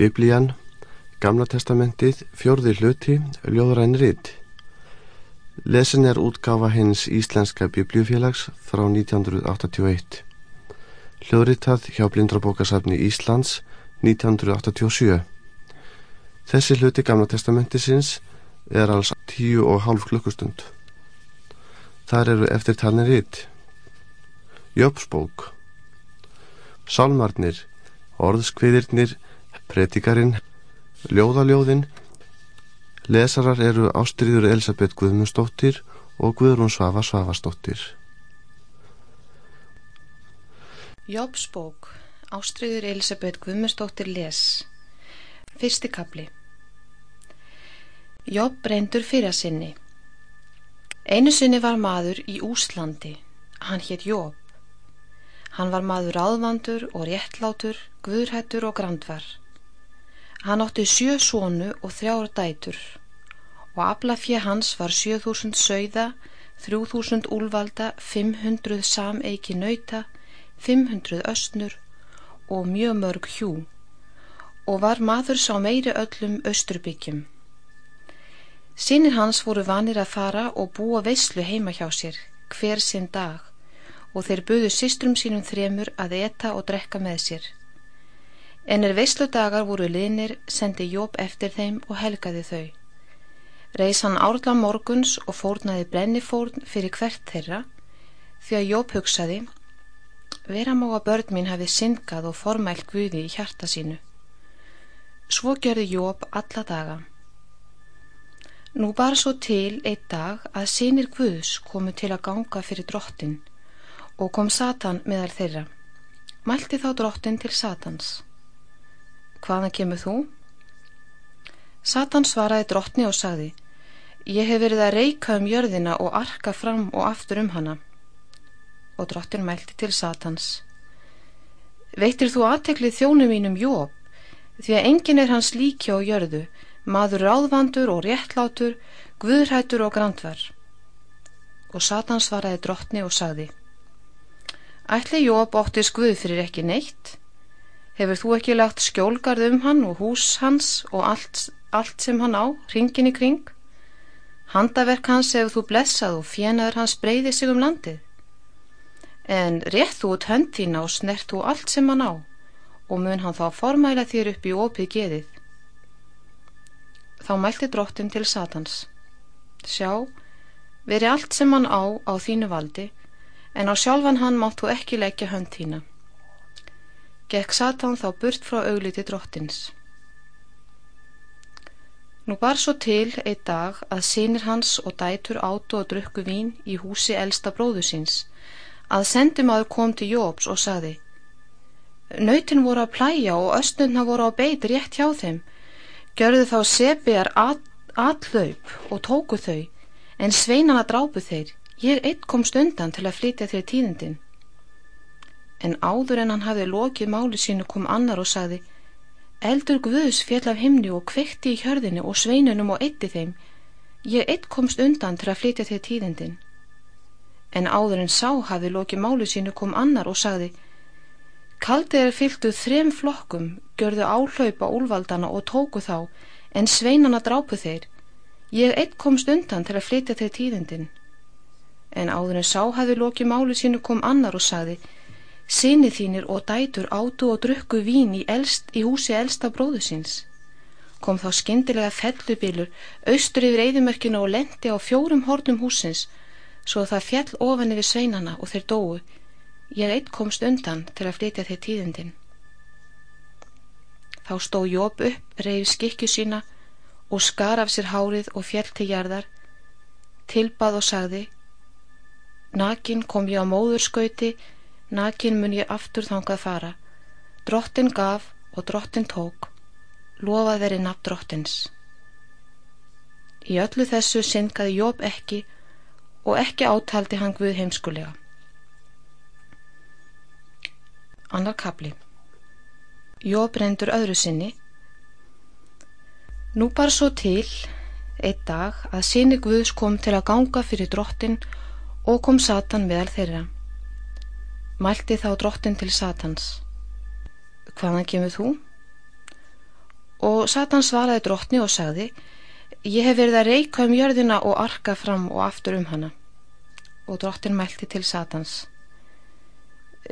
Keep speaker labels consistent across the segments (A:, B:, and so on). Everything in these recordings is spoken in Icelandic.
A: Biblían, Gamla testamentið, fjörði hluti, ljóðræn ritt. Lesin er útgáfa hins Íslenska Biblíufélags frá 1981. Hljóðritað hjá Blindrabókasafni Íslands 1987. Þessi hluti Gamla testamentisins er alls tíu og hálf klukkustund. Þar eru eftirtalnir ritt. Jöpsbók Salmarnir, orðskviðirnir, predikarinn, ljóðaljóðin, lesarar eru Ástriður Elisabeth Guðmundsdóttir og Guðrún Svafa Svafastóttir.
B: Jópsbók, Ástriður Elisabeth Guðmundsdóttir les. Fyrsti kapli. Jóp reyndur fyrir sinni. Einu sinni var maður í Úslandi. Hann hétt Jóp. Hann var maður ráðvandur og réttlátur, guðrættur og grandvar. Hann átti sjö sónu og þrjára dætur og aflafje hans var sjö þúsund sögða, þrjú þúsund úlvalda, fimm hundruð sameiki nauta, fimm hundruð östnur og mjög mörg hjú og var maður sá meiri öllum östurbyggjum. Sýnir hans voru vanir að fara og búa veislu heima hjá sér, hver sinn dag og þeir buðu systrum sínum þremur að eta og drekka með sér. En er veisludagar voru linir, sendi Jóp eftir þeim og helgaði þau. Reys hann árla morguns og fórnaði brennifórn fyrir hvert þeirra, því að Jóp hugsaði, vera má að börn mín hafi syngað og formælt Guði í hjarta sínu. Svo gjörði Jóp alla daga. Nú bar svo til einn dag að sínir Guðs komu til að ganga fyrir drottin og kom Satan meðal þeirra. Mælti þá drottin til Satans. Hvaðan kemur þú? Satan svaraði drottni og sagði, ég hef verið að reyka um jörðina og arka fram og aftur um hana. Og drottin mælti til Satans. Veitir þú aðteklið þjónu mínum Jóp, því að engin er hans líki á jörðu, maður ráðvandur og réttlátur, guðrættur og grandvar. Og Satan svaraði drottni og sagði, Ætli Jób óttis Guð fyrir ekki neitt? Hefur þú ekki lagt skjólgarð um hann og hús hans og allt, allt sem hann á, ringin í kring? Handaverk hans hefur þú blessað og fjenaður hans breyði sig um landið. En rétt þú út hönd þína og snert þú allt sem hann á og mun hann þá formæla þér upp í opið geðið. Þá mælti drottin til Satans. Sjá, veri allt sem hann á á þínu valdi en á sjálfan hann máttu ekki leggja hönd þína. Gekk Satan þá burt frá augliti drottins. Nú bar svo til einn dag að sínir hans og dætur átu og drukku vín í húsi elsta bróðu síns, að sendimaður kom til Jóps og saði Nautin voru að plæja og östnundna voru á beit rétt hjá þeim, görðu þá sepiar allaup og tóku þau, en sveinana drápu þeir, Ég eitt komst undan til að flytja þér tíðindin. En áður en hann hafði lokið máli sínu kom annar og sagði Eldur Guðs fjall af himni og kvekti í hjörðinu og sveinunum og eitti þeim. Ég eitt komst undan til að flytja þér tíðindin. En áður en sá hafði lokið máli sínu kom annar og sagði Kaldið er fylgduð þrem flokkum, görðu áhlaupa úlvaldana og tóku þá, en sveinana drápu þeir. Ég eitt komst undan til að flytja þér tíðindin en áður en sá hafði lokið málu sínu kom annar og sagði Sinni þínir og dætur átu og drukku vín í, elst, í húsi elsta bróðu síns. Kom þá skindilega fellubilur, austur yfir eðimörkina og lendi á fjórum hornum húsins, svo það fjall ofan yfir sveinana og þeir dóu. Ég eitt komst undan til að flytja þeir tíðindin. Þá stó Jóp upp, reyf skikju sína og skar af sér hárið og fjall til jarðar, tilbað og sagði Nakin kom ég á móðurskauti, nakin mun ég aftur þangað fara. Drottin gaf og drottin tók, lofað verið nafn drottins. Í öllu þessu syngaði Jóp ekki og ekki átaldi hann Guð heimskulega. Annar kapli Jóp reyndur öðru sinni. Nú bar svo til, einn dag, að sinni Guðs kom til að ganga fyrir drottin og kom Satan meðal þeirra. Mælti þá drottin til Satans. Hvaðan kemur þú? Og Satan svaraði drottni og sagði, ég hef verið að reyka um jörðina og arka fram og aftur um hana. Og drottin mælti til Satans.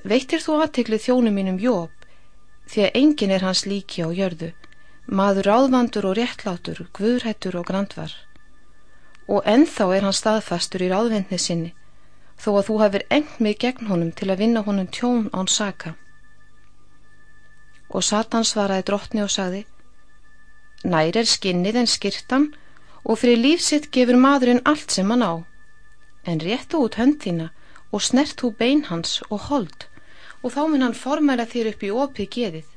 B: Veittir þú aðteklið þjónum mínum Jóp, því að engin er hans líki á jörðu, maður ráðvandur og réttlátur, guðrættur og grandvar. Og ennþá er hann staðfastur í ráðvendni sinni, þó að þú hafið engt mig gegn honum til að vinna honum tjón án saka. Og Satan svaraði drottni og sagði, Nær er skinnið en skirtan og fyrir lífsitt gefur maðurinn allt sem hann á. En réttu út hönd þína og snert þú bein hans og hold og þá mun hann formæra þér upp í opið geðið.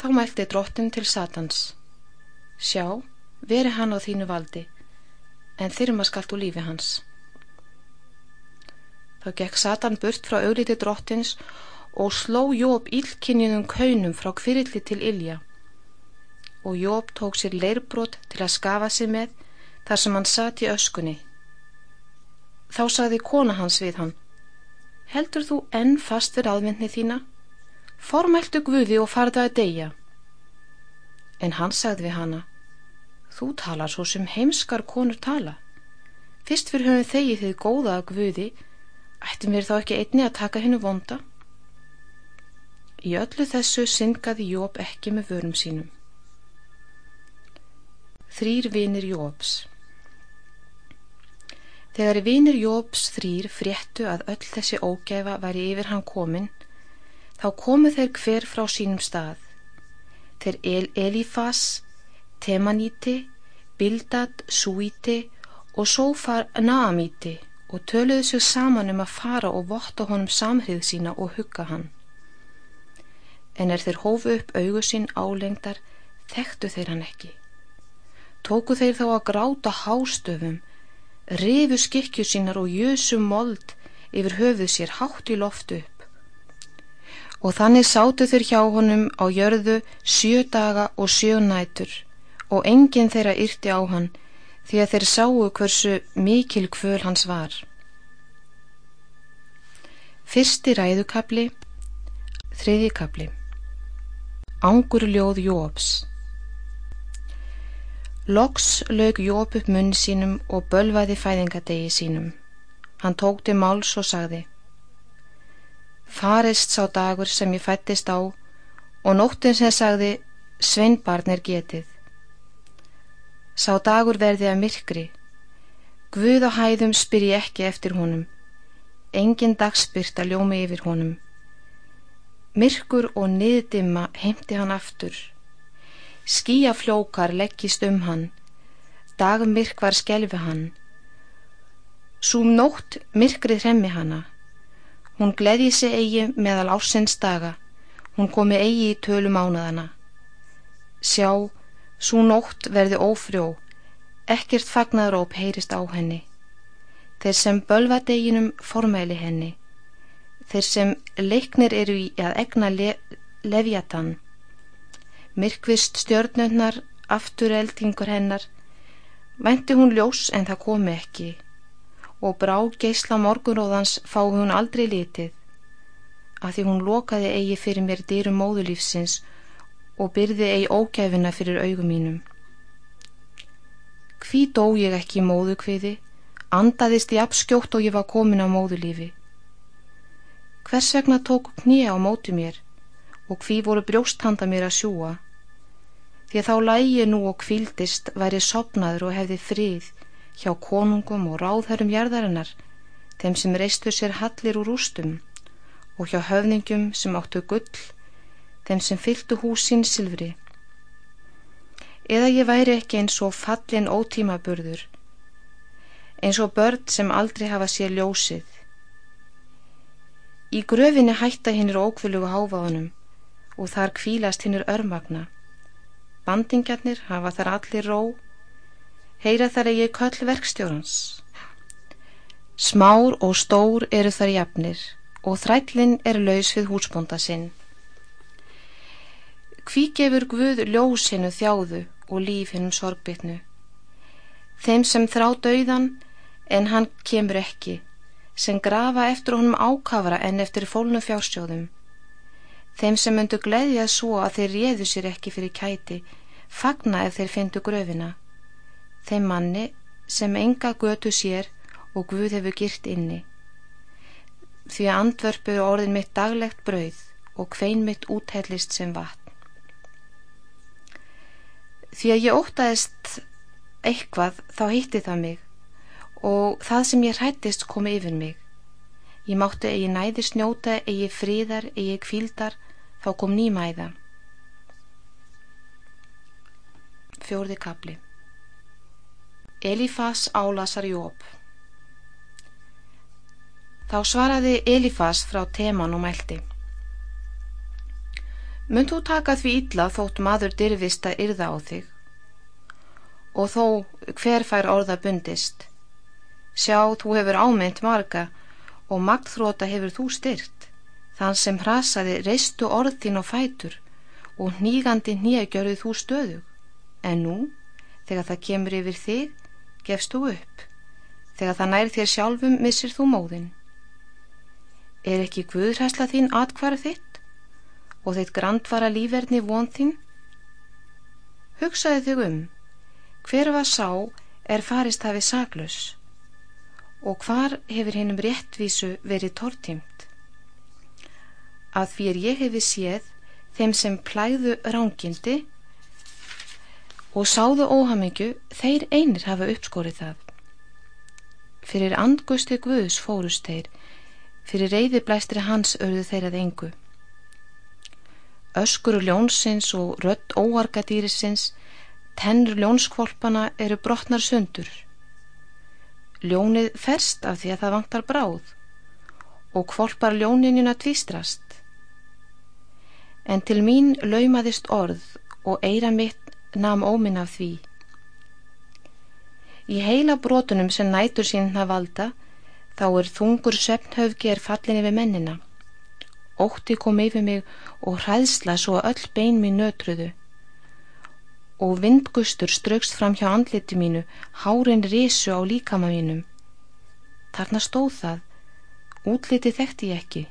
B: Þá mælti drottin til Satans. Sjá, veri hann á þínu valdi, en þyrma skalt úr lífi hans. Þá gekk Satan burt frá augliti drottins og sló Jóp ílkinniðum kaunum frá kvirilli til Ilja og Jóp tók sér leirbrót til að skafa sig með þar sem hann satt í öskunni. Þá saði kona hans við hann, heldur þú enn fast fyrir aðvendni þína? Formæltu Guði og farðu að deyja. En hann sagði við hanna, þú talar svo sem heimskar konur tala. Fyrst fyrir höfum þegið þið góða að Guði, ættum við þá ekki einni að taka hennu vonda? Í öllu þessu syngaði Jóp ekki með vörum sínum. Þrýr vinir Jóps Þegar vinir Jóps þrýr fréttu að öll þessi ógæfa væri yfir hann komin, þá komu þeir hver frá sínum stað. Þeir El Elifas, Temaníti, Bildad, Súíti og Sófar Naamíti og töluðu sig saman um að fara og votta honum samhrið sína og hugga hann. En er þeir hófu upp augu sín álengdar, þekktu þeir hann ekki tóku þeir þá að gráta hástöfum, rifu skikju sínar og jösum mold yfir höfuð sér hátt í loft upp. Og þannig sátu þeir hjá honum á jörðu sjö daga og sjö nætur og enginn þeirra yrti á hann því að þeir sáu hversu mikil kvöl hans var. Fyrsti ræðukabli, þriðjikabli, Ángur ljóð Jóps Loks lög Jóp upp munn sínum og bölvaði fæðingadegi sínum. Hann tók til máls og sagði Farist sá dagur sem ég fættist á og nóttin sem sagði Sveinbarn er getið. Sá dagur verði að myrkri. Guð og hæðum spyr ég ekki eftir honum. Engin dagspyrt að ljómi yfir honum. Myrkur og niðdimma heimti hann aftur. Skíafljókar leggist um hann, dagmyrkvar skelfi hann. Súm nótt myrkrið hremmi hanna. Hún gleði sig eigi meðal ásins daga, hún komi eigi í tölu mánaðana. Sjá, sú nótt verði ófrjó, ekkert fagnaróp heyrist á henni. Þeir sem bölva deginum formæli henni, þeir sem leiknir eru í að egna le lefjatan, Myrkvist stjörnundnar, aftur eldingur hennar, vænti hún ljós en það komi ekki. Og brá geysla morgunróðans fái hún aldrei litið, að því hún lokaði eigi fyrir mér dýrum móðulífsins og byrði eigi ógæfina fyrir augum mínum. Hví dó ég ekki í móðukviði, andaðist ég abskjótt og ég var komin á móðulífi. Hvers vegna tók knýja á móti mér og hví voru brjósthanda mér að sjúa, því að þá lægi nú og kvildist væri sopnaður og hefði frið hjá konungum og ráðherrum jærðarinnar, þeim sem reistu sér hallir úr ústum og hjá höfningum sem áttu gull, þeim sem fylgtu húsinn silfri. Eða ég væri ekki eins og fallin ótímaburður, eins og börn sem aldrei hafa sér ljósið. Í gröfinni hætta hinnir ókvölugu háfaðunum og þar kvílast hinnir örmagna Bandingjarnir hafa þar allir ró, heyra þar eigi köll verkstjórans. Smár og stór eru þar jafnir og þrællin er laus við húsbónda sinn. Hví gefur Guð ljós hennu þjáðu og líf hennum sorgbytnu? Þeim sem þrá dauðan en hann kemur ekki, sem grafa eftir honum ákafara en eftir fólnu fjársjóðum. þeim sem myndu gleðja svo að þeir réðu sér ekki fyrir kæti, fagna ef þeir fyndu gröfina, þeim manni sem enga götu sér og Guð hefur girt inni. Því að andvörpu orðin mitt daglegt brauð og hvein mitt úthellist sem vatn. Því að ég ótaðist eitthvað þá hitti það mig og það sem ég hrættist komi yfir mig. Ég mátti eigi næði snjóta, eigi fríðar, eigi kvíldar, þá kom nýmæða. Fjórði kapli Elifas álasar Jóp Þá svaraði Elifas frá teman og mælti. Munt þú taka því illa þótt maður dyrfist að yrða á þig? Og þó hver fær orða bundist? Sjá, þú hefur ámynd marga og magtþróta hefur þú styrt. Þann sem hrasaði reistu orðin og fætur og nýgandi nýja gjörðu þú stöðug. En nú, þegar það kemur yfir þig, gefst þú upp. Þegar það nær þér sjálfum missir þú móðin. Er ekki Guðræsla þín atkvarð þitt og þitt grandvara lífverðni von þín? Hugsaði þig um, hver var sá er farist hafið saglus og hvar hefur hennum réttvísu verið tortimt? Að fyrir ég hefi séð þeim sem plæðu rángildi og sáðu óhamingju, þeir einir hafa uppskorið það. Fyrir andgusti Guðs fórust þeir, fyrir reyðiblæstri hans örðu þeir að engu. Öskuru ljónsins og rött óargadýrisins, tennur ljónskvolpana eru brotnar sundur. Ljónið ferst af því að það vantar bráð og kvolpar ljóninina tvistrast. En til mín laumaðist orð og eira mitt nam óminn af því. Í heila brotunum sem nætur sín það valda, þá er þungur söpnhöfgi er fallinni við mennina. Ótti kom yfir mig og hræðsla svo að öll bein mín nötruðu. Og vindgustur straukst fram hjá andliti mínu, hárin risu á líkama mínum. Þarna stóð það, útliti þekkti ég ekki,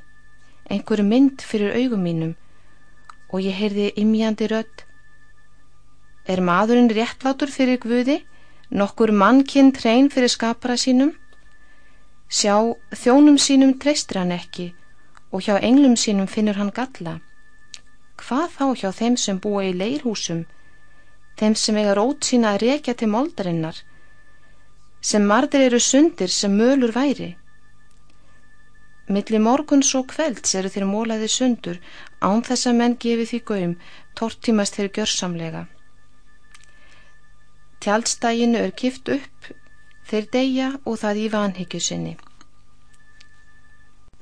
B: einhverju mynd fyrir augum mínum og ég heyrði imjandi rött Er maðurinn réttlátur fyrir Guði, nokkur mannkinn treyn fyrir skapara sínum? Sjá, þjónum sínum treystir hann ekki og hjá englum sínum finnur hann galla. Hvað þá hjá þeim sem búa í leirhúsum, þeim sem eiga rót sína að rekja til moldarinnar, sem mardir eru sundir sem mölur væri? Millir morguns og kvelds eru þeir mólaði sundur, án þess að menn gefi því gaum, tortímast þeir gjörsamlega. Tjaldstæginu er kift upp, þeir deyja og það í vanhyggju sinni.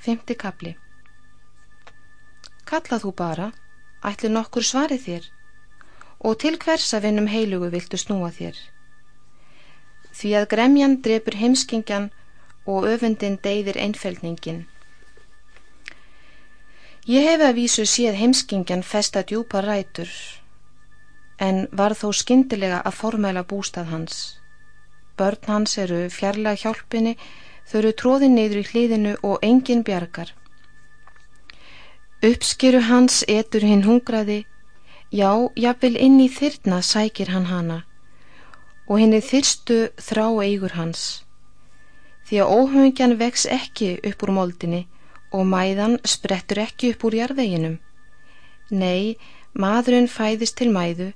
B: Femti kapli Kalla þú bara, ætli nokkur svari þér og til hvers að vinnum heilugu viltu snúa þér. Því að gremjan drefur heimskingjan og öfundin deyðir einfeldningin. Ég hef að vísu séð heimskingjan festa djúpa rætur en var þó skindilega að formæla bústað hans. Börn hans eru fjarlæg hjálpini, þau eru tróðin neyður í hliðinu og engin bjargar. Uppskeru hans etur hinn hungraði, já, jafnvel inn í þyrna sækir hann hana og henni þyrstu þrá eigur hans. Því að óhungjan vex ekki upp úr moldinni og mæðan sprettur ekki upp úr jarðveginum. Nei, maðurinn fæðist til mæðu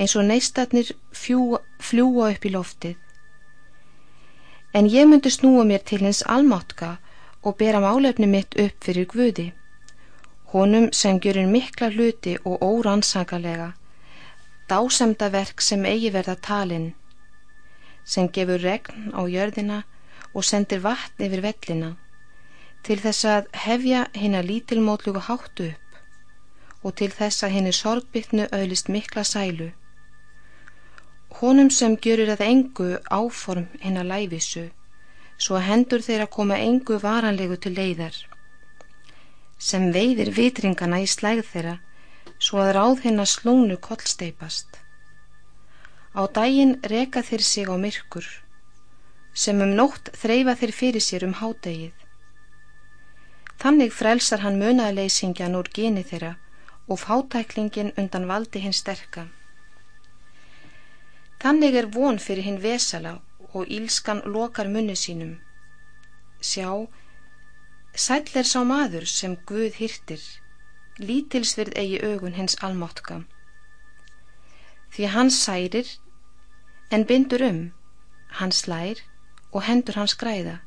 B: eins og neistarnir fljúa upp í loftið. En ég myndi snúa mér til hins almátka og bera málefni mitt upp fyrir Guði, honum sem gjörir mikla hluti og órannsakalega, dásemdaverk sem eigi verða talinn, sem gefur regn á jörðina og sendir vatn yfir vellina, til þess að hefja hinn að lítilmótlugu háttu upp og til þess að henni sorgbytnu auðlist mikla sælu. Honum sem gjörir að engu áform hinn að læfisu, svo að hendur þeirra koma engu varanlegu til leiðar, sem veiðir vitringana í slæð þeirra, svo að ráð hinn að slónu kollsteipast. Á daginn reka þeir sig á myrkur, sem um nótt þreyfa þeir fyrir sér um hádegið. Þannig frelsar hann munaðleysingjan úr geni þeirra og fátæklingin undan valdi hinn sterka. Þannig er von fyrir hinn vesala og ílskan lokar munni sínum. Sjá, sæll er sá maður sem Guð hýrtir, lítilsvirð eigi augun hins almáttka. Því hann særir en bindur um, hann slær og hendur hans græða.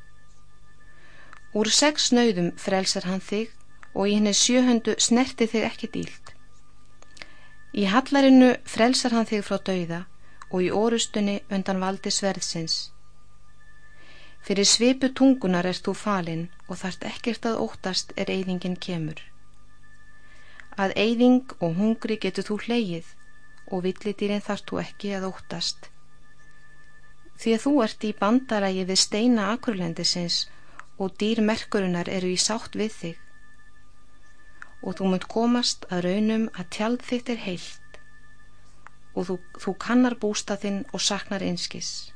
B: Úr sex nöyðum frelsar hann þig og í henni sjöhöndu snerti þig ekki dýlt. Í hallarinu frelsar hann þig frá dauða og í orustunni undan valdi sverðsins. Fyrir svipu tungunar erst þú falinn og þart ekkert að óttast er eyðingin kemur. Að eyðing og hungri getur þú hleyið og villidýrin þart þú ekki að óttast. Því að þú ert í bandarægi við steina akurlendisins og dýrmerkurinnar eru í sátt við þig. Og þú munt komast að raunum að tjald þitt er heilt og þú, þú kannar bústaðinn og saknar einskis.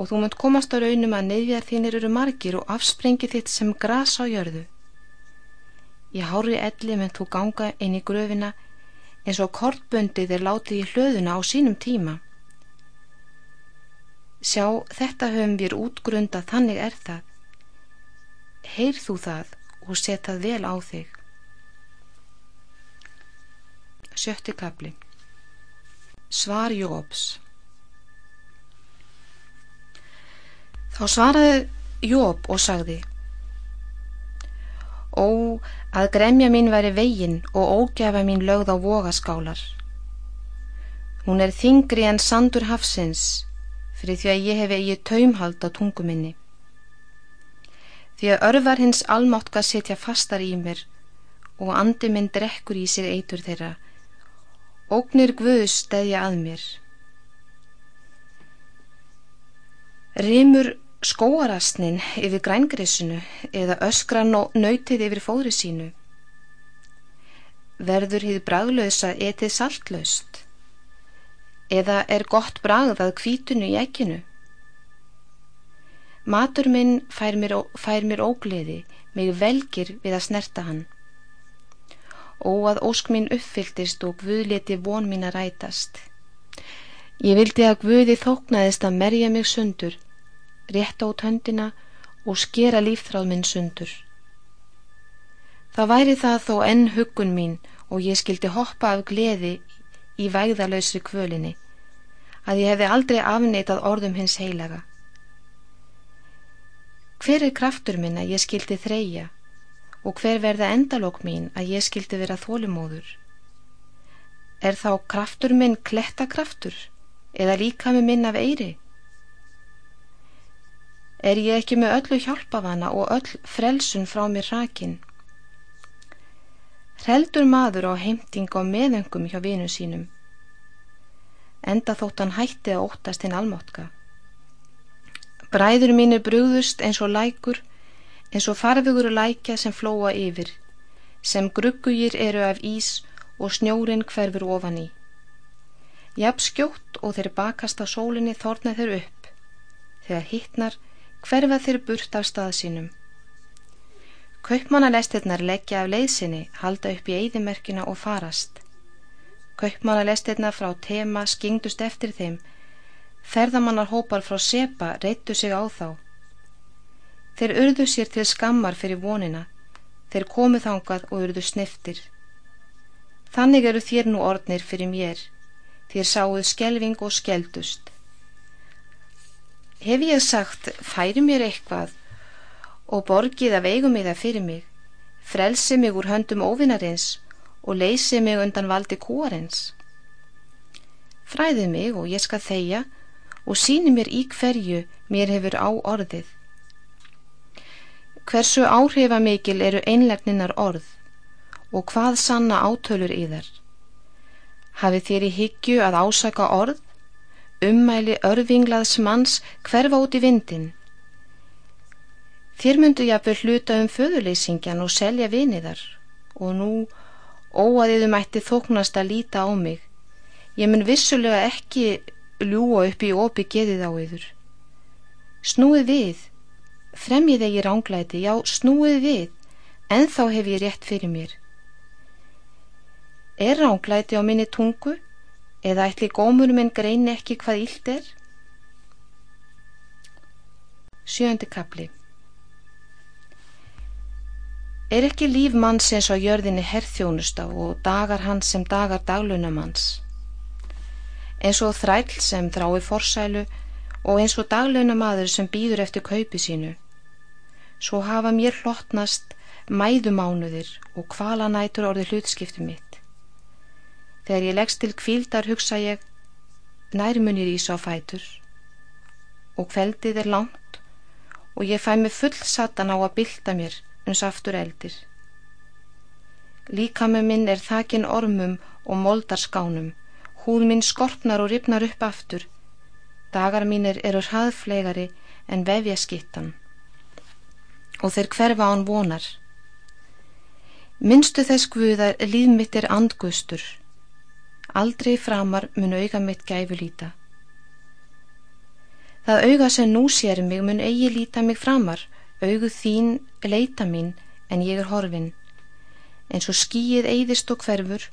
B: Og þú munt komast á raunum að neyðjar þínir eru margir og afsprengi þitt sem gras á jörðu. Í hári elli munt þú ganga inn í gröfina eins og kortböndið er látið í hlöðuna á sínum tíma. Sjá, þetta höfum við útgrunda, þannig er það. Heyrð þú það og setað vel á þig. Sjötti kapli Svar Jóbs Þá svaraði Jób og sagði Ó, að gremja mín væri vegin og ógjafa mín lögð á vogaskálar. Hún er þingri en sandur hafsins fyrir því að ég hef eigi taumhald á tungu minni. Því að örvar hins almáttka setja fastar í mér og andi minn drekkur í sig eitur þeirra Ógnir Guðs stæðja að mér. Rimur skóarastnin yfir grængrissinu eða öskra nöytið yfir fóðri sínu. Verður hýð braglaus að etið saltlaust eða er gott bragðað kvítunu í ekkinu. Matur minn fær mér, fær mér ógleði, mig velgir við að snerta hann ó að ósk mín uppfylltist og Guð leti von mín að rætast. Ég vildi að Guði þóknaðist að merja mig sundur, rétt át höndina og skera lífþráð minn sundur. Það væri það þó enn huggun mín og ég skildi hoppa af gleði í vægðalösri kvölinni, að ég hefði aldrei afneitað orðum hins heilaga. Hver er kraftur minn að ég skildi þreja og hver verða endalók mín að ég skildi vera þólumóður? Er þá kraftur minn klettakraftur eða líka með minn af eiri? Er ég ekki með öllu hjálpavana og öll frelsun frá mér rakin? Hreldur maður á heimting á meðöngum hjá vinu sínum, enda þótt hann hætti að óttast hinn almótka. Bræður mínir brúðust eins og lækur eins og farvegur lækja sem flóa yfir, sem gruggugir eru af ís og snjórin hverfur ofan í. Jafn skjótt og þeir bakast á sólinni þorna þeir upp, þegar hittnar hverfa þeir burt af stað sínum. Kaupmannalestirnar leggja af leiðsinni, halda upp í eigðimerkina og farast. Kaupmannalestirnar frá tema skingdust eftir þeim, ferðamannar hópar frá sepa reyttu sig á þá Þeir urðu sér til skammar fyrir vonina, þeir komu þangað og urðu sneftir. Þannig eru þér nú orðnir fyrir mér, þér sáuð skelving og skeldust. Hef ég sagt, færi mér eitthvað og borgið af eigum í það fyrir mig, frelsi mig úr höndum óvinarins og leysi mig undan valdi kúarins. Fræði mig og ég skal þeia og síni mér í hverju mér hefur á orðið Hversu áhrifamikil eru einlegninar orð og hvað sanna átölur í þær? Hafið þér í hyggju að ásaka orð? Ummæli örfinglaðs manns hverfa út í vindin? Þér myndu jáfnveg hluta um föðuleysingjan og selja viniðar og nú óaðiðu mætti þóknast að líta á mig. Ég mun vissulega ekki ljúa upp í opi geðið á yður. Snúið við Fremjið eigi ránglæti, já snúið við, en þá hef ég rétt fyrir mér. Er ránglæti á minni tungu eða ætli gómur minn greini ekki hvað ílt er? Sjöndi kapli Er ekki líf manns eins og jörðinni herþjónusta og dagar hans sem dagar daglunamanns? Eins og þræll sem þrái forsælu og eins og daglunamadur sem býður eftir kaupi sínu. Svo hafa mér hlottnast mæðumánuðir og kvalanætur orði hlutskipti mitt. Þegar ég leggst til kvíldar hugsa ég nærmunir ís á fætur. Og kveldið er langt og ég fæ mig full satan á að bylta mér uns aftur eldir. Líkami minn er þakin ormum og moldarskánum, húð minn skorpnar og ripnar upp aftur, dagar mínir eru hraðflegari en vefja skittan og þeir hverfa án vonar. Minnstu þess guðar líð mitt er andgustur Aldrei framar mun auga mitt gæfu líta. Það auga sem nú sér mig mun eigi líta mig framar, augu þín leita mín en ég er horfin. En svo skýið eigðist og hverfur,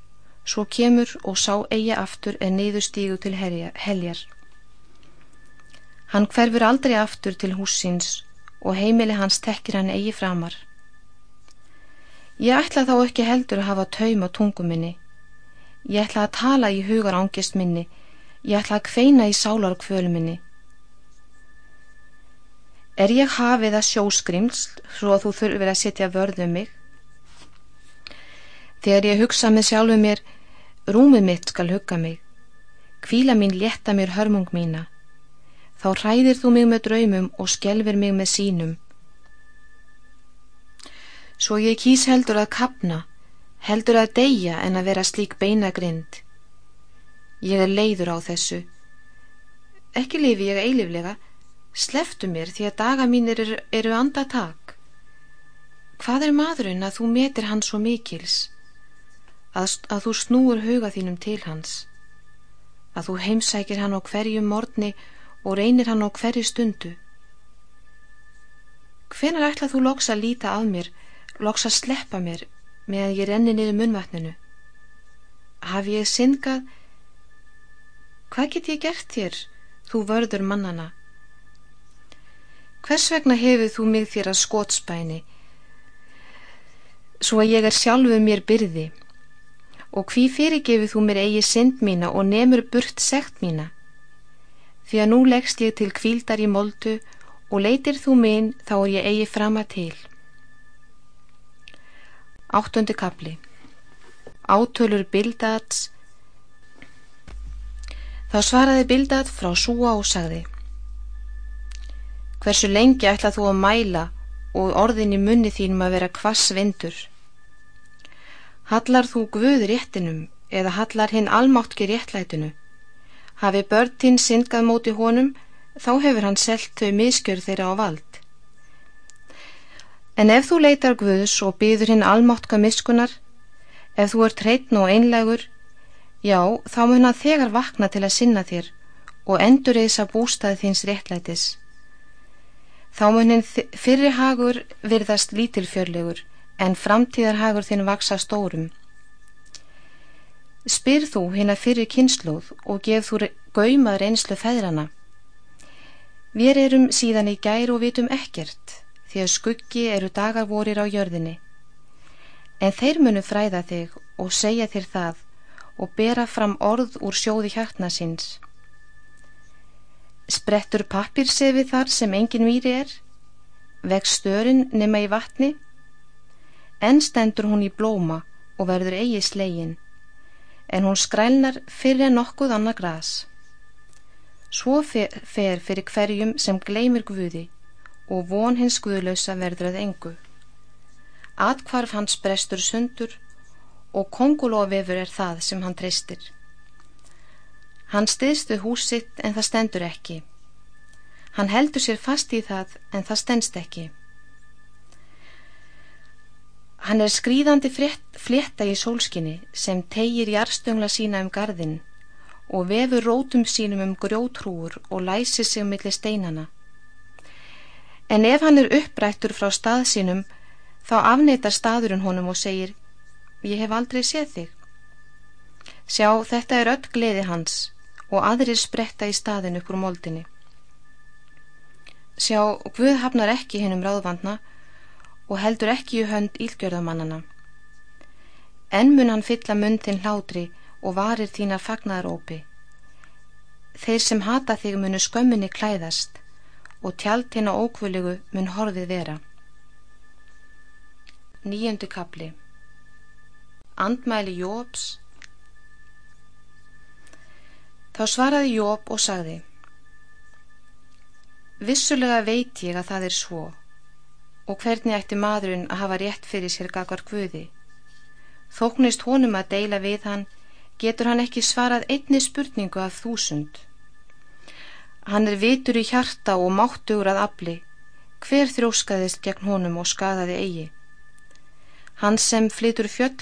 B: svo kemur og sá eigi aftur en neyðu stígu til heljar. Hann hverfur aldrei aftur til húsins og heimili hans tekkir hann eigi framar. Ég ætla þá ekki heldur að hafa taum á tunguminni Ég ætla að tala í hugar ángist minni, ég ætla að kveina í sálar kvölu minni. Er ég hafið að sjóskrimls svo að þú þurfir að setja vörðu um mig? Þegar ég hugsa með sjálfu mér, rúmið mitt skal hugga mig, kvíla mín létta mér hörmung mína, þá hræðir þú mig með draumum og skjelfir mig með sínum. Svo ég kýs heldur að kapna, heldur að deyja en að vera slík beina grind. Ég er leiður á þessu. Ekki lifi ég eiliflega, sleftu mér því að daga mínir eru, eru andatak. Hvað er maðurinn að þú metir hans svo mikils? Að, að þú snúur huga þínum til hans? Að þú heimsækir hann á hverju morgni og reynir hann á hverju stundu? Hvenar ætla þú loks að líta að mér, loks að sleppa mér meðan ég renni niður munvatninu. Haf ég syngað? Hvað get ég gert þér, þú vörður mannana? Hvers vegna hefur þú mig þér að skótspæni, svo að ég er sjálfuð mér byrði? Og hví fyrirgefið þú mér eigi synd mína og nemur burt segt mína? Því að nú leggst ég til kvíldar í moldu og leitir þú minn þá er ég eigi frama til. Áttundi kapli Átölur Bildats Þá svaraði Bildat frá súa og sagði Hversu lengi ætla þú að mæla og orðin í munni þínum að vera kvass vindur? Hallar þú guð réttinum eða hallar hinn almáttki réttlætinu? Hafi börn þinn syndgað móti honum, þá hefur hann selt þau miskjör þeirra á vald. En ef þú leitar Guðs og byður hinn almáttka miskunar, ef þú ert hreitn og einlegur, já, þá mun hann þegar vakna til að sinna þér og endur eðsa bústaði þins réttlætis. Þá mun hinn fyrri hagur virðast lítilfjörlegur en framtíðarhagur þinn vaksa stórum. Spyr þú hinn að fyrir kynnslóð og gef þú gaumað reynslu feðrana. Við erum síðan í gær og vitum ekkert því að skuggi eru dagar vorir á jörðinni. En þeir munu fræða þig og segja þér það og bera fram orð úr sjóði hjartna síns. Sprettur pappirsefi þar sem engin víri er? Veg störin nema í vatni? En stendur hún í blóma og verður eigi slegin, en hún skrælnar fyrir nokkuð annað gras. Svo fer fyrir hverjum sem gleymir Guði og von hins guðlausa verður að engu. Atkvarf hans brestur sundur og kongulofefur er það sem hann treystir. Hann stiðst við húsitt en það stendur ekki. Hann heldur sér fast í það en það stendst ekki. Hann er skrýðandi flétta í sólskinni sem tegir jarðstöngla sína um gardin og vefur rótum sínum um grjótrúur og læsir sig um milli steinana. En ef hann er upprættur frá stað sínum, þá afneitar staðurinn honum og segir, ég hef aldrei séð þig. Sjá, þetta er öll gleði hans og aðrir spretta í staðin upp úr moldinni. Sjá, Guð hafnar ekki hinn um ráðvandna og heldur ekki í hönd ílgjörðamannana. En mun hann fylla mundin hlátri og varir þína fagnarópi. Þeir sem hata þig munu skömminni klæðast og tjald hinn á ókvölugu mun horfið vera. Nýjöndu kapli Andmæli Jóps Þá svaraði Jóp og sagði Vissulega veit ég að það er svo og hvernig ætti maðurinn að hafa rétt fyrir sér gagvar guði. Þóknist honum að deila við hann getur hann ekki svarað einni spurningu af þúsund. Hann er vitur í hjarta og máttugur að afli. Hver þróskaðist gegn honum og skadaði eigi. Hann sem flytur fjöll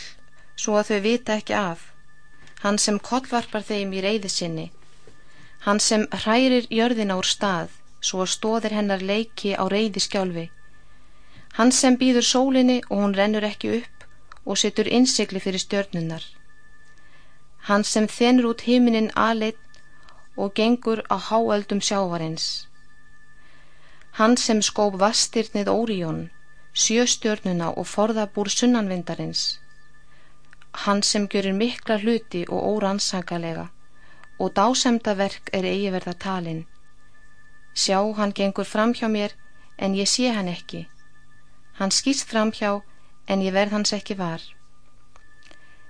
B: svo að þau vita ekki af. Hann sem kollvarpar þeim í reyði sinni, hann sem hrærir jörðina úr stað, svo stóðir hennar leiki á reyði skjálfi, hann sem býður sólinni og hún rennur ekki upp og setur innsikli fyrir stjörnunnar, hann sem þennur út himinin aðleitt og gengur á háöldum sjávarins, hann sem skóp vastirnið Órión, sjöstjörnuna og forðabúr sunnanvindarins, hann sem görur mikla hluti og órannsangalega og dásemdaverk er eigi verða talin. Sjá, hann gengur fram hjá mér en ég sé hann ekki. Hann skýst fram hjá en ég verð hans ekki var.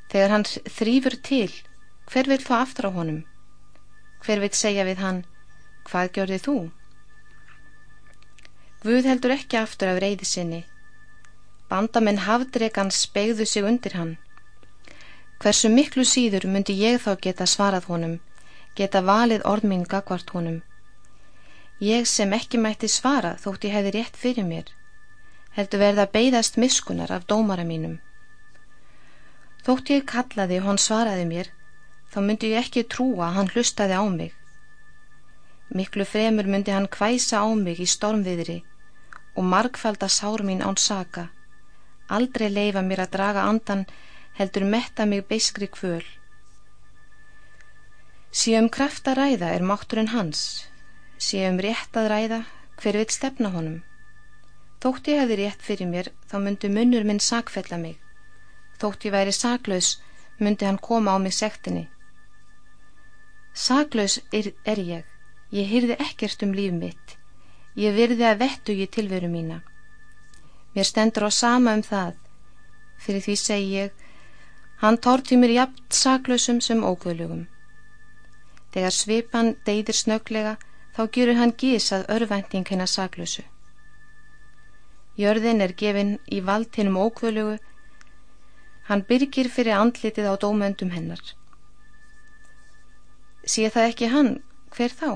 B: Þegar hann þrýfur til, hver vil þá aftur á honum? Hver vil segja við hann, hvað gjörði þú? Guð heldur ekki aftur af reyði sinni. Bandamenn hafdregans spegðu sig undir hann. Hversu miklu síður myndi ég þá geta svarað honum, geta valið orð mín gagvart honum. Ég sem ekki mætti svara þótt ég hefði rétt fyrir mér, heldur verða beigðast miskunar af dómara mínum. Þótt ég kallaði og hann svaraði mér, þá myndi ég ekki trúa að hann hlustaði á mig. Miklu fremur myndi hann kvæsa á mig í stormviðri og margfalda sár mín án saka, aldrei leifa mér að draga andan heldur metta mig beiskri kvöl. Síðan um kraft að ræða er mátturinn hans, síðan um rétt að ræða hver vil stefna honum. Þótt ég hefði rétt fyrir mér þá myndi munnur minn sakfella mig. Þótt ég væri saklaus myndi hann koma á mig sektinni. Saklaus er, er ég, ég hyrði ekkert um líf mitt, ég virði að vettu ég tilveru mína. Mér stendur á sama um það, fyrir því segi ég Hann tórti mér jafnt saklausum sem ógöðlugum. Þegar svipan deyðir snöglega þá gerur hann gís að örvending hennar saklausu. Jörðin er gefin í vald hennum ógöðlugu. Hann byrgir fyrir andlitið á dómöndum hennar. Sé það ekki hann, hver þá?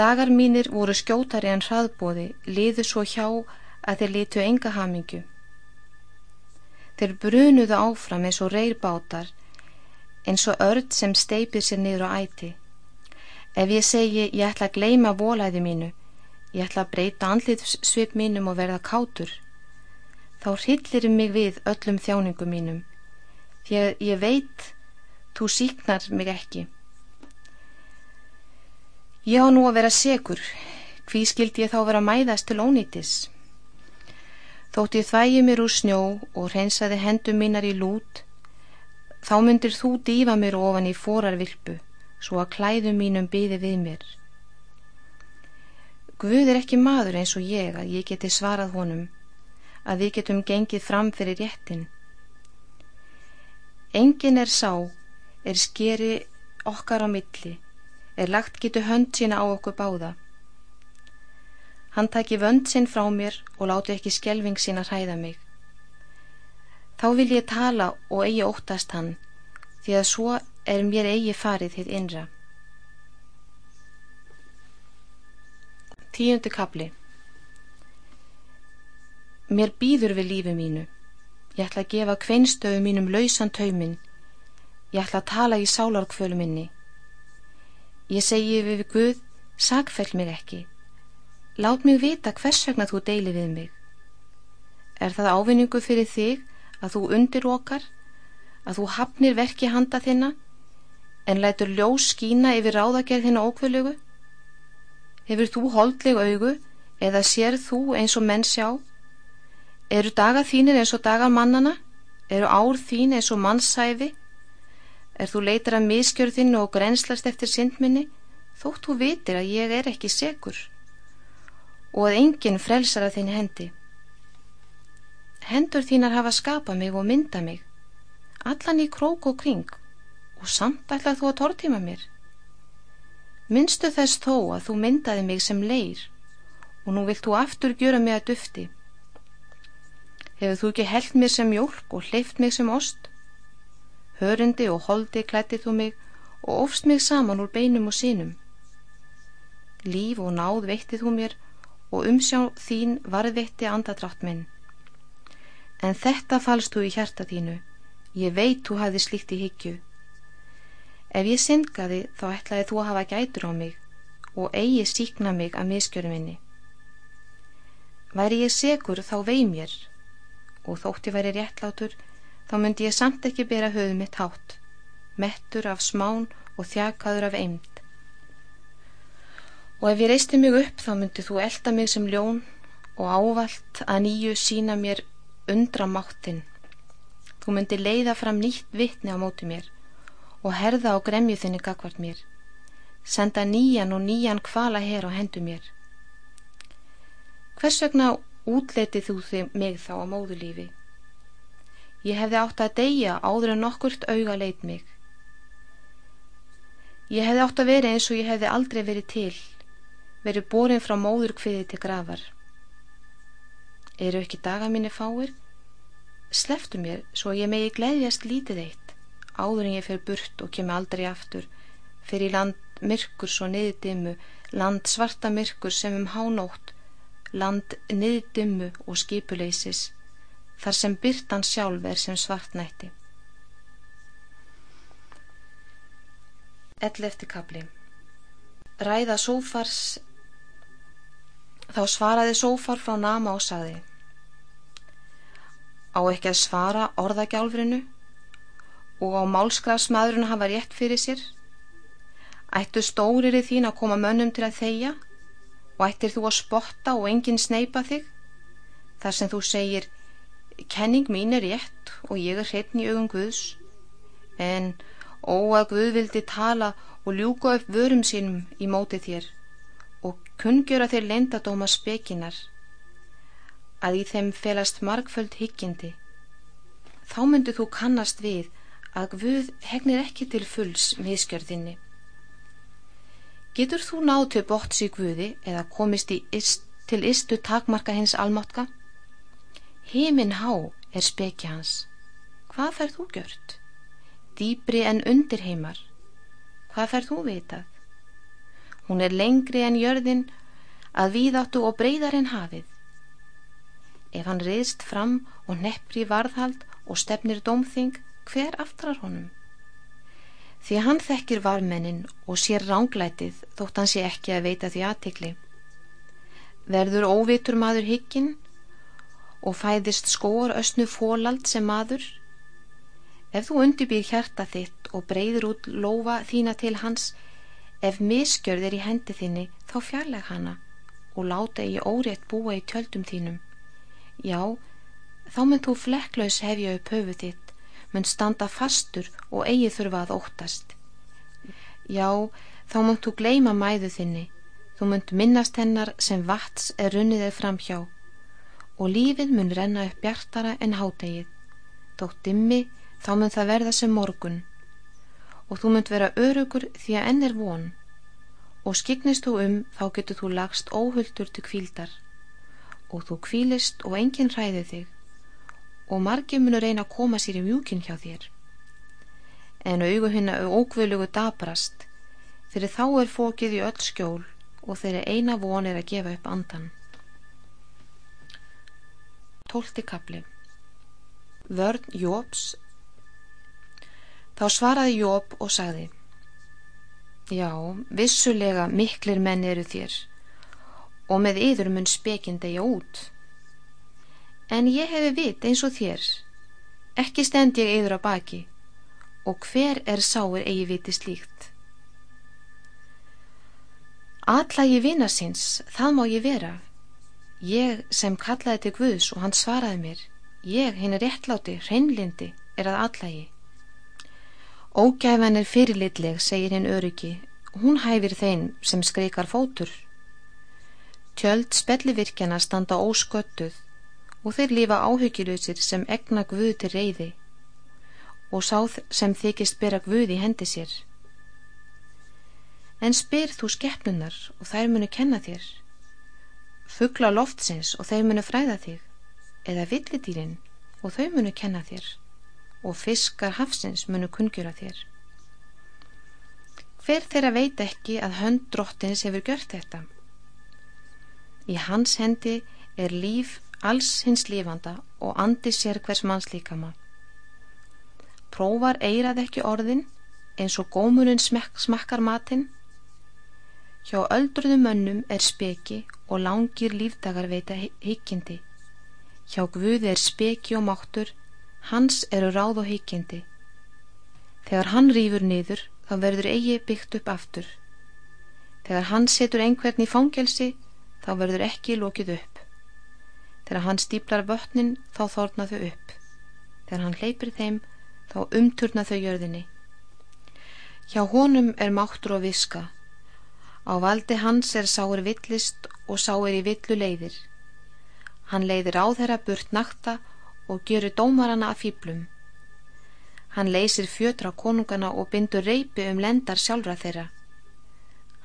B: Dagar mínir voru skjótari en hraðbóði, liðu svo hjá að þeir litu enga hamingju. Þeir brunuðu áfram eins og reyrbátar, eins og örd sem steipir sér niður á æti. Ef ég segi ég ætla að gleima volæði mínu, ég ætla að breyta andlitsvip mínum og verða kátur, þá hryllir mig við öllum þjáningum mínum, því að ég veit þú síknar mig ekki. Ég á nú að vera segur, hví skildi ég þá vera mæðast til ónýtis? Þótt ég þvægi mér úr snjó og hreinsaði hendum mínar í lút, þá myndir þú dýfa mér ofan í forarvilpu, svo að klæðum mínum byði við mér. Guð er ekki maður eins og ég að ég geti svarað honum, að við getum gengið fram fyrir réttin. Engin er sá, er skeri okkar á milli, er lagt getur hönd sína á okkur báða. Hann taki vönd sinn frá mér og láti ekki skjelving sín að hræða mig. Þá vil ég tala og eigi óttast hann, því að svo er mér eigi farið hitt innra. Tíundu kapli Mér býður við lífi mínu. Ég ætla að gefa kveinstöfu mínum lausan tauminn. Ég ætla að tala í sálarkvölu minni. Ég segi við Guð, sagfell mig ekki. Lát mig vita hvers vegna þú deili við mig. Er það ávinningu fyrir þig að þú undir okkar, að þú hafnir verki handa þinna en lætur ljós skína yfir ráðagerð þinna ókvölugu? Hefur þú holdleg augu eða sér þú eins og menn sjá? Eru daga þínir eins og dagar mannana? Eru ár þín eins og mannssæfi? Er þú leitar að miskjörð þinnu og grenslast eftir syndminni þótt þú vitir að ég er ekki segur og að enginn frelsar að þinni hendi? Hendur þínar hafa skapað mig og myndað mig, allan í krók og kring og samt ætlað þú að tortíma mér. Minnstu þess þó að þú myndaði mig sem leir og nú vilt þú aftur gjöra mig að dufti. Hefur þú ekki held mér sem jólk og hleyft mig sem ost? Hörundi og holdi klættið þú mig og ofst mig saman úr beinum og sínum. Líf og náð veittið þú mér og umsjá þín varðveitti andadrátt minn. En þetta falst þú í hjarta þínu. Ég veit þú hafði slíkt í hyggju. Ef ég syngaði þá ætlaði þú að hafa gætur á mig og eigi síkna mig að miskjöru minni. Væri ég segur þá vei mér. Og þótti væri réttlátur þá myndi ég samt ekki bera höfu mitt hátt mettur af smán og þjakaður af eimd og ef ég reisti mig upp þá myndi þú elda mig sem ljón og ávalt að nýju sína mér undramáttin. Þú myndi leiða fram nýtt vittni á móti mér og herða á gremju þinni gagvart mér. Senda nýjan og nýjan kvala hér á hendu mér. Hvers vegna útletið þú þig mig þá á móðulífi? Ég hefði átt að deyja áður en nokkurt auga leit mig. Ég hefði átt að vera eins og ég hefði aldrei verið til, verið borin frá móður kviði til gravar. Eru ekki daga minni fáir? Sleftu mér svo ég megi gleyðjast lítið eitt, áður en ég fer burt og kem aldrei aftur, fer í land myrkur svo niðdimmu, land svarta myrkur sem um hánótt, land niðdimmu og skipuleysis, þar sem byrtan sjálf er sem svartnætti. Ell eftir kabli Ræða sófars Þá svaraði sófar frá nama og saði á ekki að svara orðagjálfrinu og á málskrafsmaðurinn hafa rétt fyrir sér? Ættu stórir í þín að koma mönnum til að þeia og ættir þú að spotta og enginn sneipa þig? Þar sem þú segir kenning mín er rétt og ég er hreitn í augum Guðs en ó að Guð vildi tala og ljúka upp vörum sínum í móti þér og kungjöra þér lendadóma spekinar að í þeim felast margföld hyggjandi þá myndu þú kannast við að Guð hegnir ekki til fulls miskjörðinni Getur þú náð til bóts í Guði eða komist ist, til istu takmarka hins almátka? Heiminn há er spekja hans Hvað fær þú gjört? Dýbri en undir heimar Hvað fær þú vitað? Hún er lengri en jörðin að víðáttu og breyðar en hafið Ef hann riðst fram og neppri varðhald og stefnir dómþing, hver aftrar honum? Því hann þekkir varmennin og sér ránglætið þótt hann sé ekki að veita því aðtikli. Verður óvitur maður higgin og fæðist skóar ösnu fólald sem maður? Ef þú undirbýr hjarta þitt og breyður út lofa þína til hans, ef miskjörð er í hendi þinni, þá fjarlæg hana og láta í órétt búa í tjöldum þínum. Já, þá mynd þú flekklaus hefja upp höfu þitt, mynd standa fastur og eigi þurfa að óttast. Já, þá mynd þú gleima mæðu þinni, þú mynd minnast hennar sem vats er runnið eða framhjá og lífið mun renna upp bjartara en hátegið. Þótt dimmi, þá mynd það verða sem morgun. Og þú mynd vera örugur því að enn er von. Og skiknist þú um þá getur þú lagst óhulltur til kvíldar og þú kvílist og enginn hræði þig. Og margir munur reyna að koma sér í mjúkin hjá þér. En augu hinna ókvölugu dabrast fyrir þá er fókið í öll skjól og þeirri eina von er að gefa upp andan Tólti kapli Vörn Jóps Þá svaraði Jób og sagði Já, vissulega miklir menn eru þér og með yður mun spekinn degja út. En ég hefi vit eins og þér, Ekki stend ég yfir á baki og hver er sáir eigi viti slíkt? Alla ég vina síns, það má ég vera. Ég sem kallaði til Guðs og hann svaraði mér, ég, hinn er réttláti, hreinlindi, er að alla ég. Ógæfan er fyrirlitleg, segir hinn öryggi, hún hæfir þeim sem skreikar fótur. Tjöld spellivirkjana standa ósköttuð og þeir lifa áhyggjulusir sem egna Guð til reyði og sáð sem þykist bera Guð í hendi sér en spyr þú skeppnunar og þær munu kenna þér fuggla loftsins og þeir munu fræða þig eða villidýrin og þau munu kenna þér og fiskar hafsins munu kungjöra þér. Hver þeirra veit ekki að hönd drottins hefur gjört þetta? Í hans hendi er líf alls hins lífanda og andi sér hvers manns líkama. Prófar eirað ekki orðin eins og gómurinn smakkar matinn Hjá öldruðum mönnum er speki og langir lífdagar veita heikindi. Hjá Guði er speki og máttur, hans eru ráð og heikindi. Þegar hann rýfur niður, þá verður eigi byggt upp aftur. Þegar hann setur einhvern í fangelsi, þá verður ekki lókið upp. Þegar hann stýplar vötnin, þá þórna þau upp. Þegar hann hleypir þeim, þá umturna þau jörðinni. Hjá honum er máttur og viska, Á valdi hans er sáir villist og sáir í villu leiðir. Hann leiðir á þeirra burt nakta og görur dómarana að fýblum. Hann leysir fjötra konungana og bindur reypi um lendar sjálfra þeirra.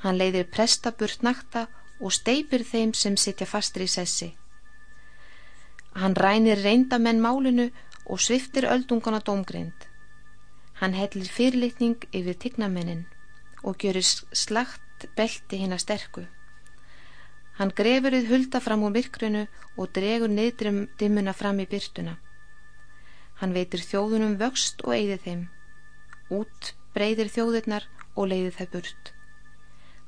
B: Hann leiðir presta burt nakta og steipir þeim sem sitja fastur í sessi. Hann rænir reyndamenn málinu og sviftir öldungana dómgrind. Hann hellir fyrirlitning yfir tignamennin og görur slagt belti hinn að sterku. Hann grefurið hulda fram úr myrkrunu og dregur niðdrum dimmuna fram í byrtuna. Hann veitir þjóðunum vöxt og eigði þeim. Út breyðir þjóðurnar og leiði þeir burt.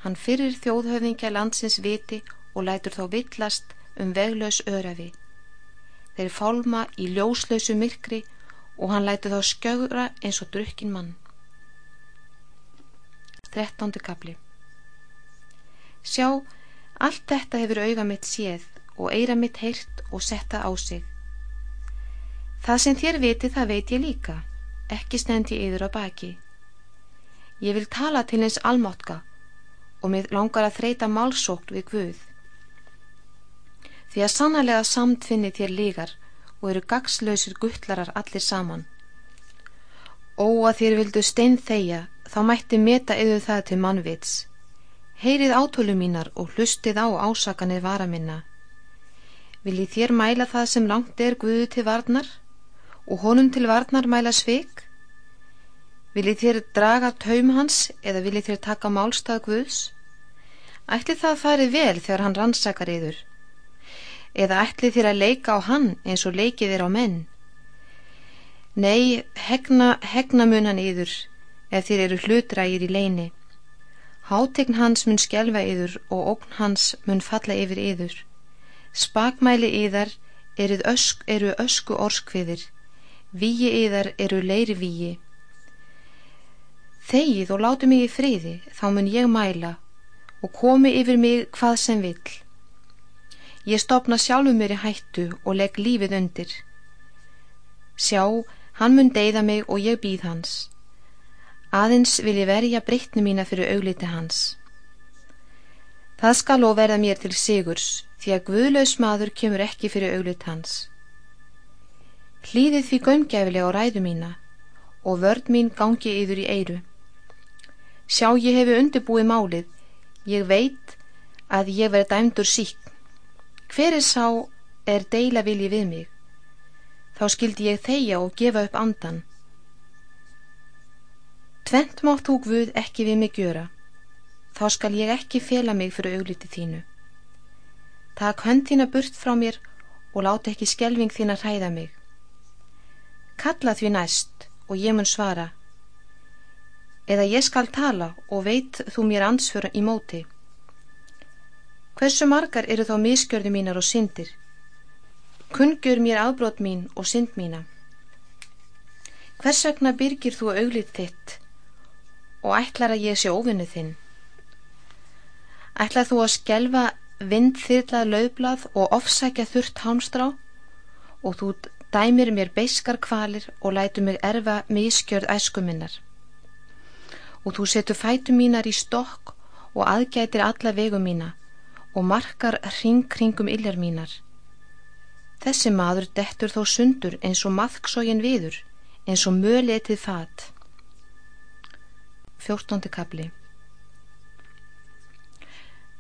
B: Hann fyrir þjóðhöfingja landsins viti og lætur þá vittlast um veglaus örafi. Þeir fálma í ljóslausu myrkri og hann lætur þá skjögra eins og drukkin mann. 13. kapli Sjá, allt þetta hefur auga mitt séð og eira mitt heyrt og setta á sig. Það sem þér viti það veit ég líka, ekki stend ég yfir á baki. Ég vil tala til eins almátka og mér langar að þreita málsókn við Guð. Því að sannarlega samtfinni þér lígar og eru gagslausir guttlarar allir saman. Ó að þér vildu stein þeia, þá mætti meta yfir það til mannvits. Heyrið átölu mínar og hlustið á ásakanir vara minna. Viljið þér mæla það sem langt er Guðu til varnar og honum til varnar mæla sveik? Viljið þér draga taum hans eða viljið þér taka málstað Guðs? Ætli það farið vel þegar hann rannsakar yður? Eða ætli þér að leika á hann eins og leikið þér á menn? Nei, hegna, hegna mun hann yður ef þér eru hlutrægir í leini. Hátegn hans mun skjelfa yður og ógn hans mun falla yfir yður. Spakmæli yðar eru ösk, eru ösku orskviðir, víi yðar eru leiri víi. Þegið og látu mig í friði, þá mun ég mæla og komi yfir mig hvað sem vill. Ég stopna sjálfu mér í hættu og legg lífið undir. Sjá, hann mun deyða mig og ég býð hans. Aðeins vil ég verja breytni mína fyrir augliti hans. Það skal og verða mér til sigurs, því að guðlaus maður kemur ekki fyrir auglit hans. Hlýðið því gömgæfilega á ræðu mína og vörd mín gangi yfir í eiru. Sjá ég hefi undirbúið málið, ég veit að ég verði dæmdur sík. Hver er sá er deila vilji við mig? Þá skildi ég þeia og gefa upp andan Tvent mátt þú Guð ekki við mig gjöra, þá skal ég ekki fela mig fyrir augliti þínu. Takk hönd þína burt frá mér og láta ekki skelving þína hræða mig. Kalla því næst og ég mun svara. Eða ég skal tala og veit þú mér ansfjöra í móti. Hversu margar eru þá miskjörðu mínar og syndir? Kungjur mér aðbrót mín og synd mína. Hvers vegna byrgir þú auglið þitt og ætlar að ég sé óvinnu þinn? Ætlar þú að skelfa vindþyrlað löfblað og ofsækja þurrt hánstrá og þú dæmir mér beiskar kvalir og lætu mér erfa miskjörð æskuminnar og þú setur fætu mínar í stokk og aðgætir alla vegu mína og markar hring kringum illjar mínar. Þessi maður dettur þó sundur eins og maðksógin viður eins og möletið fat. 14. kapli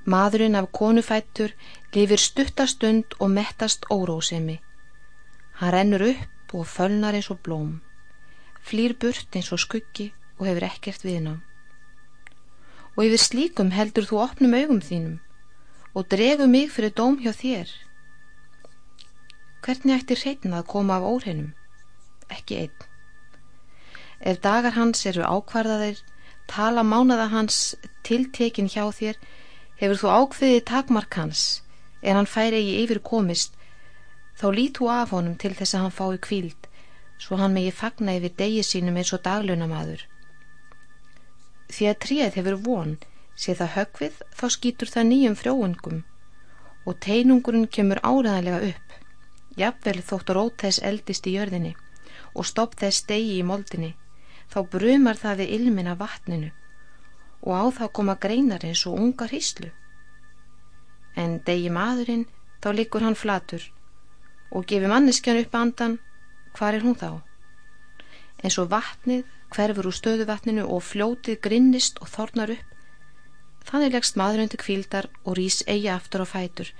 B: Maðurinn af konufættur lifir stuttastund og mettast órósemi. Hann rennur upp og fölnar eins og blóm, flýr burt eins og skuggi og hefur ekkert viðnám. Og yfir slíkum heldur þú opnum augum þínum og dregu mig fyrir dóm hjá þér. Hvernig ættir hreitna að koma af óhreinum? Ekki einn. Ef dagar hans eru ákvarðaðir, tala mánaða hans tiltekin hjá þér, hefur þú ákveðið takmark hans, en hann færi í yfir komist, þá lít þú af honum til þess að hann fái kvíld, svo hann megi fagna yfir degi sínum eins og daglunamadur. Því að tríð hefur von, sé það högvið, þá skýtur það nýjum frjóungum og teinungurinn kemur áraðanlega upp, jafnvel þótt rót þess eldist í jörðinni og stopp þess stegi í moldinni þá brumar það við ilmin af vatninu og á það koma greinar eins og ungar híslu. En degi maðurinn, þá likur hann flatur og gefi manneskjan upp andan, hvar er hún þá? En svo vatnið hverfur úr stöðuvatninu og fljótið grinnist og þornar upp. Þannig leggst maðurinn til kvíldar og rýs eigi aftur á fætur.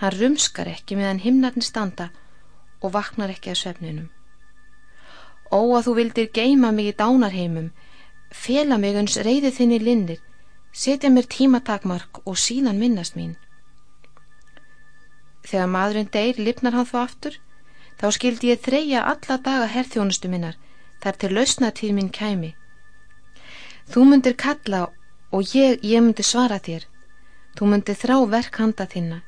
B: Hann rumskar ekki meðan himnarnir standa og vaknar ekki að svefninum. Ó að þú vildir geima mig í dánarheimum, fela mig uns reyði þinni lindir, setja mér tímatakmark og síðan minnast mín. Þegar maðurinn deyr lipnar hann þá aftur, þá skildi ég þreja alla daga herþjónustu minnar, þar til lausnatíð minn kæmi. Þú myndir kalla og ég, ég myndi svara þér, þú myndir þrá verk handa þinna,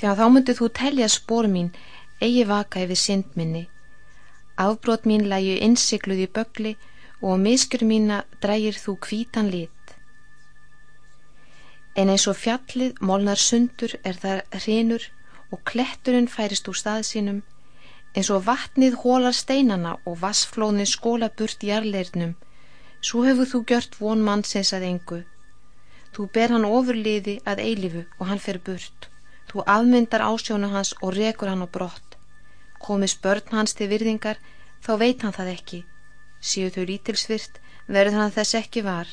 B: þegar þá myndir þú telja spór mín, eigi vaka yfir syndminni, Afbrót mín læju innsikluð í bögli og á miskur mína drægir þú kvítan lit. En eins og fjallið molnar sundur er það hrinur og kletturinn færist úr stað sínum, eins og vatnið hólar steinana og vassflóðin skóla burt í arleirnum, svo hefur þú gjört von mannsins að engu. Þú ber hann ofurliði að eilifu og hann fer burt. Þú afmyndar ásjónu hans og rekur hann á brott komist börn hans til virðingar þá veit hann það ekki. Séu þau lítilsvirt verður hann þess ekki var.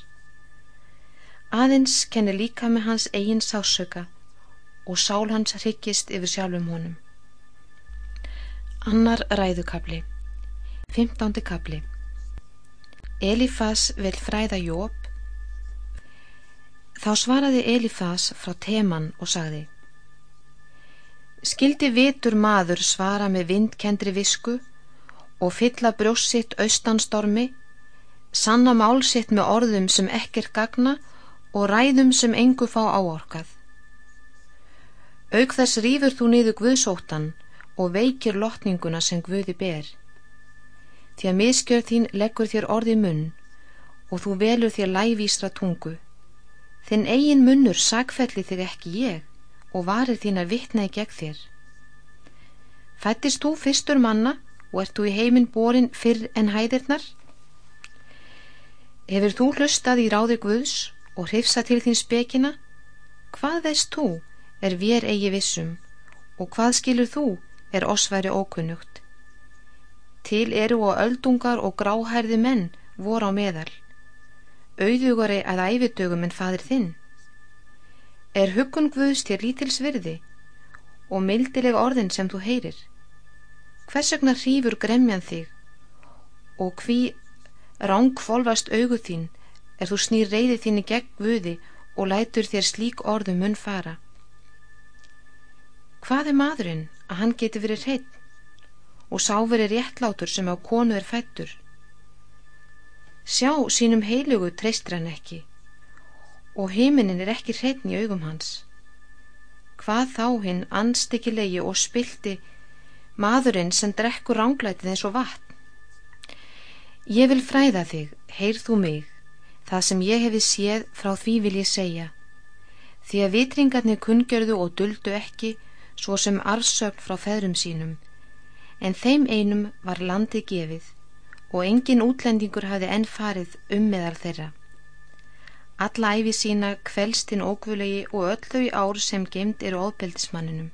B: Aðeins kennir líka með hans eigin sásöka og sál hans hryggist yfir sjálfum honum. Annar ræðukabli 15. kabli Elifas vil fræða Jóp þá svaraði Elifas frá teman og sagði Skildi vitur maður svara með vindkendri visku og fylla brjóssitt austanstormi, sanna málsitt með orðum sem ekkert gagna og ræðum sem engu fá áorkað. Auk þess rýfur þú niður Guðsóttan og veikir lotninguna sem Guði ber. Því að miskjörð þín leggur þér orði munn og þú velur þér lævísra tungu. Þinn eigin munnur sagfelli þig ekki ég og varir þín að vittna í gegn þér. Fættist þú fyrstur manna og ert þú í heiminn borin fyrr en hæðirnar? Hefur þú hlustað í ráði Guðs og hrifsa til þín spekina? Hvað veist þú er vér eigi vissum og hvað skilur þú er osværi ókunnugt? Til eru og öldungar og gráhærði menn vor á meðal, auðugari að æfidögum en fadir þinn. Er huggun Guðs til lítils virði og mildileg orðin sem þú heyrir? Hvers vegna hrífur gremjan þig og hví rángfólvast augu þín er þú snýr reyði þín í gegn Guði og lætur þér slík orðu munn fara? Hvað er maðurinn að hann geti verið hreitt og sá verið réttlátur sem á konu er fættur? Sjá sínum heilugu treystir hann ekki og heiminin er ekki hreitn í augum hans. Hvað þá hinn anstekilegi og spilti maðurinn sem drekkur ránglætið eins og vatn? Ég vil fræða þig, heyrð þú mig, það sem ég hefi séð frá því vil ég segja. Því að vitringarnir kungjörðu og duldu ekki, svo sem arsögn frá feðrum sínum, en þeim einum var landið gefið og engin útlendingur hafði enn farið um meðal þeirra. Alla æfi sína kvelstinn ókvulegi og öll þau ár sem gemd eru óbeldismanninum.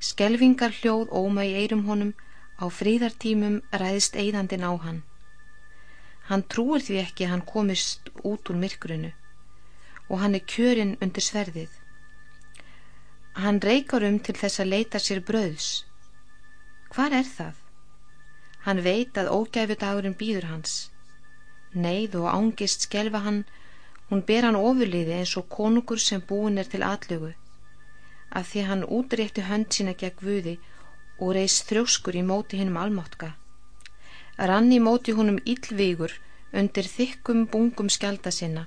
B: Skelvingar hljóð óma í eirum honum, á fríðartímum ræðist eigðandin á hann. Hann trúir því ekki að hann komist út úr myrkrunu og hann er kjörinn undir sverðið. Hann reykar um til þess að leita sér bröðs. Hvar er það? Hann veit að ógæfu dagurinn býður hans. Neyð og ángist skelfa hann, hún ber hann ofurliði eins og konungur sem búin er til atlögu. Af því hann útrétti hönd sína gegn Guði og reys þrjóskur í móti hinnum almáttka. Rann í móti húnum íllvígur undir þykkum bungum skjálta sinna.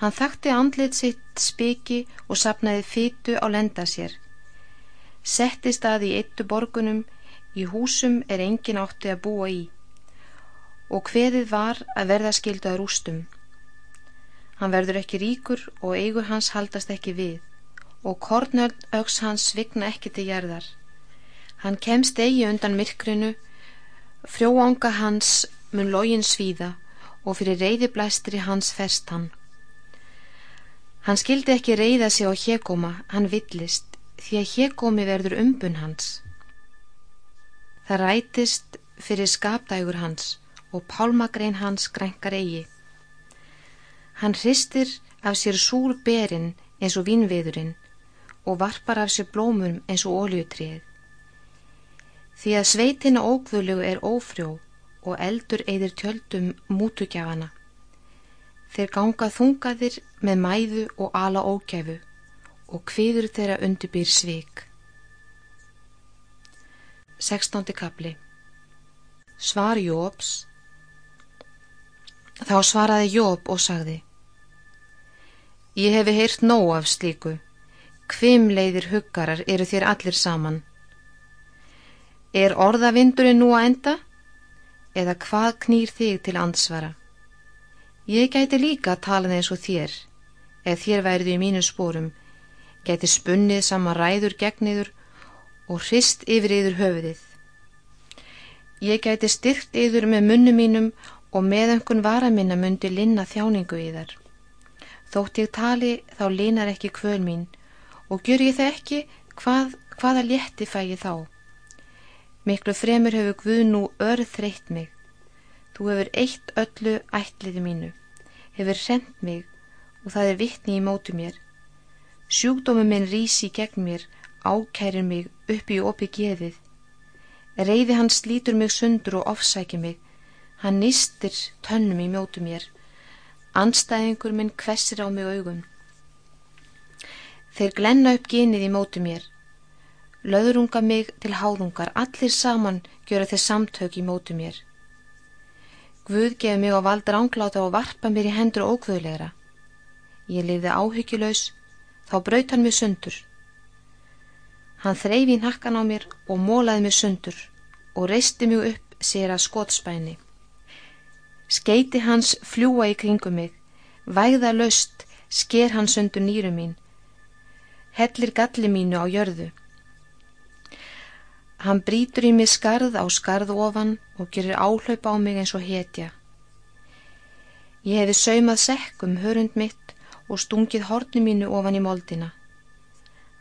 B: Hann þakti andlit sitt spiki og sapnaði fytu á lenda sér. Settist að í eittu borgunum, í húsum er engin átti að búa í og hveðið var að verða skildu að rústum. Hann verður ekki ríkur og eigur hans haldast ekki við og kornöld auks hans svigna ekki til gerðar. Hann kemst eigi undan myrkrinu, frjóanga hans mun login svíða og fyrir reyðiblæstri hans fest hann. Hann skildi ekki reyða sig á hegóma, hann villist, því að hegómi verður umbun hans. Það rætist fyrir skapdægur hans og pálmagrein hans grænkar eigi. Hann hristir af sér súr berin eins og vínviðurinn og varpar af sér blómum eins og óljutrið því að sveitina ókvölugu er ófrjó og eldur eðir tjöldum mútugjafana. Þeir ganga þungaðir með mæðu og ala ógæfu og kviður þeirra undirbýr svik. 16. kapli Svar Jóps Þá svaraði Jób og sagði Ég hefi heyrt nóg af slíku. Hvim leiðir huggarar eru þér allir saman Er orðavindurinn nú að enda? Eða hvað knýr þig til ansvara? Ég gæti líka að tala eins og þér, ef þér værið í mínu spórum, gæti spunnið sama ræður gegniður og hrist yfir yður höfuðið. Ég gæti styrkt yður með munnu mínum og með einhvern varaminna myndi linna þjáningu í þar. Þótt ég tali þá linar ekki kvöl mín og gjur ég það ekki hvað, hvaða létti fæ ég þá. Miklu fremur hefur Guð nú örð þreytt mig. Þú hefur eitt öllu ætliði mínu, hefur sendt mig og það er vittni í mótu mér. Sjúkdómi minn rísi gegn mér, ákærir mig upp í opi geðið. Reyði hann slítur mig sundur og ofsækir mig. Hann nýstir tönnum í mótu mér. Anstæðingur minn kvessir á mig augum. Þeir glenna upp genið í mótu mér löðrunga mig til háðungar, allir saman gjöra þeir samtök í mótu mér. Guð gefi mig á valdur ángláta og varpa mér í hendur ókvöðlegra. Ég liði áhyggjulegs, þá braut hann mig sundur. Hann þreyfi nakkan á mér og mólaði mig sundur og reisti mig upp sér að skotspæni. Skeiti hans fljúa í kringum mig, væða löst, sker hans sundur nýru mín, hellir galli mínu á jörðu. Hann brítur í mig skarð á skarð ofan og gerir áhlaup á mig eins og hetja. Ég hefi saumað sekk um hörund mitt og stungið horni mínu ofan í moldina.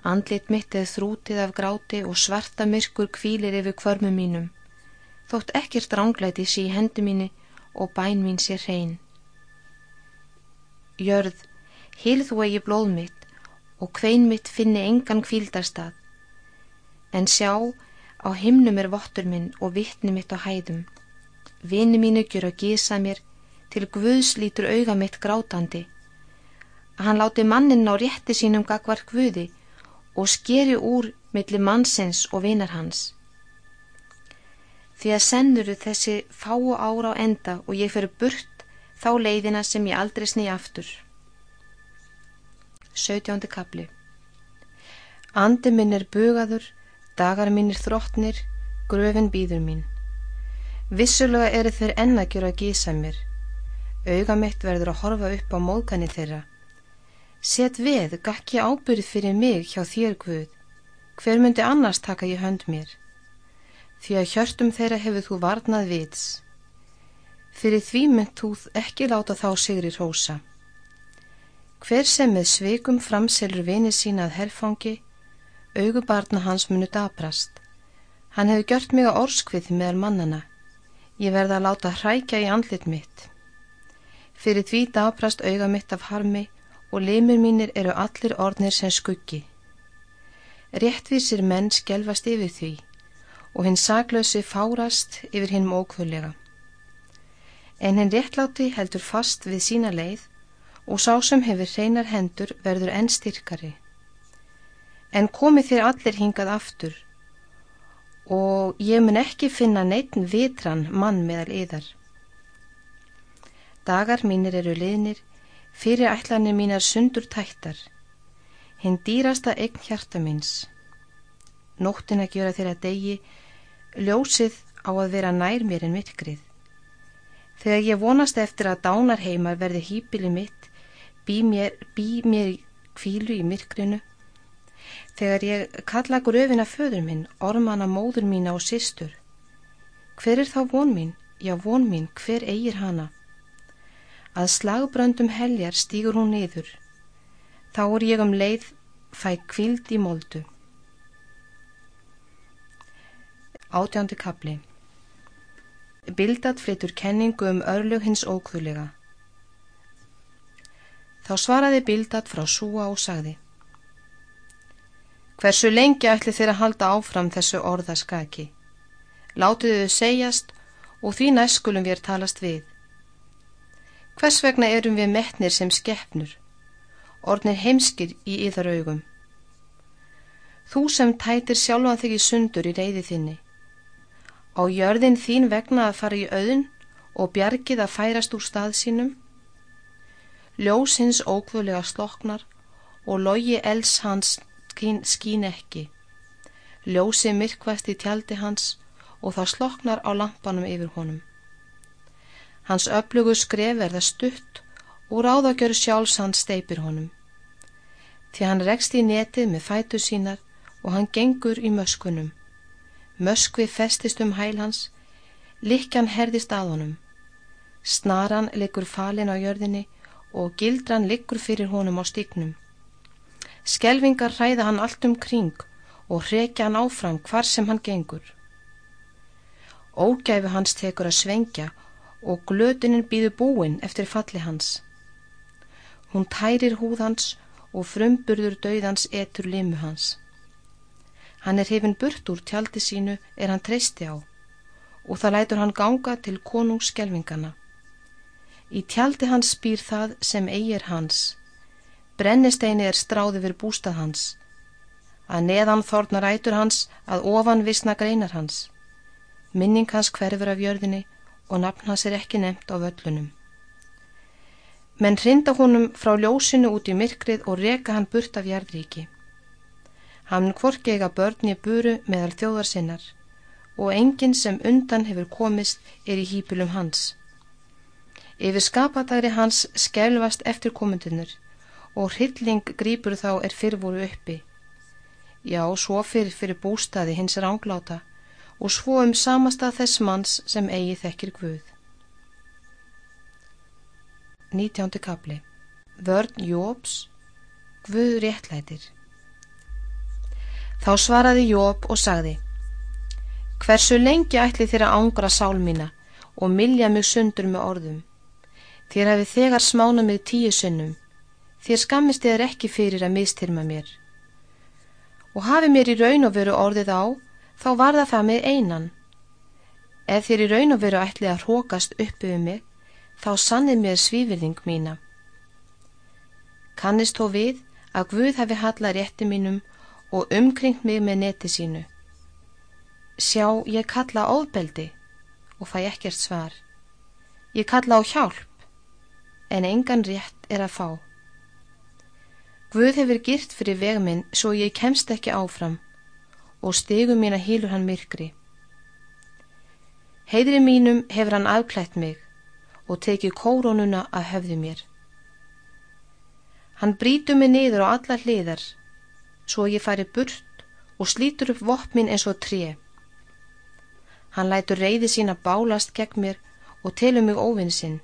B: Andlit mitt eða þrútið af gráti og svarta myrkur kvílir yfir kvörmum mínum. Þótt ekkert ránglæti sé í hendi mínu og bæn mín sé hrein. Jörð, hilð þú eigi blóð mitt og hvein mitt finni engan kvíldarstað. En sjá, Á himnum er vottur minn og vittni mitt á hæðum. Vini mínu gjur að gísa mér til Guðs lítur auga mitt grátandi. Hann láti mannin á rétti sínum gagvar Guði og skeri úr millir mannsins og vinar hans. Því að sennuru þessi fáu ára á enda og ég fyrir burt þá leiðina sem ég aldrei sný aftur. 17. kapli Andi minn er bugaður dagar mínir þróttnir, gröfin býður mín. Vissulega eru þeir enn að gera að gísa mér. Auga mitt verður að horfa upp á móðgani þeirra. Set við, gakki ábyrð fyrir mig hjá þér Guð. Hver myndi annars taka ég hönd mér? Því að hjörtum þeirra hefur þú varnað vits. Fyrir því mynd þú ekki láta þá sigri rósa. Hver sem með sveikum framselur vini sína að herfangi, augubarna hans munu dabrast. Hann hefur gjört mig að orskvið meðal mannana. Ég verða að láta hrækja í andlit mitt. Fyrir því dabrast auga mitt af harmi og limur mínir eru allir orðnir sem skuggi. Réttvísir menn skjelvast yfir því og hinn saglösi fárast yfir hinn mókvölega. En hinn réttláti heldur fast við sína leið og sá sem hefur hreinar hendur verður enn styrkari. En komi þér allir hingað aftur og ég mun ekki finna neittn vitran mann meðal yðar. Dagar mínir eru liðnir, fyrir ætlanir mínar sundur tættar, hinn dýrasta eign hjarta míns. Nóttin að gjöra þeirra degi, ljósið á að vera nær mér en myrkrið. Þegar ég vonast eftir að dánarheimar verði hýpili mitt, bý mér, bý mér kvílu í myrkrinu, þegar ég kalla gröfina föður minn, ormana móður mína og sýstur. Hver er þá von mín? Já, von mín, hver eigir hana? Að slagbröndum heljar stýgur hún niður. Þá er ég um leið fæ kvild í moldu. Átjándi kapli Bildat flyttur kenningu um örlög hins ókvölega. Þá svaraði Bildat frá Súa og sagði Hversu lengi ætli þeir að halda áfram þessu orðaskaki? Látiðu þau segjast og því næst skulum við talast við. Hvers vegna erum við metnir sem skeppnur, ornir heimskir í yðar augum? Þú sem tætir sjálfan þig í sundur í reyði þinni, á jörðin þín vegna að fara í auðn og bjargið að færast úr stað sínum? Ljósins ókvölega sloknar og logi els hans skín ekki. Ljósi myrkvæst í tjaldi hans og það sloknar á lampanum yfir honum. Hans öflugu skref verða stutt og ráðagjör sjálfs hann steipir honum. Því hann rekst í netið með fætu sínar og hann gengur í möskunum. Möskvi festist um hæl hans, likjan herðist að honum. Snaran liggur falin á jörðinni og gildran liggur fyrir honum á stíknum. Skelvingar hræða hann allt um kring og hrekja hann áfram hvar sem hann gengur. Ógæfi hans tekur að svengja og glötunin býður búin eftir falli hans. Hún tærir húð hans og frumburður dauðans etur limu hans. Hann er hefinn burt úr tjaldi sínu er hann treysti á og það lætur hann ganga til konungskelvingana. Í tjaldi hans býr það sem eigir hans. Brennisteini er stráði við bústað hans. Að neðan þorna rætur hans að ofan visna greinar hans. Minning hans hverfur af jörðinni og nafn hans er ekki nefnt á völlunum. Menn hrinda honum frá ljósinu út í myrkrið og reka hann burt af jærðríki. Hann kvorki eiga börni buru meðal þjóðar sinnar og enginn sem undan hefur komist er í hýpilum hans. Yfir skapatæri hans skælvast eftir komundinur og hrylling grýpur þá er fyrrvoru uppi. Já, svo fyrir fyrir bústaði hins rángláta og svo um samasta þess manns sem eigi þekkir Guð. 19. kapli Vörn Jóps Guð réttlætir Þá svaraði Jób og sagði Hversu lengi ætli þér að ángra sál mína og milja mig sundur með orðum? Þér hafi þegar smána mig tíu sunnum. Þér skammist þér ekki fyrir að mistyrma mér. Og hafi mér í raun og veru orðið á, þá var það það með einan. Ef þér í raun og veru ætli að hrókast uppi um mig, þá sannið mér svífirðing mína. Kannist þó við að Guð hafi hallað rétti mínum og umkringt mig með neti sínu. Sjá, ég kalla ofbeldi og fæ ekkert svar. Ég kalla á hjálp, en engan rétt er að fá. Guð hefur girt fyrir vegminn svo ég kemst ekki áfram og stegum mín að hýlur hann myrkri. Heiðri mínum hefur hann afklætt mig og tekið kórónuna að höfðu mér. Hann brítur mig niður á alla hliðar, svo ég fari burt og slítur upp vopmin eins og tré. Hann lætur reyði sína bálast gegn mér og telur mig óvinn sinn.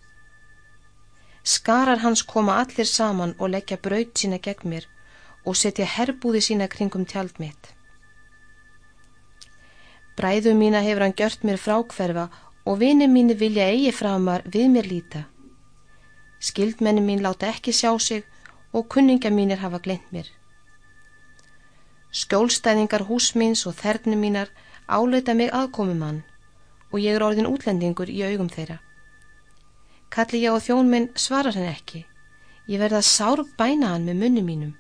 B: Skarar hans koma allir saman og leggja braut sína gegn mér og setja herbúði sína kringum tjald mitt. Bræðu mína hefur hann gjört mér frákverfa og vini mínu vilja eigi framar við mér líta. Skildmenni mín láta ekki sjá sig og kunninga mínir hafa gleynd mér. Skjólstæðingar húsmins og þernum mínar áleita mig aðkomumann og ég er orðin útlendingur í augum þeirra. Kalli ég á þjón minn svarar henn ekki. Ég verða sár bæna hann með munni mínum.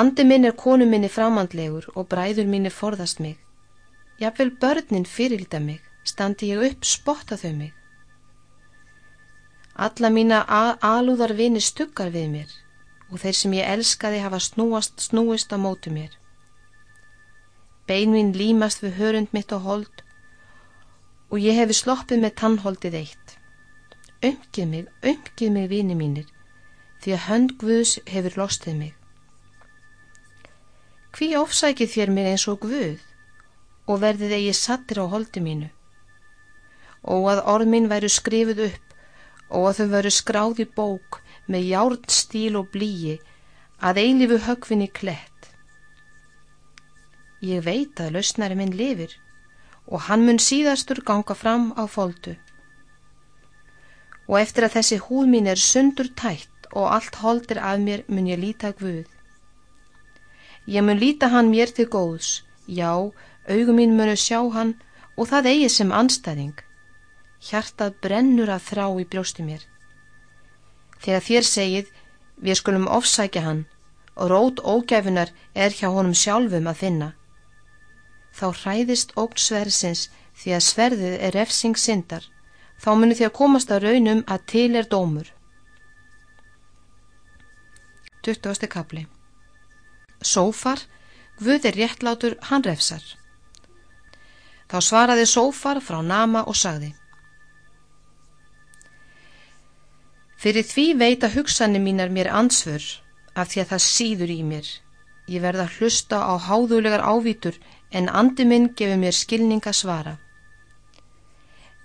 B: Andi minn er konu minni framandlegur og bræður minni forðast mig. Jafnvel börnin fyrirlita mig, standi ég upp, spotta þau mig. Alla mína alúðar vini stuggar við mér og þeir sem ég elskaði hafa snúast snúist á mótu mér. Bein mín límast við hörund mitt og hold og ég hefi sloppið með tannholdið eitt. Ömkið mig, ömkið mig vini mínir því að hönd Guðs hefur lostið mig. Hví ofsækið þér mér eins og Guð og verðið eigi sattir á holdi mínu og að orð mín væru skrifuð upp og að þau veru skráð í bók með járn stíl og blíi að eilifu högfinni klett. Ég veit að lausnari minn lifir og hann mun síðastur ganga fram á fóldu. Og eftir að þessi húð mín er sundur tætt og allt holdir af mér mun ég líta Guð. Ég mun líta hann mér til góðs, já, augum mín munu sjá hann og það eigi sem anstæðing. Hjartað brennur að þrá í brjóstu mér. Þegar þér segið, við skulum ofsækja hann og rót ógæfunar er hjá honum sjálfum að finna. Þá hræðist ógt sverðsins því að sverðið er refsing syndar, þá muni því að komast að raunum að til er dómur. 20. kapli Sófar, Guð er réttlátur, hann refsar. Þá svaraði Sófar frá Nama og sagði Fyrir því veita hugsanir mínar mér ansfur af því að það síður í mér. Ég verða að hlusta á háðulegar ávítur en andi minn gefur mér skilninga svara.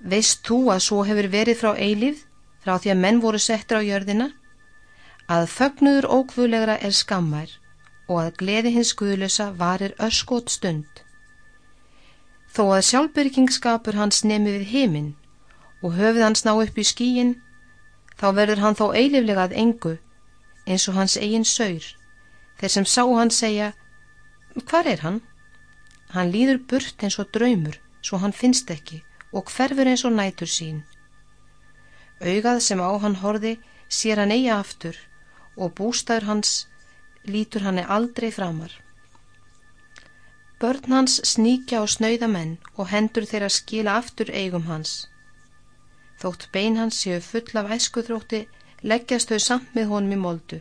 B: Veist þú að svo hefur verið frá eilíð, frá því að menn voru settir á jörðina? Að fögnuður ókvölegra er skammær og að gleði hins guðlösa varir öskot stund. Þó að sjálfbyrgingskapur hans nemi við heiminn og höfð hans ná upp í skíin, þá verður hann þó eiliflega að engu eins og hans eigin saur. Þeir sem sá hann segja, hvar er hann? Hann líður burt eins og draumur, svo hann finnst ekki og hverfur eins og nætur sín. Augað sem á hann horði sér hann eigi aftur og bústæður hans lítur hann aldrei framar. Börn hans sníkja á snauða menn og hendur þeirra skila aftur eigum hans. Þótt bein hans séu full af æskuþrótti leggjast þau samt með honum í moldu.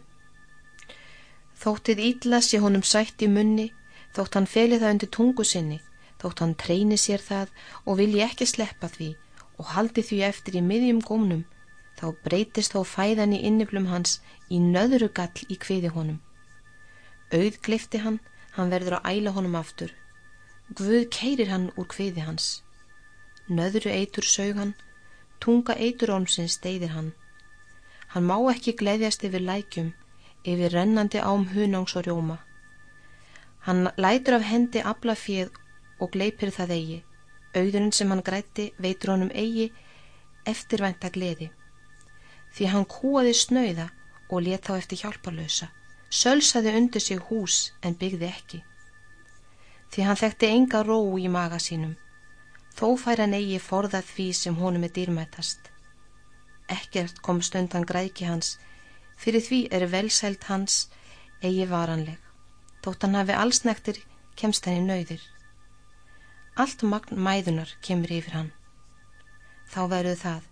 B: Þóttið ítla sé honum sætt í munni, þótt hann feli það undir tungu sinni, þótt hann treyni sér það og vilji ekki sleppa því og haldi því eftir í miðjum gómnum, þá breytist þó fæðan í inniflum hans í nöðru gall í kviði honum. Auð glifti hann, hann verður að æla honum aftur. Guð keirir hann úr kviði hans. Nöðru eitur sög hann, tunga eiturómsins deyðir hann. Hann má ekki gleðjast yfir lækjum, yfir rennandi ám hunangs og rjóma. Hann lætur af hendi abla fjöð og gleipir það eigi. Auðurinn sem hann grætti veitur honum eigi eftirvænta gleði. Því hann kúaði snauða og let þá eftir hjálparlösa sölsaði undir sig hús en byggði ekki. Því hann þekkti enga ró í maga sínum, þó fær hann eigi forðað því sem honum er dýrmætast. Ekkert kom stundan græki hans, fyrir því er velsælt hans eigi varanleg, þótt hann hafi allsnektir kemst henni nöyðir. Allt magn mæðunar kemur yfir hann. Þá verður það,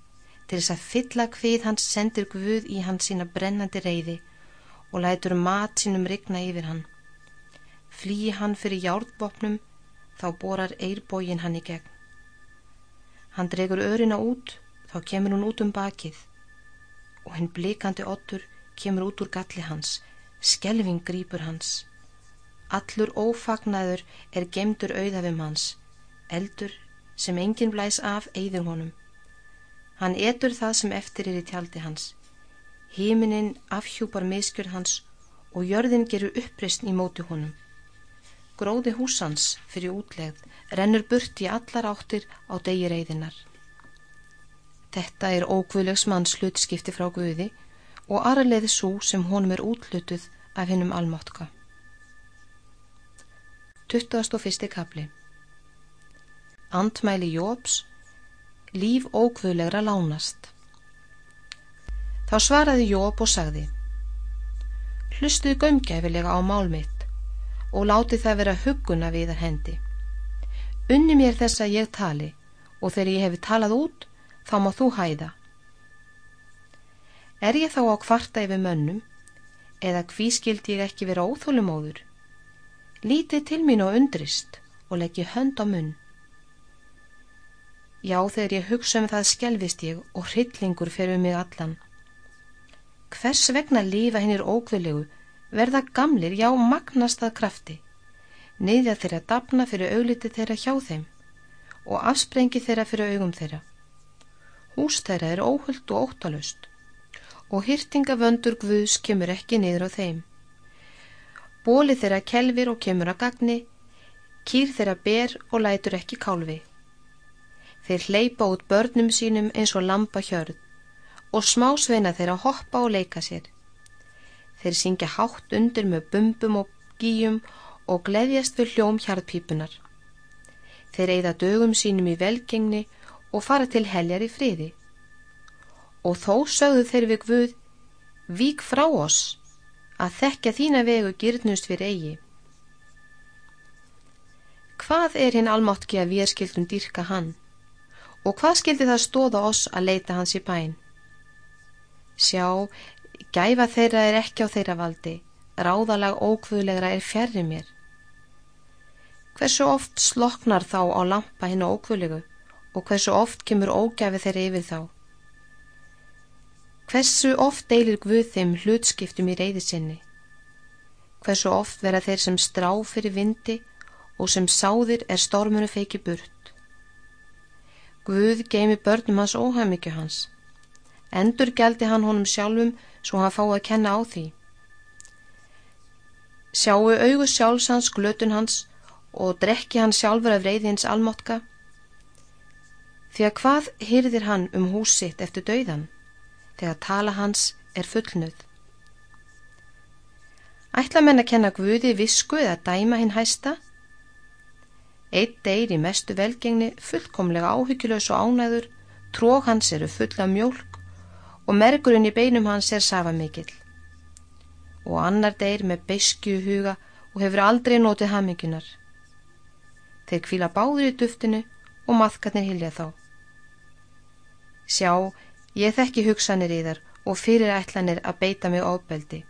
B: til þess að fylla hvið hans sendir Guð í hans sína brennandi reyði og lætur mat sínum rigna yfir hann. Flýi hann fyrir járnbopnum, þá borar eirbógin hann í gegn. Hann dregur örina út, þá kemur hún út um bakið og henn blikandi ottur kemur út úr galli hans, skelving grýpur hans. Allur ófagnaður er gemdur auðafum hans, eldur sem enginn blæs af eigður honum. Hann etur það sem eftir er í tjaldi hans. Híminin afhjúpar miskjörð hans og jörðin gerur upprist í móti honum. Gróði húsans fyrir útlegð rennur burt í allar áttir á degi reyðinar. Þetta er ókvölegs manns hlutskipti frá Guði og aðraleiði svo sem honum er útlutuð af hennum almáttka. 21. kapli Andmæli Jóps Líf ókvölegra lánast Þá svaraði Jób og sagði Hlustuðu gömgæfilega á mál mitt og láti það vera hugguna viðar hendi. Unni mér þess að ég tali og þegar ég hefi talað út þá má þú hæða. Er ég þá á kvarta yfir mönnum eða hví skildi ég ekki vera óþólumóður? Lítið til mín og undrist og leggji hönd á munn. Já, þegar ég hugsa um það skelvist ég og hryllingur fyrir mig allan. Hvers vegna lífa hennir ókvöldlegu verða gamlir, já, magnast að krafti, neyðja þeirra dapna fyrir augliti þeirra hjá þeim og afsprengi þeirra fyrir augum þeirra. Hús þeirra er óhullt og óttalust og hyrtingavöndur Guðs kemur ekki niður á þeim. Bóli þeirra kelvir og kemur að gagni, kýr þeirra ber og lætur ekki kálfi. Þeir hleypa út börnum sínum eins og lampa hjörð og smá sveina þeirra hoppa og leika sér. Þeir syngja hátt undir með bumbum og gíjum og gleðjast við hljóm hjarðpípunar. Þeir eigða dögum sínum í velgengni og fara til heljar í friði. Og þó sögðu þeir við Guð, vík frá oss, að þekka þína vegu gyrnust fyrir eigi. Hvað er hinn almáttki að við skildum dýrka hann? Og hvað skildi það stóða oss að leita hans í bæn? Sjá, gæfa þeirra er ekki á þeirra valdi, ráðalag ókvöðlegra er fjarrir mér. Hversu oft sloknar þá á lampa hinn ókvöðlegu og hversu oft kemur ógæfi þeirra yfir þá? Hversu oft deilir Guð þeim hlutskiptum í reyði sinni? Hversu oft vera þeir sem strá fyrir vindi og sem sáðir er stormunu feiki burt? Guð geimi börnum hans óhæmikju hans. Endur geldi hann honum sjálfum svo hann fái að kenna á því. Sjáu augu sjálfsans glötun hans og drekki hann sjálfur af reyðins almotka? Því að hvað hyrðir hann um húsitt eftir dauðan, þegar tala hans er fullnuð? Ætla menn að kenna Guði visku eða dæma hinn hæsta? Eitt deyr í mestu velgengni, fullkomlega áhyggjulegs og ánæður, trók hans eru fulla mjölk og mergurinn í beinum hans er safa mikill. Og annar deyr með beiskju huga og hefur aldrei notið hamingunar. Þeir kvíla báður í duftinu og maðkarnir hilja þá. Sjá, ég þekki hugsanir í þar og fyrir ætlanir að beita mig ofbeldi.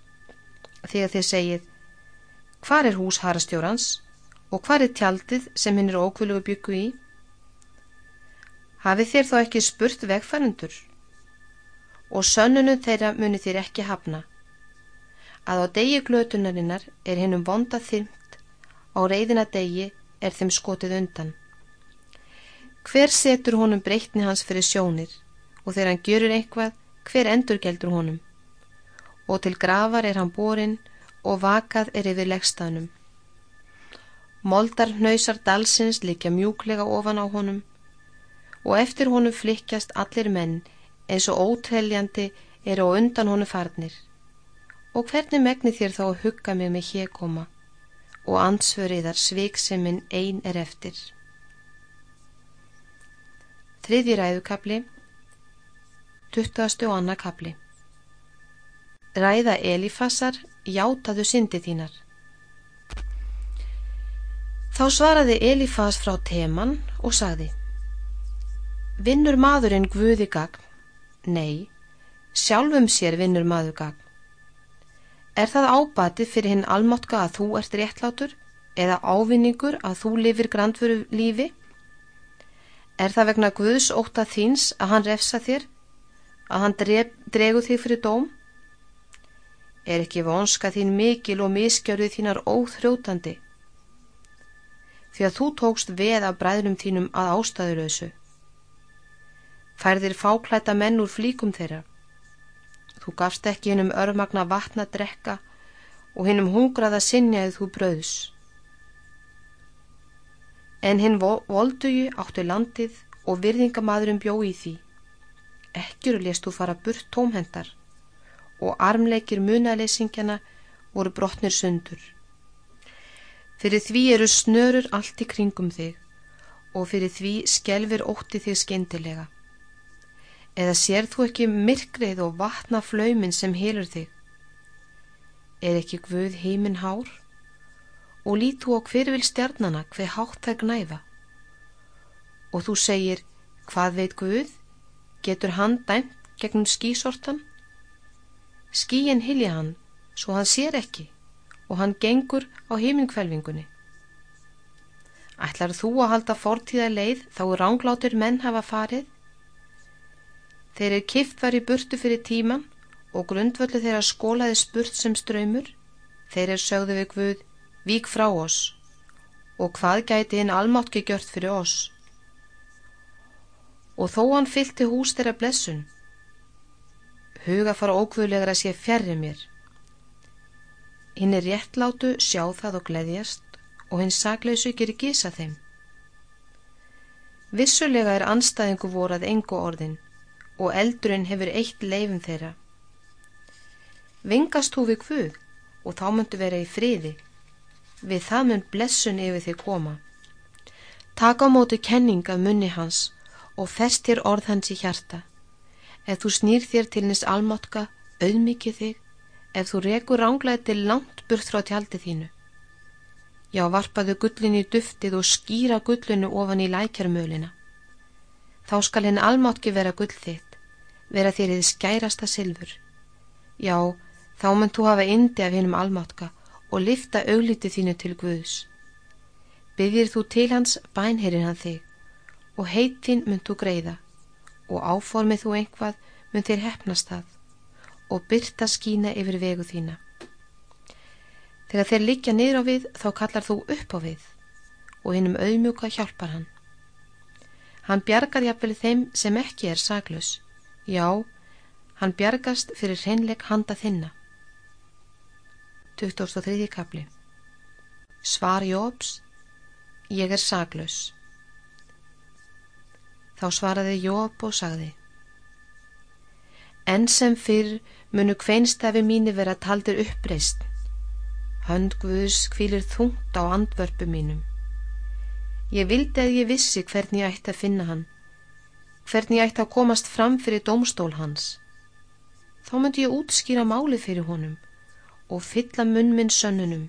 B: Þegar þið segið, hvar er hús harastjórans og hvar er tjaldið sem hinn er ókvölugu byggu í? Hafið þér þá ekki spurt vegfærandur? Og sönnunum þeirra muni þér ekki hafna. Að á degi glötunarinnar er hinn um vonda þyrmt, á reyðina degi er þeim skotið undan. Hver setur honum breytni hans fyrir sjónir? og þegar hann gjörur eitthvað, hver endur geldur honum. Og til grafar er hann borin og vakað er yfir leggstaðnum. Moldar hnausar dalsins likja mjúklega ofan á honum og eftir honum flikkjast allir menn eins og ótreljandi eru á undan honum farnir. Og hvernig megni þér þá að hugga mig með hégoma og ansvöriðar svikseminn ein er eftir. Þriðji ræðukabli 20. og annar kapli Ræða Elifassar, játaðu syndi þínar. Þá svaraði Elifass frá teman og sagði Vinnur maðurinn Guði gagn? Nei, sjálfum sér vinnur maður gagn. Er það ábatið fyrir hinn almotka að þú ert réttlátur? eða ávinningur að þú lifir grandveru lífi? Er það vegna Guðs óta þíns að hann refsa þér, að hann dregu þig fyrir dóm? Er ekki vonska þín mikil og miskjörðu þínar óþrjótandi? Því að þú tókst veð af bræðnum þínum að ástæðurösu. Færðir fáklæta menn úr flíkum þeirra. Þú gafst ekki hennum örmagna vatna drekka og hennum hungraða sinjaði þú bröðs. En hinn volduju áttu landið og virðingamadurum bjó í því. Ekkjur lést þú fara burt tómhendar og armleikir munalesingjana voru brotnir sundur. Fyrir því eru snörur allt í kringum þig og fyrir því skelfir ótti þig skeindilega. Eða sér þú ekki myrkrið og vatna flaumin sem helur þig? Er ekki Guð heiminn hár? Og lít þú á hver vil stjarnana hver hátt þær gnæfa? Og þú segir, hvað veit Guð? Getur hann dæmt gegnum skísortan? Skíin hilja hann, svo hann sér ekki og hann gengur á heiminkvelvingunni. Ætlar þú að halda fortíða leið þá ránglátur menn hafa farið? Þeir er kift var í burtu fyrir tíman og grundvöldu þeirra skólaði spurt sem ströymur. Þeir er sögðu við Guð, vík frá oss og hvað gæti hinn almáttki gjört fyrir oss? Og þó hann fylgti hús þeirra blessun, huga fara ókvöðlegar að sé fjarrir mér. Hinn er réttlátu, sjá það og gleðjast og hinn sagleysu gerir gísa þeim. Vissulega er anstæðingu vorað engu orðin og eldurinn hefur eitt leifin þeirra. Vingast þú við hvud og þá myndu vera í friði. Við það mynd blessun yfir þig koma. Taka á móti kenning af munni hans og fest þér orð hans í hjarta. Ef þú snýr þér til nýst almátka, auðmikið þig, ef þú rekur ránglæði til langt burt frá tjaldi þínu. Já, varpaðu gullinu í duftið og skýra gullinu ofan í lækjarmölina. Þá skal henn almátki vera gull þitt, vera þér eða skærasta silfur. Já, þá mun þú hafa indi af hennum almátka og lifta augliti þínu til Guðs. Byggir þú til hans, bænherinn hann þig og heitin mun þú greiða og áformið þú einhvað mun þér hefnast það og byrta skína yfir vegu þína. Þegar þeir liggja niður á við þá kallar þú upp á við og hinnum auðmjúka hjálpar hann. Hann bjargar jafnvel þeim sem ekki er saglus. Já, hann bjargast fyrir hreinleik handa þinna. 2003. kapli Svar Jóps Ég er saglus. Þá svaraði Jóp og sagði En sem fyrr munu kveinstafi mínu vera taldir uppreist. Hönd Guðs kvílir þungt á andvörpu mínum. Ég vildi að ég vissi hvernig ég ætti að finna hann, hvernig ég ætti að komast fram fyrir dómstól hans. Þá myndi ég útskýra máli fyrir honum og fylla munn minn sönnunum.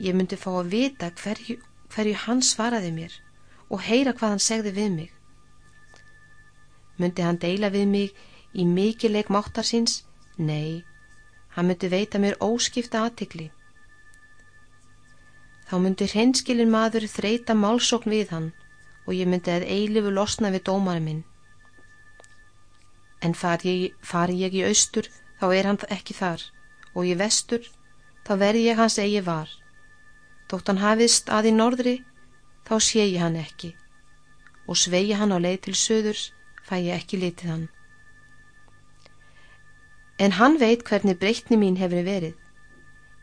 B: Ég myndi fá að vita hverju, hverju hann svaraði mér og heyra hvað hann segði við mig. Myndi hann deila við mig í mikileik máttar síns? Nei, hann myndi veita mér óskipta aðtikli. Þá myndi hreinskilin maður þreita málsókn við hann og ég myndi að eilifu losna við dómarum minn. En fari ég, fari ég í austur þá er hann ekki þar og í vestur þá verði ég hans eigi var. Þótt hann hafist að í norðri þá sé ég hann ekki og svegi hann á leið til söðurs fæ ég ekki litið hann. En hann veit hvernig breytni mín hefur verið.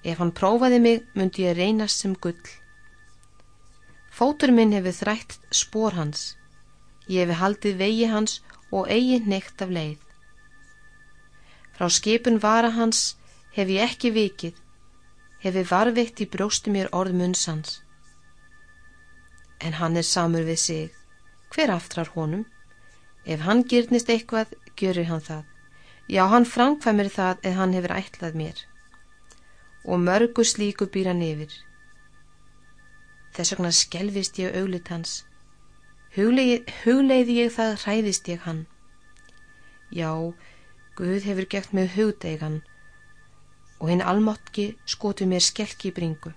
B: Ef hann prófaði mig myndi ég reynast sem gull. Fótur minn hefur þrætt spór hans. Ég hefur haldið vegi hans og eigi neitt af leið. Frá skipun vara hans hef ég ekki vikið, hefur varveitt í brjóstu mér orð munnsans en hann er samur við sig. Hver aftrar honum? Ef hann gyrnist eitthvað, görur hann það. Já, hann framkvæmir það eða hann hefur ætlað mér. Og mörgu slíku býr hann yfir. Þess vegna skelvist ég auglit hans. Hugleiði, ég það, hræðist ég hann. Já, Guð hefur gert mig hugdegan og hinn almátki skotu mér skelki í bringu.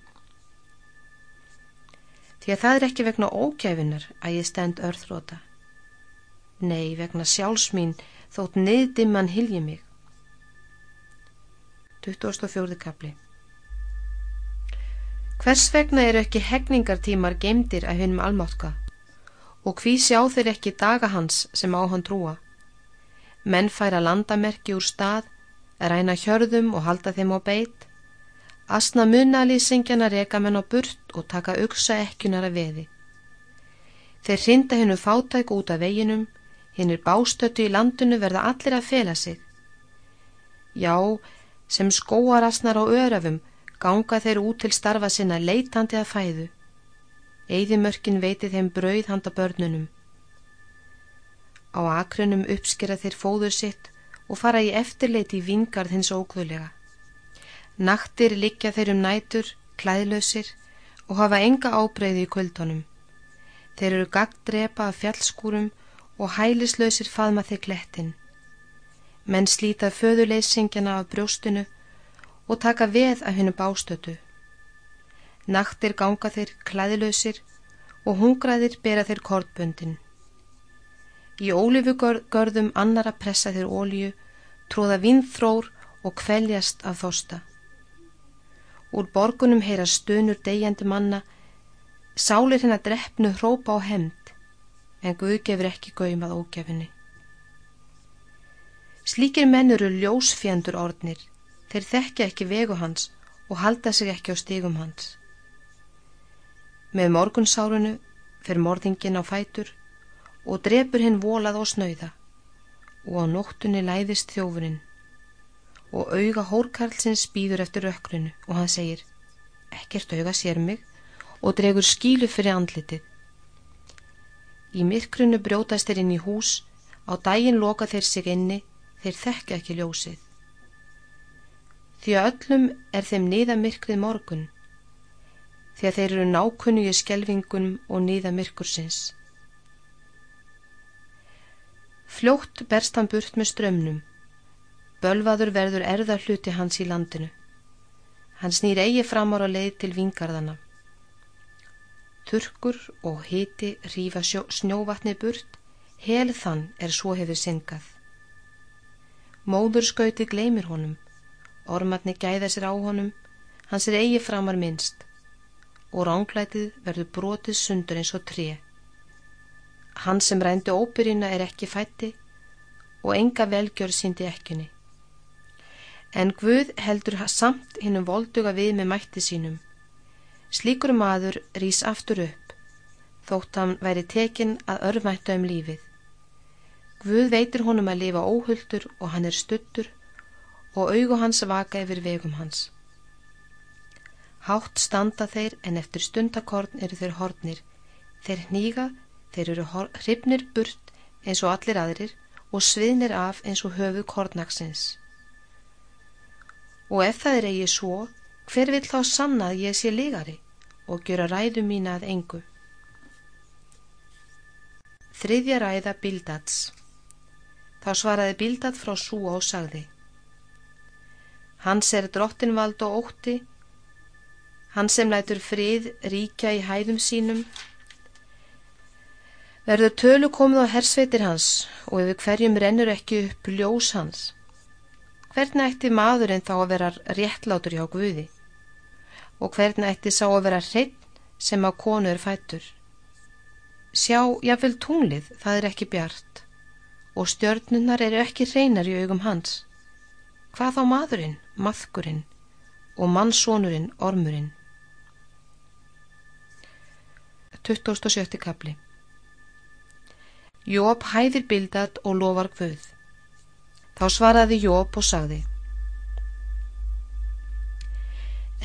B: Því að það er ekki vegna ókæfinar að ég stend örþróta. Nei, vegna sjálfsmín þótt niðdimman hilji mig. 24. kapli Hvers vegna eru ekki hegningartímar geimdir af hennum almáttka og hví sjá þeir ekki daga hans sem á hann trúa? Menn færa landamerki úr stað, ræna hjörðum og halda þeim á beitt, asna munalýsingjana reka menn á burt og taka auksa ekkunar að veði. Þeir hrinda hennu fátæk út af veginum, hinn er bástötu í landinu verða allir að fela sig. Já, sem skóarasnar á örafum ganga þeir út til starfa sinna leitandi að fæðu. Eðimörkin veiti þeim brauð handa börnunum. Á akrunum uppskera þeir fóður sitt og fara í eftirleiti í vingarð hins ókvölega. Naktir likja þeir um nætur, klæðlausir og hafa enga ábreyði í kvöldunum. Þeir eru gagdrepa af fjallskúrum og hælislausir faðma þeir klettin. Menn slíta föðuleysingjana af brjóstinu og taka veð af hennu bástötu. Naktir ganga þeir klæðilausir og hungraðir bera þeir kortböndin. Í ólífugörðum annara pressa þeir ólíu, tróða vindþrór og kveljast af þosta. Úr borgunum heyra stunur degjandi manna, sálir henn að drefnu hrópa á hemd, en Guð gefur ekki gaumað ógefinni. Slíkir menn eru ljósfjendur orðnir, þeir þekkja ekki vegu hans og halda sig ekki á stígum hans. Með morgunsárunu fer morðingin á fætur og drefur hinn volað og snauða og á nóttunni læðist þjófurinn og auga hórkarlsins býður eftir rökkrunu og hann segir ekkert auga sér mig og dregur skílu fyrir andlitið. Í myrkrunu brjótast þeir inn í hús, á daginn loka þeir sig inni þeir þekka ekki ljósið. Því að öllum er þeim niðamirkrið morgun, því að þeir eru nákunni í skelvingunum og niðamirkursins. Fljótt berst hann burt með strömmnum, bölvaður verður erða hluti hans í landinu. Hann snýr eigi framar á leið til vingarðana. Turkur og hiti rífa snjóvatni burt, hel þann er svo hefur syngað. Móðurskauti gleymir honum, ormatni gæða sér á honum, hans er eigi framar minnst og ránglætið verður brotið sundur eins og tré. Hann sem rændi óbyrjina er ekki fætti og enga velgjör síndi ekkunni. En Guð heldur samt hinnum volduga við með mætti sínum. Slíkur maður rýs aftur upp, þótt hann væri tekinn að örmættu um lífið. Guð veitir honum að lifa óhulltur og hann er stuttur og augu hans vaka yfir vegum hans. Hátt standa þeir en eftir stundakorn eru þeir hornir. Þeir hníga, þeir eru hrifnir burt eins og allir aðrir og sviðnir af eins og höfu kornaksins. Og ef það er eigi svo, hver vill þá sanna að ég sé lígari og gjöra ræðu mína að engu? Þriðja ræða Bildats Þá svaraði Bildad frá Súa og sagði Hans er drottinvald og ótti, hann sem lætur frið ríkja í hæðum sínum, verður tölu komið á hersveitir hans og yfir hverjum rennur ekki upp ljós hans. Hvernig ætti maðurinn þá að vera réttlátur hjá Guði og hvernig ætti sá að vera hreinn sem á konu er fættur? Sjá, jáfnvel tunglið, það er ekki bjart og stjörnunar eru ekki reynar í augum hans. Hvað á maðurinn, maðkurinn og mannsónurinn, ormurinn? 27. kapli Jóp hæðir bildat og lofar hvöð. Þá svaraði Jóp og sagði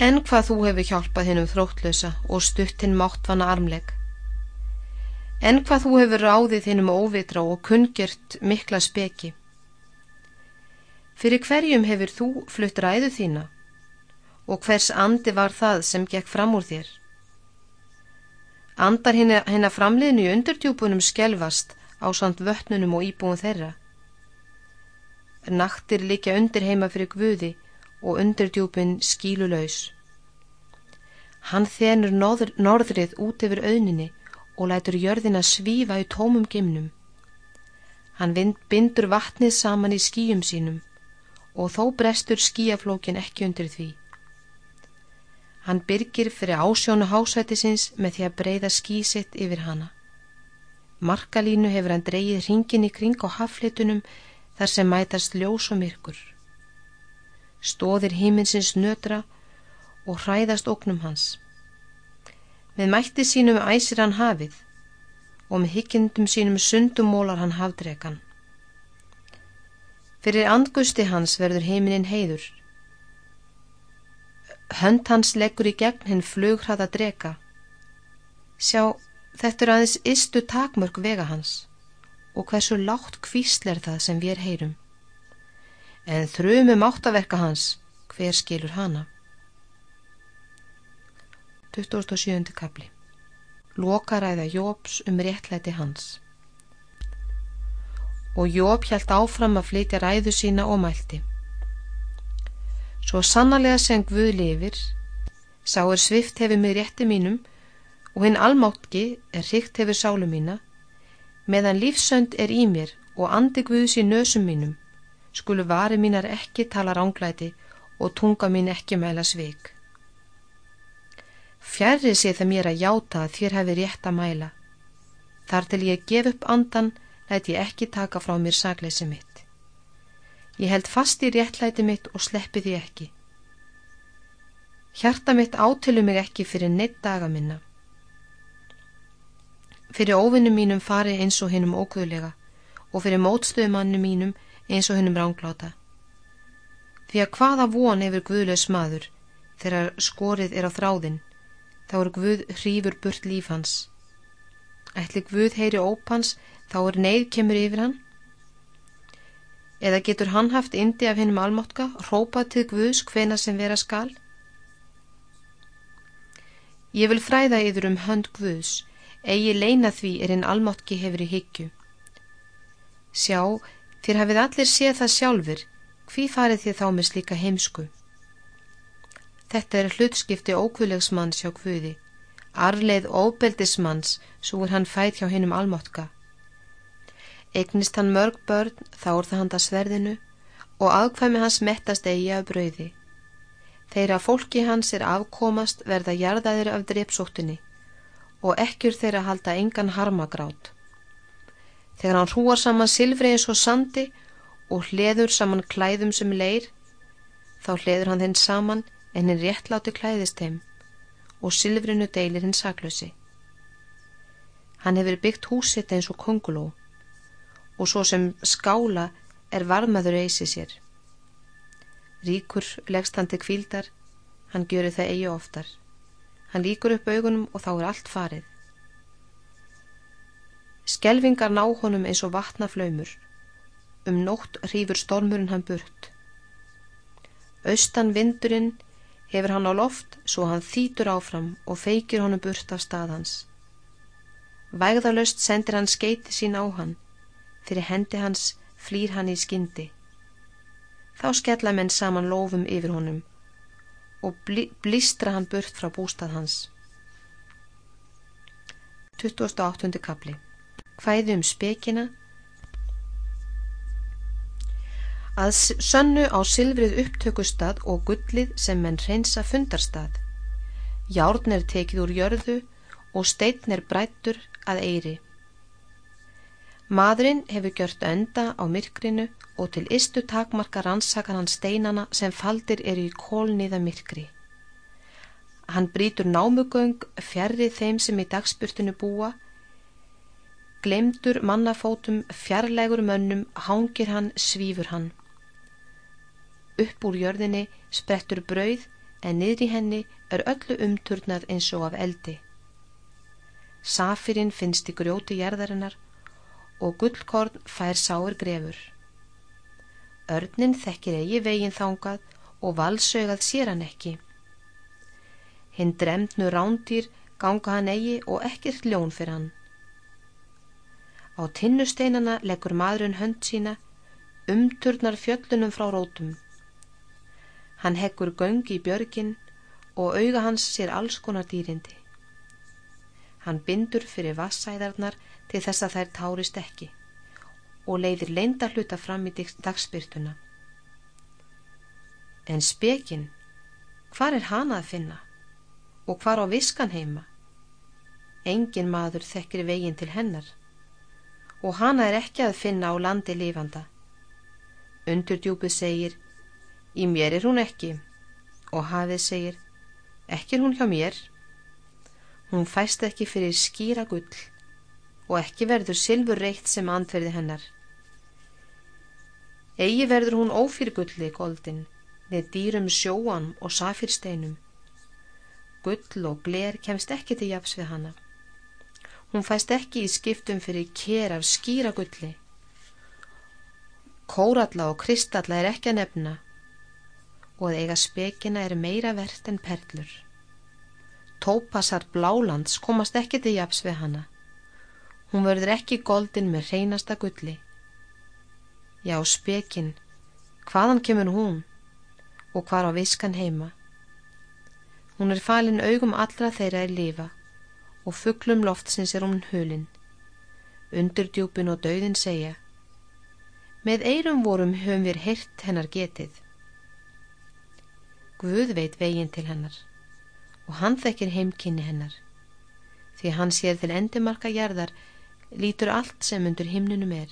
B: En hvað þú hefur hjálpað hennum þróttlösa og stutt hinn máttvanna armleg en hvað þú hefur ráðið þínum óvitra og kungjört mikla speki. Fyrir hverjum hefur þú flutt ræðu þína og hvers andi var það sem gekk fram úr þér? Andar hennar framliðinu í undurdjúpunum skelvast á samt vötnunum og íbúin þeirra. Naktir likja undir heima fyrir guði og undurdjúpin skíluleus. Hann þenur norð, norðrið út yfir auðninni og lætur jörðina svífa í tómum gimnum. Hann bindur vatnið saman í skýjum sínum og þó brestur skýjaflókin ekki undir því. Hann byrgir fyrir ásjónu hásætisins með því að breyða skýsitt yfir hana. Markalínu hefur hann dreyið ringin í kring á haflitunum þar sem mætast ljós og myrkur. Stóðir híminsins nötra og hræðast óknum hans. Með mætti sínum æsir hann hafið og með hyggindum sínum sundumólar hann hafdrekan. Fyrir andgusti hans verður heiminin heiður Hönd hans leggur í gegn hinn flughrað að drega. Sjá, þetta er aðeins istu takmörk vega hans og hversu látt kvísl er það sem við heyrum. En þrjumum áttaverka hans, hver skilur hana? 27. kapli Lokaræða Jóps um réttlæti hans Og Jób hjælt áfram að flytja ræðu sína og mælti. Svo sannarlega sem Guð lifir, sá er svift hefur mig rétti mínum og hinn almáttki er hrygt hefur sálu mína, meðan lífsönd er í mér og andi Guðs í nösum mínum, skulu vari mínar ekki tala ránglæti og tunga mín ekki mæla sveik. Fjærri sé það mér að játa að þér hefur rétt að mæla. Þar til ég gef upp andan, læt ég ekki taka frá mér sagleysi mitt. Ég held fast í réttlæti mitt og sleppi því ekki. Hjarta mitt átilu mig ekki fyrir neitt daga minna. Fyrir óvinnum mínum fari eins og hinnum ókvöðlega og fyrir mótstöðumannu mínum eins og hinnum rángláta. Því að hvaða von yfir Guðlaus maður þegar skorið er á þráðin, þá er Guð hrífur burt líf hans. Ætli Guð heyri ópans, þá er neyð kemur yfir hann Eða getur hann haft indi af hennum almáttka, rópað til Guðs hvena sem vera skal? Ég vil fræða yfir um hönd Guðs, eigi leina því er hinn almáttki hefur í hyggju. Sjá, þér hafið allir séð það sjálfur, hví farið þið þá með slíka heimsku? Þetta er hlutskipti ókvölegsmanns hjá Guði, arleið óbeldismanns, svo er hann fæð hjá hennum almáttka. Egnist hann mörg börn þá er það handa sverðinu og aðkvæmi hans mettast eigi af brauði. Þeirra fólki hans er afkomast verða jarðaðir af drepsóttunni og ekkjur þeirra halda engan harmagrátt. Þegar hann hrúar saman silfri eins og sandi og hleður saman klæðum sem leir, þá hleður hann þinn saman en hinn réttláti klæðist heim og silfrinu deilir hinn saklösi. Hann hefur byggt húsitt eins og konguló og svo sem skála er varmaður eysi sér. Ríkur leggst hann til kvíldar, hann gjörir það eigi oftar. Hann líkur upp augunum og þá er allt farið. Skelvingar ná honum eins og vatna flaumur. Um nótt hrýfur stormurinn hann burt. Austan vindurinn hefur hann á loft svo hann þýtur áfram og feikir honum burt af staðans. Vægðalöst sendir hann skeiti sín á hann fyrir hendi hans flýr hann í skyndi. Þá skella menn saman lofum yfir honum og blí, blístra hann burt frá bústað hans. 28. kapli Hvæði um spekina Að sönnu á silfrið upptökustad og gullið sem menn reynsa fundarstad. Járn er tekið úr jörðu og steitn er brættur að eiri. Maðurinn hefur gjört enda á myrkrinu og til istu takmarka rannsakar hann steinana sem faldir eru í kólniða myrkri. Hann brítur námugöng fjarrri þeim sem í dagspurtinu búa, glemdur mannafótum fjarlægur mönnum, hangir hann, svífur hann. Upp úr jörðinni sprettur brauð en niður í henni er öllu umturnað eins og af eldi. Safirinn finnst í grjóti jærðarinnar og gullkorn fær sáir grefur. Örnin þekkir eigi veginn þángað og valsögað sér hann ekki. Hinn dremnu rándýr ganga hann eigi og ekkert ljón fyrir hann. Á tinnusteinana leggur maðurinn hönd sína, umturnar fjöllunum frá rótum. Hann heggur göngi í björgin og auga hans sér alls konar dýrindi. Hann bindur fyrir vassæðarnar til þess að þær tárist ekki og leiðir leinda hluta fram í dagspyrtuna. En spekinn, hvar er hana að finna? Og hvar á viskan heima? Engin maður þekkir veginn til hennar og hana er ekki að finna á landi lifanda. Undurdjúpið segir, í mér er hún ekki og hafið segir, ekki er hún hjá mér. Hún fæst ekki fyrir skýra gull og ekki verður silfur reitt sem andverði hennar. Egi verður hún ófyrgulli goldin, neð dýrum sjóan og safirsteinum. Gull og gler kemst ekki til japs við hana. Hún fæst ekki í skiptum fyrir kér af skýra gulli. Kóralla og kristalla er ekki að nefna og að eiga spekina er meira verðt en perlur. Tópasar blálands komast ekki til japs við hana. Hún verður ekki goldin með reynasta gulli. Já, spekinn, hvaðan kemur hún og hvar á viskan heima? Hún er falin augum allra þeirra er lifa og fugglum loftsins er hún hulin. Undurdjúpin og dauðin segja Með eirum vorum höfum við hirt hennar getið. Guð veit veginn til hennar og hann þekkir heimkynni hennar. Því hann sér til endimarka gerðar lítur allt sem undir himnunum er.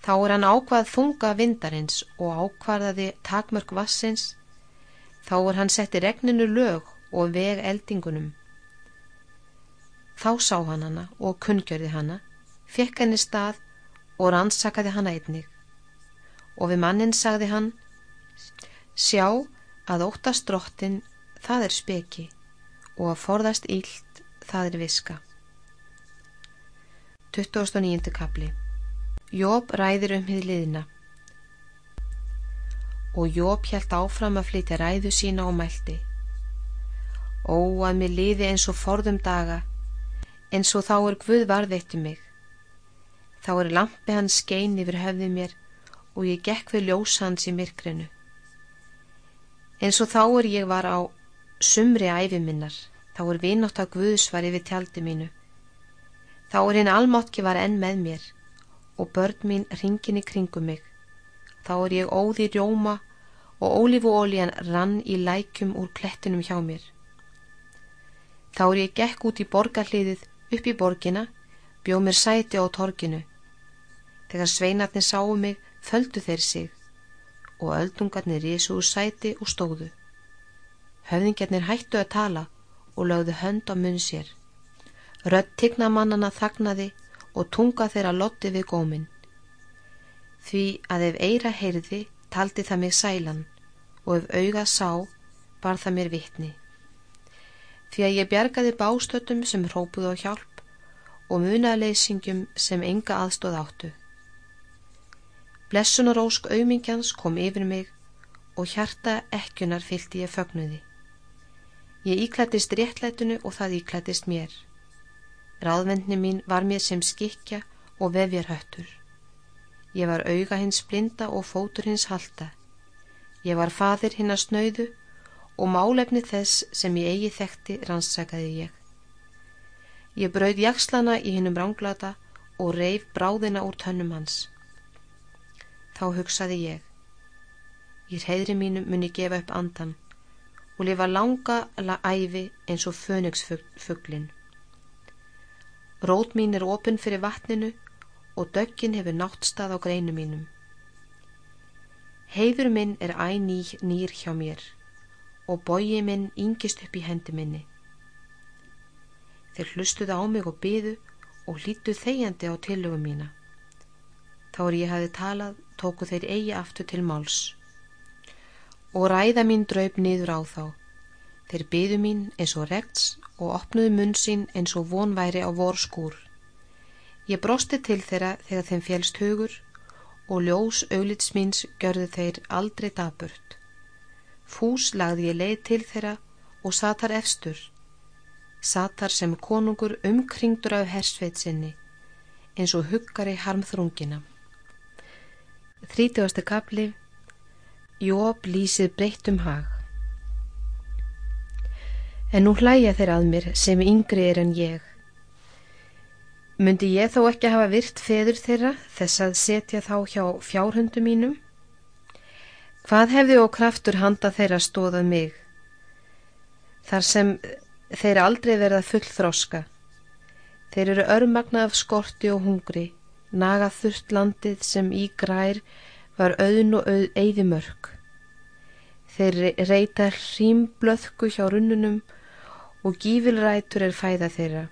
B: Þá er hann ákvað þunga vindarins og ákvarðaði takmörk vassins. Þá er hann setti regninu lög og veg eldingunum. Þá sá hann hana og kunngjörði hana, fekk henni stað og rannsakaði hana einnig. Og við mannin sagði hann, sjá að óttast drottin það er speki og að forðast ílt það er viska. 29. kapli Jóp ræðir um hið liðna. Og Jóp hjælt áfram að flytja ræðu sína og mælti Ó að mér liði eins og forðum daga eins og þá er Guð varðveitti mig. Þá er lampi hans skein yfir höfði mér og ég gekk við ljós hans í myrkrinu. Eins og þá er ég var á sumri æfi minnar þá er vinátt að Guðs var yfir tjaldi mínu þá er hinn almátki var enn með mér og börn mín ringin í kringum mig. Þá er ég óði rjóma og ólífuóljan rann í lækjum úr klettinum hjá mér. Þá er ég gekk út í borgarliðið upp í borgina, bjóð mér sæti á torginu. Þegar sveinarnir sáu mig, földu þeir sig og öldungarnir risu úr sæti og stóðu. Höfðingarnir hættu að tala og lögðu hönd á munn sér. Rött tignamannana þagnaði og tunga þeirra lotti við gómin. Því að ef eira heyrði taldi það mig sælan og ef auga sá bar það mér vittni. Því að ég bjargaði bástötum sem hrópuð á hjálp og munaleysingum sem enga aðstóð áttu. Blessun og rósk auðmingjans kom yfir mig og hjarta ekkunar fylgdi ég fögnuði. Ég íklættist réttlætunu og það íklættist mér. Ráðvendni mín var mér sem skikja og vefjar höttur. Ég var auga hins blinda og fótur hins halda. Ég var fadir hinn að snauðu og málefni þess sem ég eigi þekkti rannsakaði ég. Ég brauð jakslana í hinnum ránglata og reif bráðina úr tönnum hans. Þá hugsaði ég. Í reyðri mínum muni gefa upp andan og lifa langa æfi eins og fönixfugglin. Rót mín er opinn fyrir vatninu og döggin hefur náttstað á greinu mínum. Heiður minn er æný nýr hjá mér og bóji minn yngist upp í hendi minni. Þeir hlustuðu á mig og byðu og hlýttu þegjandi á tillögum mína. Þá er ég hafi talað, tóku þeir eigi aftur til máls og ræða mín draup niður á þá. Þeir byðu mín eins og regts og opnuðu munn sín eins og vonværi á vor skúr. Ég brosti til þeirra þegar þeim félst hugur og ljós auglits míns görðu þeir aldrei daburt. Fús lagði ég leið til þeirra og satar efstur. Satar sem konungur umkringdur af hersveit sinni eins og huggari harmþrungina. Þrítjóðastu kapli Jób lýsið breytt um hag En nú hlæja þeir að mér sem yngri er en ég. Mundi ég þó ekki hafa virt feður þeirra þess að setja þá hjá fjárhundu mínum? Hvað hefði og kraftur handa þeirra stóðað mig? Þar sem þeir aldrei verða full þroska. Þeir eru örmagna af skorti og hungri, naga þurft landið sem í grær var auðn og auð eyðimörk. Þeir reyta hrímblöðku hjá runnunum og gífilrætur er fæða þeirra.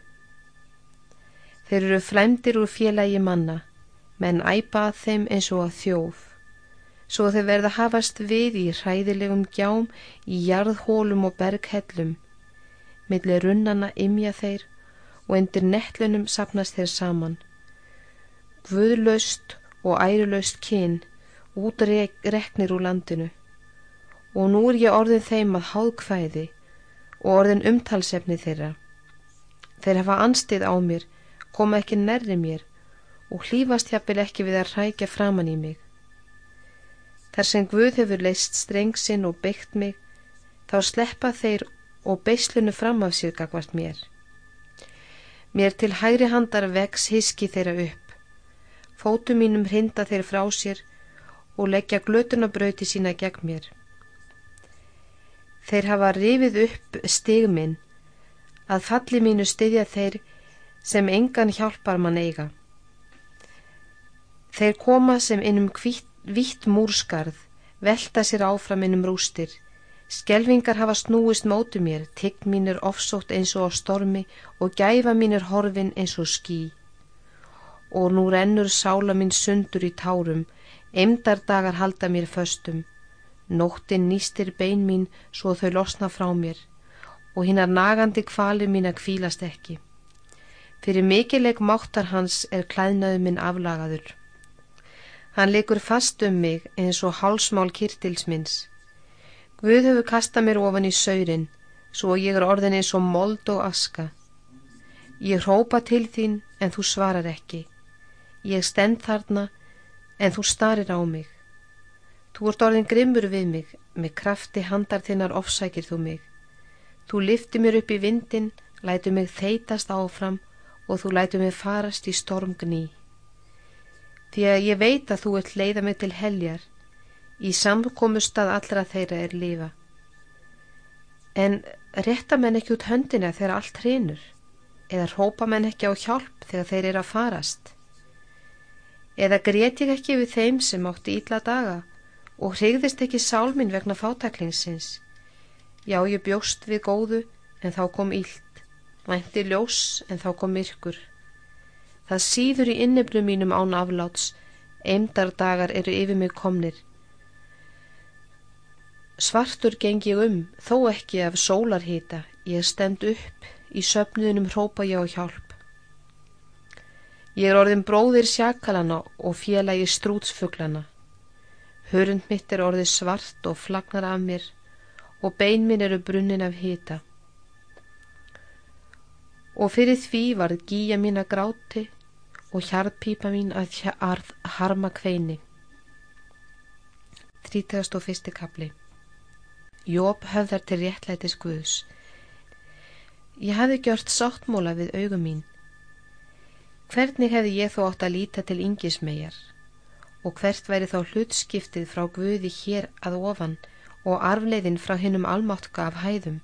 B: Þeir eru flæmdir úr félagi manna, menn æpa að þeim eins og að þjóf, svo þeir verða hafast við í hræðilegum gjám í jarðhólum og berghellum, millir runnana imja þeir og endur nettlunum sapnast þeir saman. Guðlaust og ærulaust kyn út reknir úr landinu og nú er ég orðin þeim að háðkvæði og orðin umtalsefni þeirra. Þeir hafa anstið á mér, koma ekki nærri mér og hlýfast hjapil ekki við að rækja framann í mig. Þar sem Guð hefur leist strengsinn og byggt mig, þá sleppa þeir og beislunu fram af sér gagvart mér. Mér til hægri handar vex hiski þeirra upp. Fótu mínum hrinda þeir frá sér og leggja glötunabrauti sína gegn mér. Þeir hafa rifið upp stigminn að falli mínu styðja þeir sem engan hjálpar mann eiga. Þeir koma sem innum vitt múrskarð, velta sér áfram innum rústir. Skelvingar hafa snúist mótu mér, tigg mín er ofsótt eins og á stormi og gæfa mín er horfin eins og ský. Og nú rennur sála mín sundur í tárum, eimdardagar halda mér föstum. Nóttin nýstir bein mín svo þau losna frá mér og hinnar nagandi kvalir mín að kvílast ekki. Fyrir mikileg máttar hans er klæðnaðu minn aflagaður. Hann leikur fast um mig eins og hálsmál kirtils minns. Guð hefur kastað mér ofan í saurin, svo ég er orðin eins og mold og aska. Ég hrópa til þín en þú svarar ekki. Ég stend þarna en þú starir á mig. Þú ert orðin grimmur við mig, með krafti handar þinnar ofsækir þú mig. Þú lifti mér upp í vindin, lætu mig þeitast áfram og þú lætu mig farast í storm gný. Því að ég veit að þú ert leiða mig til heljar, í samkomustad allra þeirra er lifa. En rétta menn ekki út höndina þegar allt hrinur, eða rópa menn ekki á hjálp þegar þeir eru að farast. Eða grét ég ekki við þeim sem átti ítla daga, og hrigðist ekki sálminn vegna fátaklingsins. Já, ég bjóst við góðu en þá kom ílt, vænti ljós en þá kom myrkur. Það síður í inniblu mínum án afláts, eimdardagar eru yfir mig komnir. Svartur geng ég um, þó ekki af sólarhýta, ég stend upp, í söpnuðinum hrópa ég á hjálp. Ég er orðin bróðir sjakalana og félagi strútsfuglana. Hörund mitt er orðið svart og flagnar af mér og bein minn eru brunnin af hita. Og fyrir því varð gíja mín að gráti og hjarðpípa mín að arð harma kveini. 31. kapli Jóp höfðar til réttlætis Guðs. Ég hafi gjört sáttmóla við augum mín. Hvernig hefði ég þó átt að líta til yngismegar? Og hvert væri þá hlutskiptið frá Guði hér að ofan og arfleiðin frá hinnum almáttka af hæðum.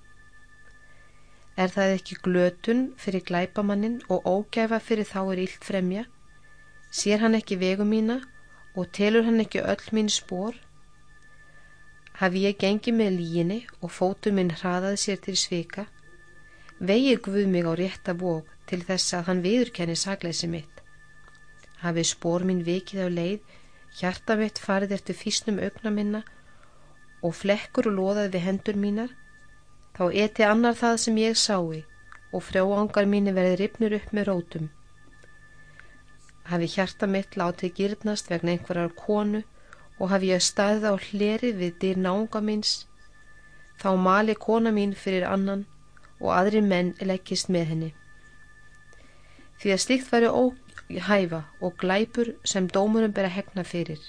B: Er það ekki glötun fyrir glæpamannin og ógæfa fyrir þá er illt fremja? Sér hann ekki vegu mína og telur hann ekki öll mín spór? Hafi ég gengið með líginni og fótu minn hraðað sér til svika? Vegið Guð mig á rétta bók til þess að hann viðurkenni sagleysi mitt. Hafi spór minn vikið á leið Hjarta mitt farið eftir físnum augna minna og flekkur og loðað við hendur mínar, þá eti annar það sem ég sái og frjóangar mínu verði ripnur upp með rótum. Hafi hjarta mitt látið gyrnast vegna einhverjar konu og hafi ég staðið á hleri við dyr nánga míns, þá mali kona mín fyrir annan og aðri menn leggist með henni. Því að slikt væri óg hæfa og glæpur sem dómurum ber að hegna fyrir.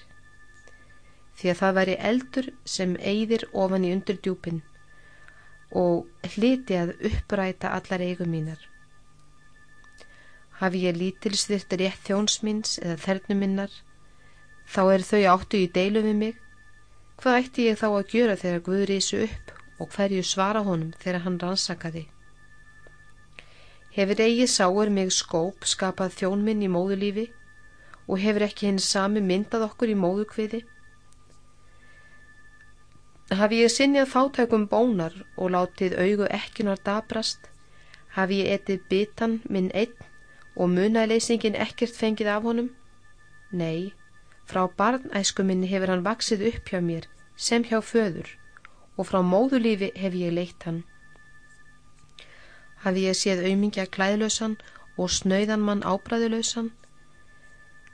B: Því að það væri eldur sem eigðir ofan í undurdjúpin. og hliti að uppræta allar eigum mínar. Hafi ég lítilsvirt rétt þjónsminns eða þernum minnar, þá er þau áttu í deilu við mig, hvað ætti ég þá að gjöra þegar Guð reysu upp og hverju svara honum þegar hann rannsakaði? Hefur eigi sáur mig skóp skapað þjónminn í móðulífi og hefur ekki henni sami myndað okkur í móðukviði? Hafi ég sinjað fátækum bónar og látið augu ekkunar dabrast, hafi ég etið bitan minn einn og munaleysingin ekkert fengið af honum? Nei, frá barnæsku minni hefur hann vaksið upp hjá mér sem hjá föður og frá móðulífi hef ég leitt hann. Hafi ég séð auðmingja klæðlösan og snöyðan mann ábræðulösan?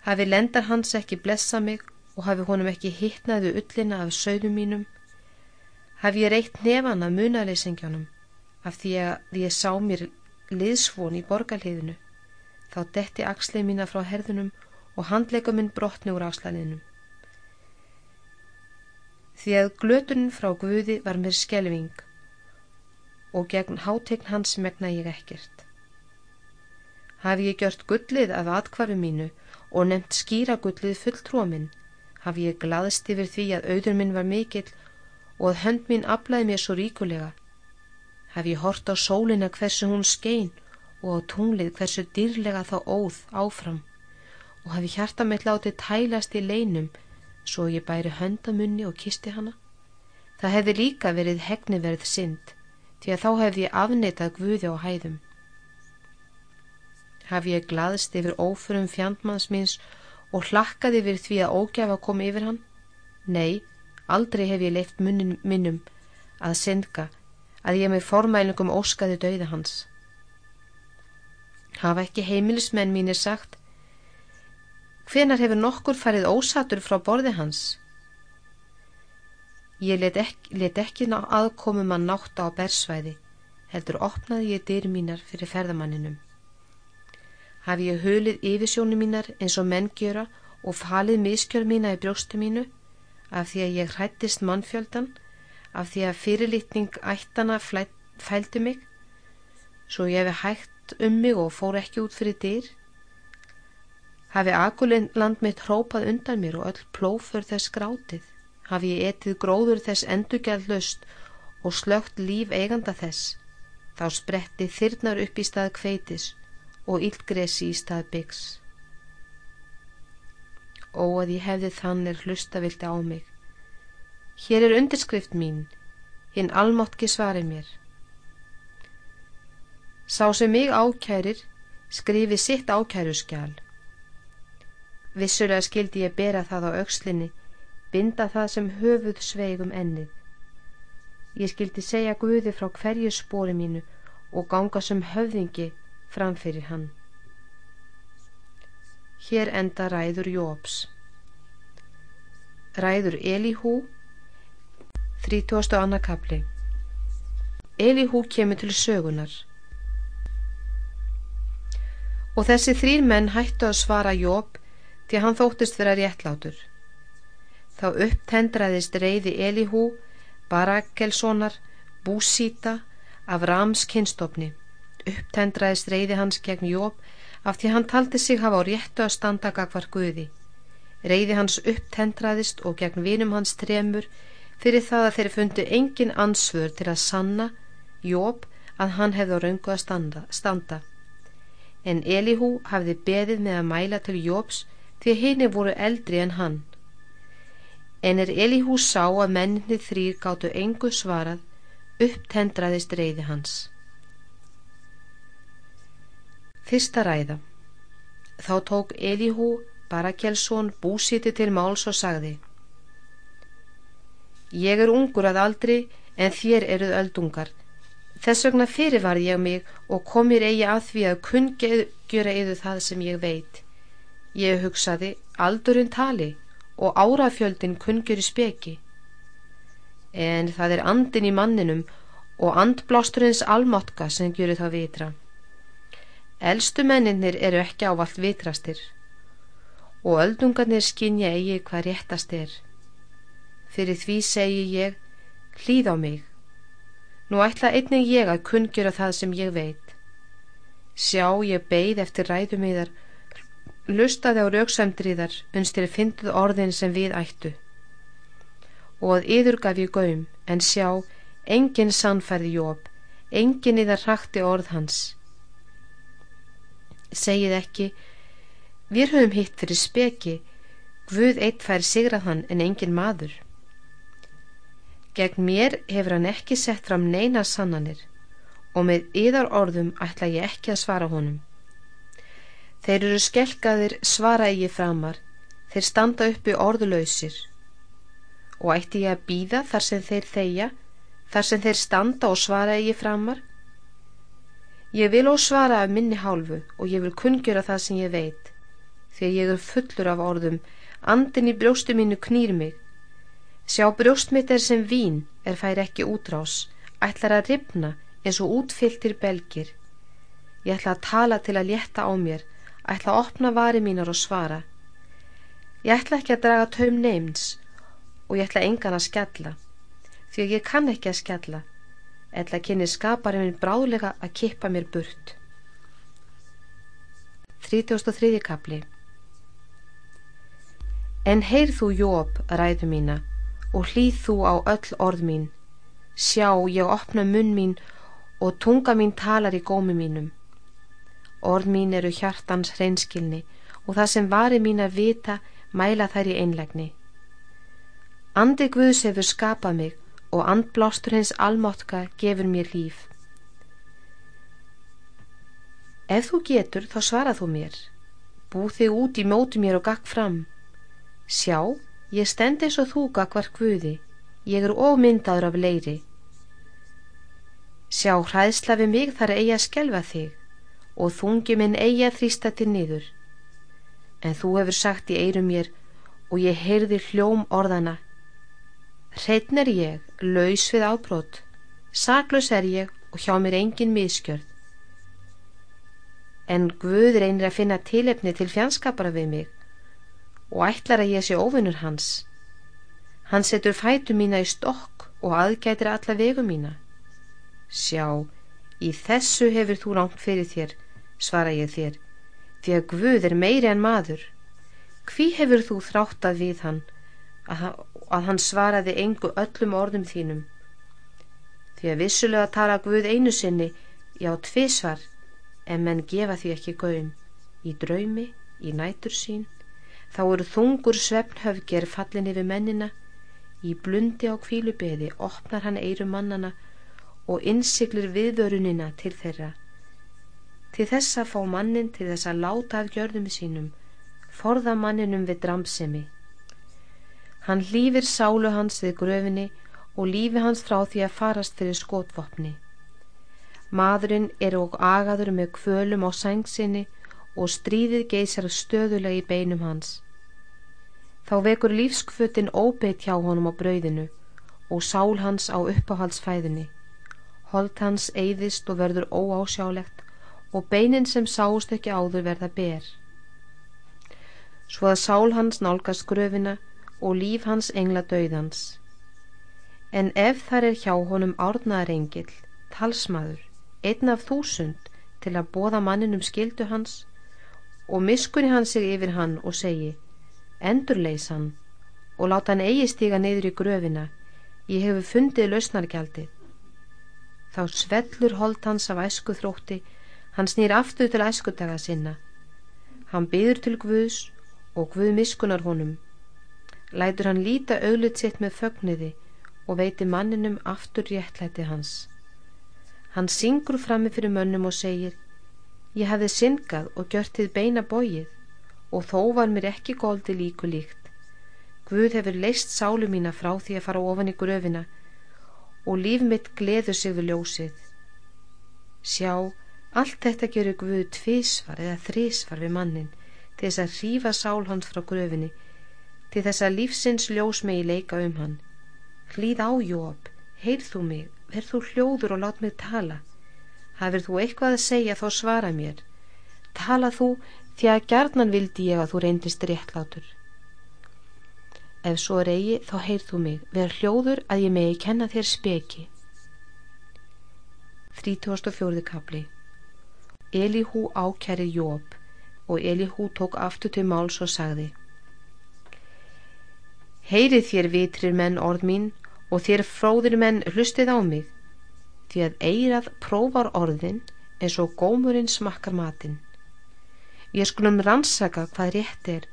B: Hafi lendar hans ekki blessa mig og hafi honum ekki hittnaðu ullina af sögðum mínum? Hafi ég reitt nefan af munaleysingjónum af því að ég sá mér liðsvon í borgarliðinu? Þá detti axlið mína frá herðunum og handleika minn brotni úr axlæninum. Því að glötunin frá Guði var mér skelving og gegn hátegn hans megna ég ekkert. Hafi ég gjört gullið af atkvarfi mínu og nefnt skýra gullið fulltróminn, hafi ég glaðst yfir því að auður minn var mikill og að hönd mín aflæði mér svo ríkulega. Hafi ég hort á sólina hversu hún skein og á tunglið hversu dýrlega þá óð áfram og hafi hjarta mitt látið tælast í leinum svo ég bæri höndamunni og kisti hana. Það hefði líka verið hegniverð synd því að þá hefði ég afneitað guði á hæðum. Hafi ég glaðst yfir óförum fjandmanns míns og hlakkaði yfir því að ógjafa kom yfir hann? Nei, aldrei hef ég leift munnin minnum að syndga að ég með formælingum óskaði dauða hans. Hafa ekki heimilismenn mínir sagt Hvenar hefur nokkur farið ósatur frá borði hans? Ég let ekki, let ekki aðkomum að nátta á bersvæði, heldur opnaði ég dyr mínar fyrir ferðamanninum. Hafi ég hölið yfirsjónu mínar eins og menn gjöra og falið miskjör mína í brjóstu mínu, af því að ég hrættist mannfjöldan, af því að fyrirlitning ættana fældu mig, svo ég hefi hægt um mig og fór ekki út fyrir dyr hafi Akuland mitt hrópað undan mér og öll plófur þess grátið hafi ég etið gróður þess endurgjaldlöst og slögt líf eiganda þess. Þá spretti þyrnar upp í stað kveitis og yllgresi í stað byggs ó að ég hefði þannir hlustavildi á mig. Hér er undirskrift mín. Hinn almóttki svari mér. Sá sem mig ákærir skrifi sitt ákæruskjál. Vissulega skildi ég bera það á aukslinni, binda það sem höfuð sveigum ennið. Ég skildi segja Guði frá hverju spóri mínu og ganga sem höfðingi framfyrir hann. Hér enda ræður Jóps. Ræður Elihú, 30. annarkabli. Elihú kemur til sögunar. Og þessi þrýr menn hættu að svara Jóp því hann þóttist vera réttlátur. Þá upptendraðist reyði Elihú, Barakelssonar, Búsíta af Rams kynstofni. Upptendraðist reyði hans gegn Jóp af því hann taldi sig hafa á réttu að standa gagvar Guði. Reyði hans upptendraðist og gegn vinum hans tremur fyrir það að þeir fundu engin ansvör til að sanna Jóp að hann hefði á raungu að standa. standa en Elihú hafði beðið með að mæla til Jóps því henni voru eldri en hann. En er Elihú sá að menninni þrýr gáttu engu svarað, upptendraðist reyði hans. Fyrsta ræða Þá tók Elihú Barakjelsson búsiti til máls og sagði Ég er ungur að aldri en þér eruð öldungar Þess vegna fyrirvar ég mig og kom mér eigi að því að kunngjöra yfir það sem ég veit. Ég hugsaði aldurinn tali og árafjöldin kunngjöri speki. En það er andin í manninum og andblásturins almotka sem gjöru það vitra. Elstu menninir eru ekki ávalt vitrastir og öldungarnir skinja eigi hvað réttast er. Fyrir því segi ég hlýð á mig Nú ætla einnig ég að kunngjöra það sem ég veit. Sjá, ég beigð eftir ræðum í þar, lustaði á rauksamdri þar, unstir fynduð orðin sem við ættu. Og að yður gaf ég gaum, en sjá, engin sannfærði jóp, engin í þar hrakti orð hans. Segið ekki, við höfum hitt fyrir speki, Guð eitt fær sigrað hann en engin maður. Gegn mér hefur hann ekki sett fram neina sannanir og með yðar orðum ætla ég ekki að svara honum. Þeir eru skelkaðir svara ég framar, þeir standa uppi orðulöysir og ætti ég að býða þar sem þeir þeia, þar sem þeir standa og svara ég framar. Ég vil ó svara af minni hálfu og ég vil kunngjöra það sem ég veit, því ég er fullur af orðum, andin í brjóstu mínu knýr mig. Sjá brjóstmitt er sem vín er fær ekki útrás, ætlar að ripna eins og útfylltir belgir. Ég ætla að tala til að létta á mér, ætla að opna vari mínar og svara. Ég ætla ekki að draga taum neyms og ég ætla engan að skella, því að ég kann ekki að skella, ætla að kynni skaparinn minn bráðlega að kippa mér burt. 33. kapli En heyrð þú Jóp ræðu mína, og hlýð þú á öll orð mín. Sjá, ég opna munn mín og tunga mín talar í gómi mínum. Orð mín eru hjartans hreinskilni og það sem vari mín að vita mæla þær í einlegni. Andi Guðs hefur skapað mig og andblástur hins almáttka gefur mér líf. Ef þú getur þá svarað þú mér. Bú þig út í mótu mér og gakk fram. Sjá, Ég stend eins og þú gagvar guði, ég er ómyndaður af leiri. Sjá hræðsla við mig þar eigi að skelfa þig og þungi minn eigi að þrýsta til niður. En þú hefur sagt í eirum mér og ég heyrði hljóm orðana. Hreitn er ég, laus við ábrót, saklaus er ég og hjá mér engin miskjörð. En Guð reynir að finna tilefni til fjandskapara við mig og ætlar að ég sé óvinnur hans. Hann setur fætu mína í stokk og aðgætir alla vegu mína. Sjá, í þessu hefur þú langt fyrir þér, svara ég þér, því að Guð er meiri en maður. Hví hefur þú þráttað við hann, að, hann svaraði engu öllum orðum þínum? Því að vissulega tala Guð einu sinni, já tvísvar, en menn gefa því ekki gaum, í draumi, í nætur sín, Þá eru þungur svefnhöfger fallin yfir mennina, í blundi á kvílubeði opnar hann eiru mannana og innsiklir viðvörunina til þeirra. Til þess að fá mannin til þess að láta af gjörðum sínum, forða manninum við dramsemi. Hann hlýfir sálu hans við gröfinni og lífi hans frá því að farast fyrir skotvopni. Madurinn er og agaður með kvölum á sængsinni og stríðið geysar stöðulega í beinum hans. Þá vekur lífskvötin óbeitt hjá honum á brauðinu og sál hans á uppáhaldsfæðinni. Holt hans eyðist og verður óásjálegt og beinin sem sást ekki áður verða ber. Svo að sál hans nálgast gröfina og líf hans engla döiðans. En ef þar er hjá honum árnaðarengill, talsmaður, einn af þúsund til að bóða manninum skildu hans og miskunni hann sig yfir hann og segi endurleys hann og láta hann eigi stiga neyður í gröfina ég hefur fundið lausnargjaldið þá svellur hold hans af æsku þrótti hann snýr aftur til æskudaga sinna hann byður til Guðs og Guð miskunar honum lætur hann líta auðlut sitt með fögniði og veiti manninum aftur réttlæti hans hann syngur frammi fyrir mönnum og segir ég hafði syngað og gjört þið beina bóið og þó var mér ekki goldi líku líkt. Guð hefur leist sálu mína frá því að fara ofan í gröfina og líf mitt gleður sig við ljósið. Sjá, allt þetta gerur Guð tvísvar eða þrísvar við mannin til þess að hrífa sál hans frá gröfinni, til þess að lífsins ljós megi leika um hann. Hlýð á Jóp, heyrð þú mig, verð þú hljóður og lát mig tala. Hafir þú eitthvað að segja þá svara mér. Tala þú því að gerðnan vildi ég að þú reyndist réttlátur. Ef svo reygi þá heyrð þú mig, verð hljóður að ég megi kenna þér speki. 34. kapli Elihú ákæri Jóp og Elihú tók aftur til máls og sagði Heyrið þér vitrir menn orð mín og þér fróðir menn hlustið á mig því að eirað prófar orðin eins og gómurinn smakkar matin Ég skulum rannsaka hvað rétt er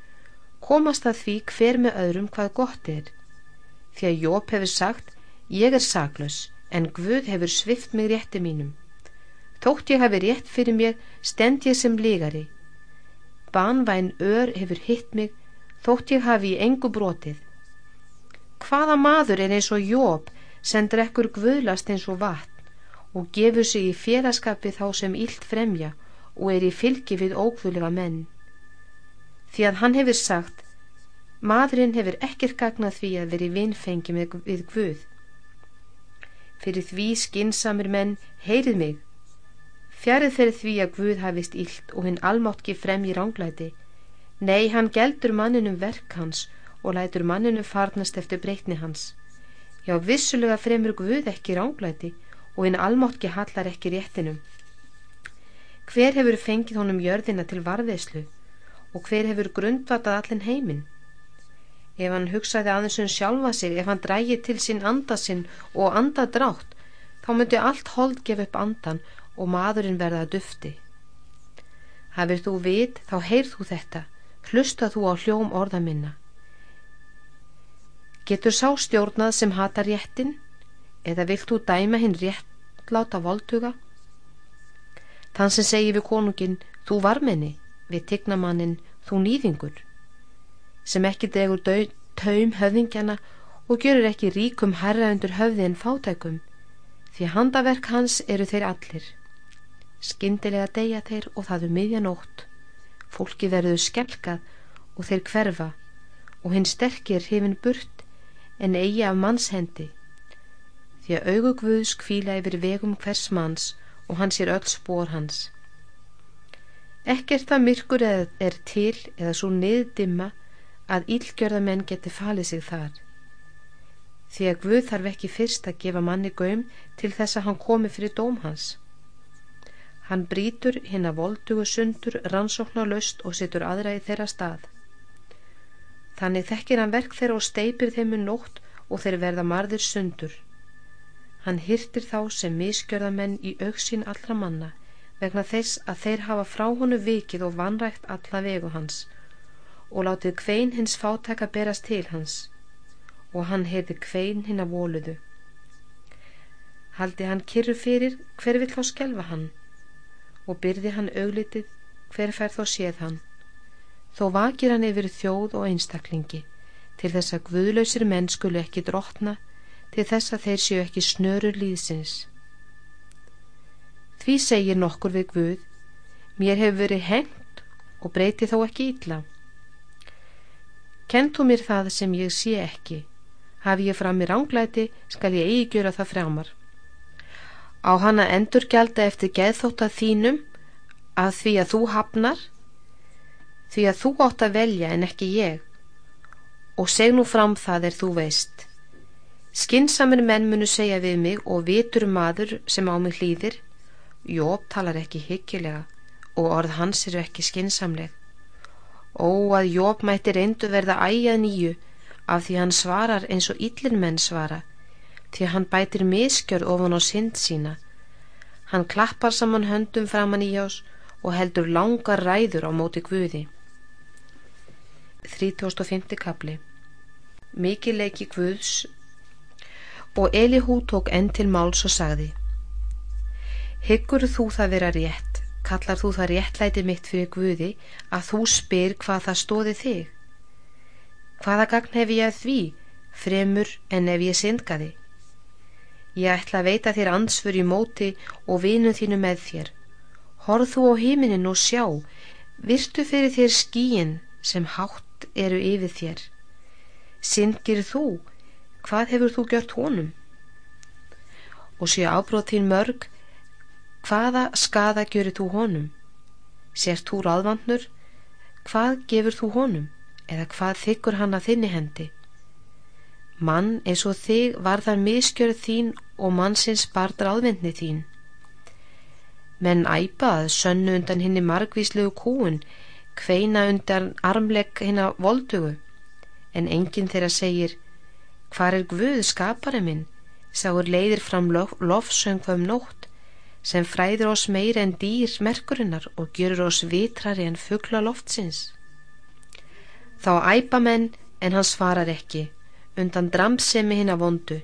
B: komast að því hver með öðrum hvað gott er. Því að Jóp hefur sagt ég er saklaus en Guð hefur svift mig rétti mínum Þótt ég hafi rétt fyrir mér stend ég sem lígari. Banvæn ör hefur hitt mig þótt ég hafi í engu brotið. Hvaða maður er eins og Jóp sem drekkur guðlast eins og vatn og gefur sig í félagskapi þá sem ílt fremja og er í fylgi við ókvölega menn. Því að hann hefur sagt, maðurinn hefur ekkert gagnað því að veri vinnfengi við Guð. Fyrir því skinsamir menn heyrið mig Fjarið fyrir því að Guð hafist illt og hinn almáttki frem í ránglæti. Nei, hann geldur manninum verk hans og lætur manninu farnast eftir breytni hans. Já, vissulega fremur Guð ekki ránglæti og hinn almáttki hallar ekki réttinum. Hver hefur fengið honum jörðina til varðeislu og hver hefur grundvatað allin heiminn? Ef hann hugsaði aðeins um sjálfa sig, ef hann drægi til sín andasinn og andadrátt, þá myndi allt hold gefa upp andan og maðurinn verða að dufti. Hafið þú vit, þá heyrð þú þetta, hlusta þú á hljóm orða minna. Getur sá stjórnað sem hata réttin, eða vilt þú dæma hinn réttláta voltuga? Þann sem segi við konungin, þú varmenni, við tignamannin, þú nýðingur, sem ekki degur taum höfðingjana og görur ekki ríkum herra undir höfði en fátækum, því handaverk hans eru þeir allir. Skyndilega deyja þeir og það um miðjanótt. Fólki verður skelkað og þeir hverfa og hinn sterkir hefinn burt en eigi af mannshendi. Því að augugvöðs kvíla yfir vegum hvers manns og hans er öll spór hans. Ekkert það myrkur er til eða svo niðdimma að ílgjörðamenn geti falið sig þar. Því að Guð þarf ekki fyrst að gefa manni göm til þess að hann komi fyrir dóm hans. Hann brítur hinn að voldugu sundur rannsóknarlaust og setur aðra í þeirra stað. Þannig þekkir hann verk þeirra og steipir þeim um nótt og þeir verða marðir sundur. Hann hyrtir þá sem miskjörðamenn í auksín allra manna vegna þess að þeir hafa frá honu vikið og vanrægt alla vegu hans og látið kvein hins fátæka berast til hans og hann heyrði kvein hinn að voluðu. Haldi hann kyrru fyrir hver vill á skelfa hann og byrði hann auglitið hver fær þó séð hann. Þó vakir hann yfir þjóð og einstaklingi til þess að guðlausir menn skulu ekki drotna til þess að þeir séu ekki snörur líðsins. Því segir nokkur við Guð, mér hefur verið hengt og breyti þó ekki ítla. Kentu mér það sem ég sé ekki, hafi ég fram í ránglæti skal ég eigi gjöra það framar. Á hann að endurgjalda eftir geðþótt að þínum að því að þú hafnar, því að þú átt að velja en ekki ég og seg nú fram það er þú veist. Skinsamir menn munu segja við mig og vitur maður sem á mig hlýðir, Jóp talar ekki hyggilega og orð hans eru ekki skinsamleg. Ó að Jóp mætti reyndu verða ægjað nýju af því hann svarar eins og yllin menn svara því hann bætir miskjör ofan á synd sína. Hann klappar saman höndum framann í jás og heldur langar ræður á móti Guði. 3005. kapli Mikið leiki Guðs og Elihú tók enn til máls og sagði Hyggur þú það vera rétt, kallar þú það réttlæti mitt fyrir Guði að þú spyr hvað það stóði þig? Hvaða gagn hef ég að því, fremur en ef ég syndgaði? Ég ætla að veita þér ansfur í móti og vinu þínu með þér. Horð þú á híminin og sjá, virtu fyrir þér skíin sem hátt eru yfir þér. Syngir þú, hvað hefur þú gjört honum? Og sé ábróð þín mörg, hvaða skada gjörir þú honum? Sért þú ráðvandnur, hvað gefur þú honum? Eða hvað þykkur hann að þinni hendi? Mann eins og þig var þar miskjörð þín og mannsins bar dráðvindni þín. Menn æpað sönnu undan henni margvíslegu kúun, kveina undan armlegg hennar voldugu, en enginn þeirra segir, hvar er Guð skapari minn, sáur leiðir fram lof, lofsöngum nótt, sem fræður oss meir en dýr merkurinnar og gjörur oss vitrari en fuggla loftsins. Þá æpa menn en hann svarar ekki, undan dramsemi hinn að vondu.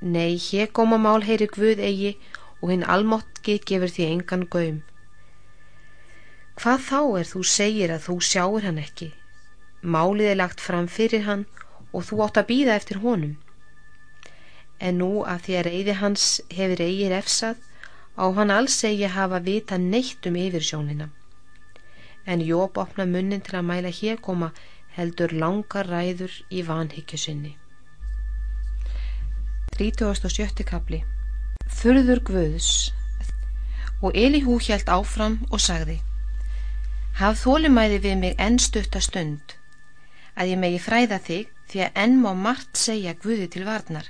B: Nei, hér góma mál heyri Guð eigi og hinn almotki gefur því engan gaum. Hvað þá er þú segir að þú sjáur hann ekki? Málið er lagt fram fyrir hann og þú átt að býða eftir honum. En nú að því að reyði hans hefur eigir efsað á hann alls eigi hafa vita neitt um yfirsjónina. En Jóp opna munnin til að mæla hér koma heldur langar ræður í vanhyggjusinni. 37. kapli Furður Guðs og Elihú hjælt áfram og sagði Haf þólimæði við mig enn stutta stund að ég megi fræða þig því að enn má margt segja Guði til varnar.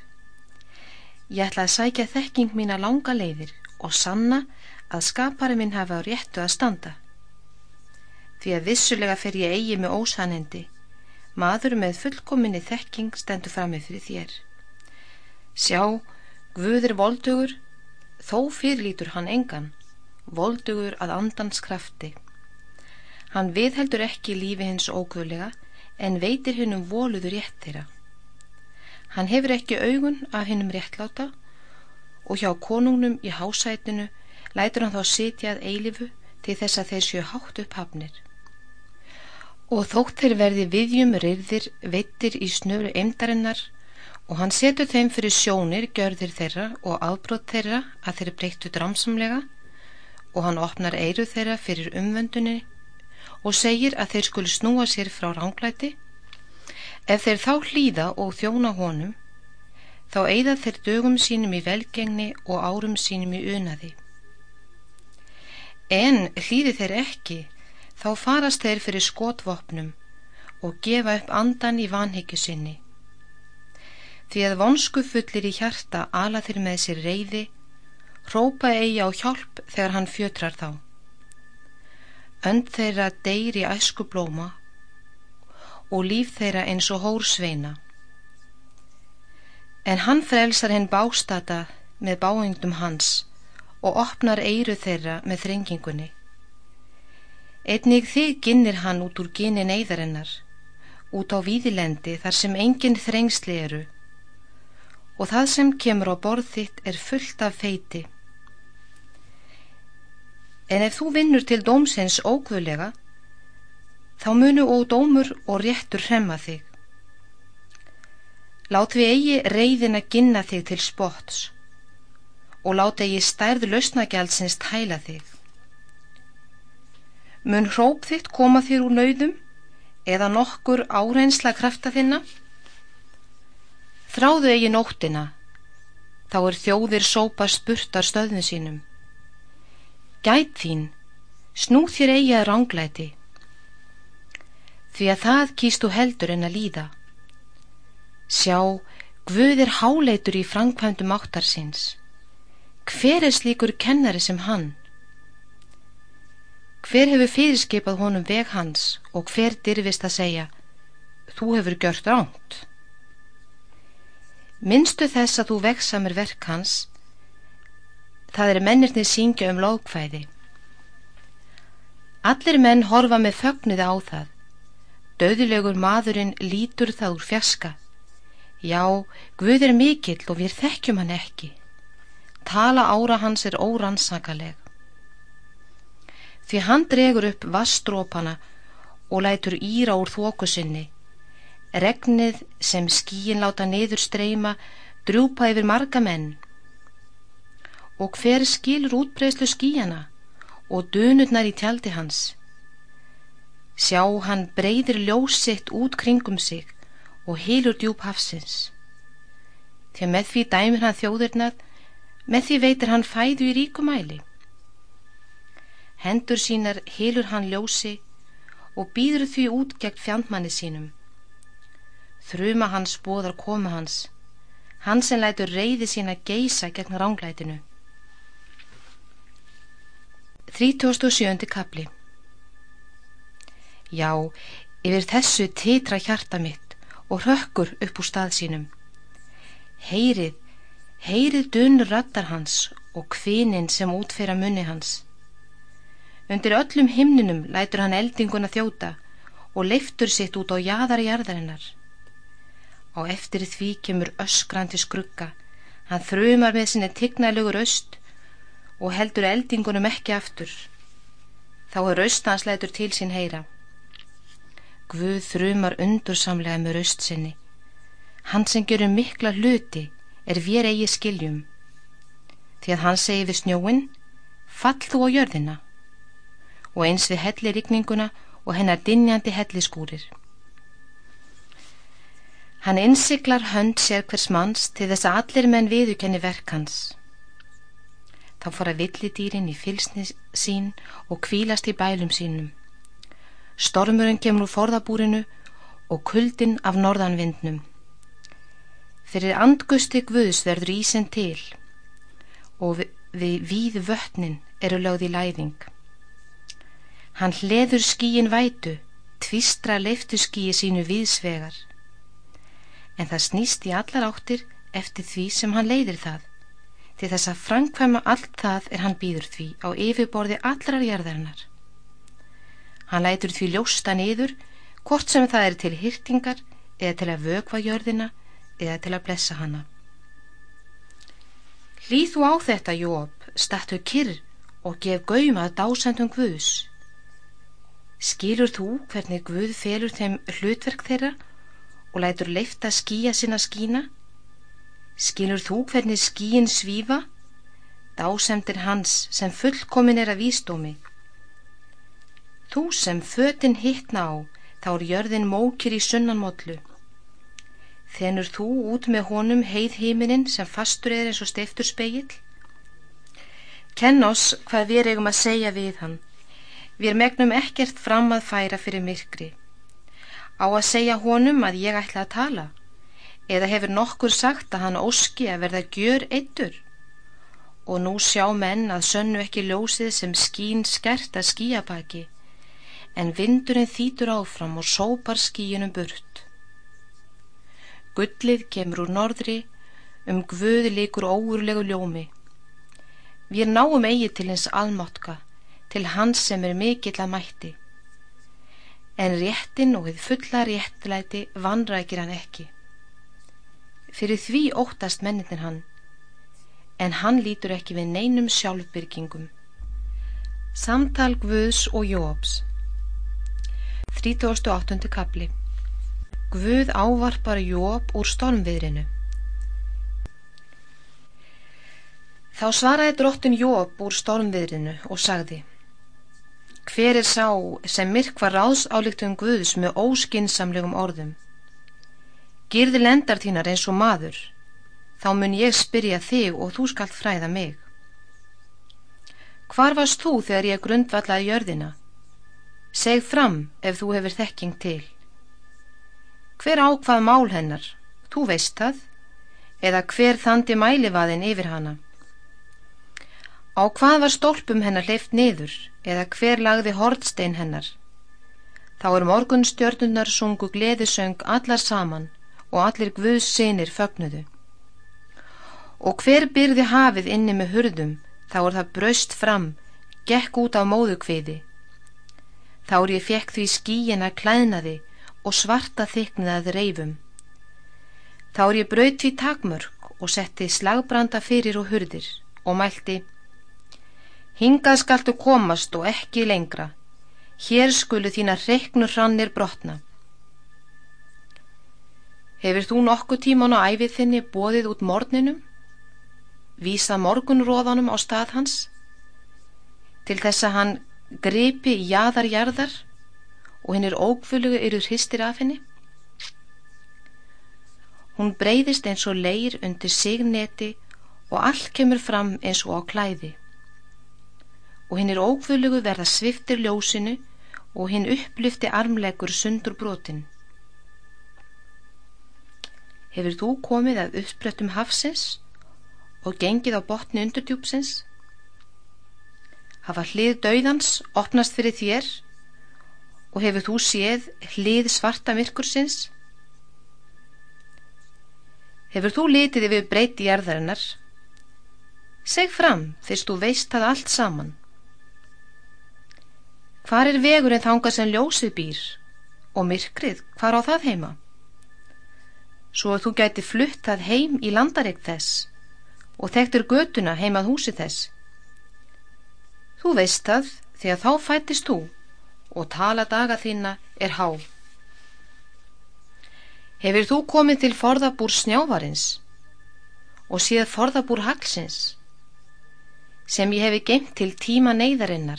B: Ég ætla að sækja þekking mín að langa leiðir og sanna að skapari minn hafa á réttu að standa. Því að vissulega fer ég eigi með ósanendi, maður með fullkominni þekking stendur framið fyrir þér. Sjá, Guð er voldugur, þó fyrirlítur hann engan, voldugur að andans krafti. Hann viðheldur ekki lífi hins ókvölega en veitir hinnum voluður rétt þeirra. Hann hefur ekki augun af hinnum réttláta og hjá konungnum í hásætinu lætur hann þá sitjað eilifu til þess að þeir séu hátt upp hafnir. Og þótt þeir verði viðjum reyðir veitir í snöru eimdarinnar og hann setur þeim fyrir sjónir gjörðir þeirra og aðbrót þeirra að þeir breyttu dramsamlega. Og hann opnar eiru þeirra fyrir umvöndunni og segir að þeir skulu snúa sér frá ránglæti ef þeir þá hlýða og þjóna honum þá eigða þeir dögum sínum í velgengni og árum sínum í unaði. En hlýði þeir ekki þá farast þeir fyrir skotvopnum og gefa upp andan í vanhyggju sinni því að vonsku fullir í hjarta ala þeir með sér reyði, rópa eigi á hjálp þegar hann fjötrar þá. Önd þeirra deyr í æsku blóma og líf þeirra eins og hórsveina. En hann frelsar henn bástata með báingdum hans og opnar eiru þeirra með þrengingunni. Einnig þig ginnir hann út úr gini neyðarinnar, út á víðilendi þar sem enginn þrengsli eru og það sem kemur á borð þitt er fullt af feiti. En ef þú vinnur til dómsins ókvölega, þá munu og dómur og réttur hremma þig. Lát við eigi reyðin að ginna þig til spots og lát eigi stærð lausnagjaldsins tæla þig. Mun hróp þitt koma þér úr nauðum eða nokkur áreinsla krafta þinna? Þráðu eigi nóttina, þá er þjóðir sópa spurtar stöðnu sínum. Gæt þín, snú þér eigi að ránglæti, því að það kýstu heldur en að líða. Sjá, Guð er háleitur í frangpændum áttarsins. Hver er slíkur kennari sem hann? Hver hefur fyrirskipað honum veg hans og hver dyrfist að segja, þú hefur gjört ránt? Minnstu þess að þú veksamir verk hans, það er mennirni syngja um lókvæði. Allir menn horfa með fögnuði á það. Döðilegur maðurinn lítur það úr fjaska. Já, Guð er mikill og við þekkjum hann ekki. Tala ára hans er órannsakaleg. Því hann dregur upp vastrópana og lætur íra úr þókusinni Regnið sem skíin láta niður streyma drjúpa yfir marga menn. Og hver skilur útbreyslu skíjana og dönurnar í tjaldi hans? Sjá hann breyðir ljósitt út kringum sig og hilur djúb hafsins. Að með því dæmir hann þjóðirnað, með því veitir hann fæðu í ríkumæli. Hendur sínar hilur hann ljósi og býður því út gegn fjandmanni sínum Þruma hans bóðar komu hans, hann sem lætur reyði sína geisa gegn ránglætinu. 37. kapli Já, yfir þessu titra hjarta mitt og rökkur upp úr stað sínum. Heyrið, heyrið dunur rattar hans og kvinin sem útfera munni hans. Undir öllum himninum lætur hann eldinguna þjóta og leiftur sitt út á jæðar Á eftir því kemur öskrandi skrugga, hann þrumar með sinni tignælugur öst og heldur eldingunum ekki aftur. Þá er öst hans lætur til sín heyra. Guð þrumar undursamlega með raust sinni. Hann sem gerur mikla hluti er vér eigi skiljum. Því að hann segi við snjóin, fall þú á jörðina og eins við helli rigninguna og hennar dinjandi helliskúrir. Hann innsiklar hönd sér hvers manns til þess að allir menn viðukenni verk hans. Þá fara villidýrin í fylsni sín og kvílast í bælum sínum. Stormurinn kemur úr forðabúrinu og kuldin af norðanvindnum. Fyrir andgusti Guðs verður ísinn til og við víð vötnin eru lögð í læðing. Hann hleður skíin vætu, tvistra leiftu skíi sínu viðsvegar. En það snýst í allar áttir eftir því sem hann leiðir það. Til þess að framkvæma allt það er hann býður því á yfirborði allrar jarðarinnar. Hann lætur því ljósta niður hvort sem það er til hýrtingar eða til að vögva jörðina eða til að blessa hana. Hlýð þú á þetta, Jóp, stattu kyrr og gef gaumað dásendum Guðs. Skilur þú hvernig Guð felur þeim hlutverk þeirra og lætur leifta skýja sinna skína? Skilur þú hvernig skíin svífa? Dásendir hans sem fullkomin er að výstómi Þú sem fötinn hittna á, þá er jörðin mókir í sunnanmollu. Þennur þú út með honum heið híminin sem fastur er eins og steiftur speill? Kenn oss hvað við eigum að segja við hann. Við megnum ekkert fram að færa fyrir myrkri. Á að segja honum að ég ætla að tala. Eða hefur nokkur sagt að hann óski að verða gjör eittur? Og nú sjá menn að sönnu ekki ljósið sem skín skert að skíabaki en vindurinn þýtur áfram og sópar skíunum burt. Gullið kemur úr norðri, um gvöði líkur óurlegu ljómi. Við náum eigi til hins almátka, til hans sem er mikill að mætti. En réttin og þið fulla réttlæti vanrækir hann ekki. Fyrir því óttast mennitin hann, en hann lítur ekki við neinum sjálfbyrkingum. Samtal Guðs og Jóps 38. kapli Guð ávarpar Jóp úr stormviðrinu Þá svaraði drottin Jóp úr stormviðrinu og sagði Hver er sá sem myrkvar ráðsálíktum Guðs með óskinsamlegum orðum? Girði lendar þínar eins og maður, þá mun ég spyrja þig og þú skalt fræða mig. Hvar varst þú þegar ég grundvallaði jörðina? Seg fram ef þú hefur þekking til. Hver ákvað mál hennar? Þú veist það? Eða hver þandi mælivaðin yfir hana? Á hvað var stólpum hennar hleyft niður? Eða hver lagði hortstein hennar? Þá er morgun stjörnunar sungu gleðisöng allar saman og allir Guðs sinir fögnuðu. Og hver byrði hafið inni með hurðum, þá er það braust fram, gekk út á móðukviði Þá er ég fekk því skíina klæðnaði og svarta þyknaði reifum. Þá er ég braut því takmörk og setti slagbranda fyrir og hurðir og mælti Hingað skaltu komast og ekki lengra. Hér skulu þína reiknur hrannir brotna. Hefur þú nokkuð tíman á æfið þinni bóðið út morninum? Vísa morgunróðanum á stað hans? Til þess að hann gripi í jaðarjarðar og hennir ógfulugu eru hristir af henni. Hún breyðist eins og leir undir signeti og allt kemur fram eins og á klæði. Og hennir ógfulugu verða sviftir ljósinu og hinn upplyfti armlegur sundur brotin. Hefur þú komið að uppbröttum hafsins og gengið á botni undurdjúpsins? hafa hlið dauðans opnast fyrir þér og hefur þú séð hlið svarta myrkursins? Hefur þú litið yfir breyti jarðarinnar? Seg fram fyrst þú veist það allt saman. Hvar er vegurinn þanga sem ljósið býr og myrkrið, hvar á það heima? Svo að þú gæti flutt það heim í landareik þess og þekktur götuna heimað húsi þess. Þú veist það því að þá fættist þú og tala daga þína er há. Hefur þú komið til forðabúr snjávarins og séð forðabúr haglsins sem ég hefi geimt til tíma neyðarinnar,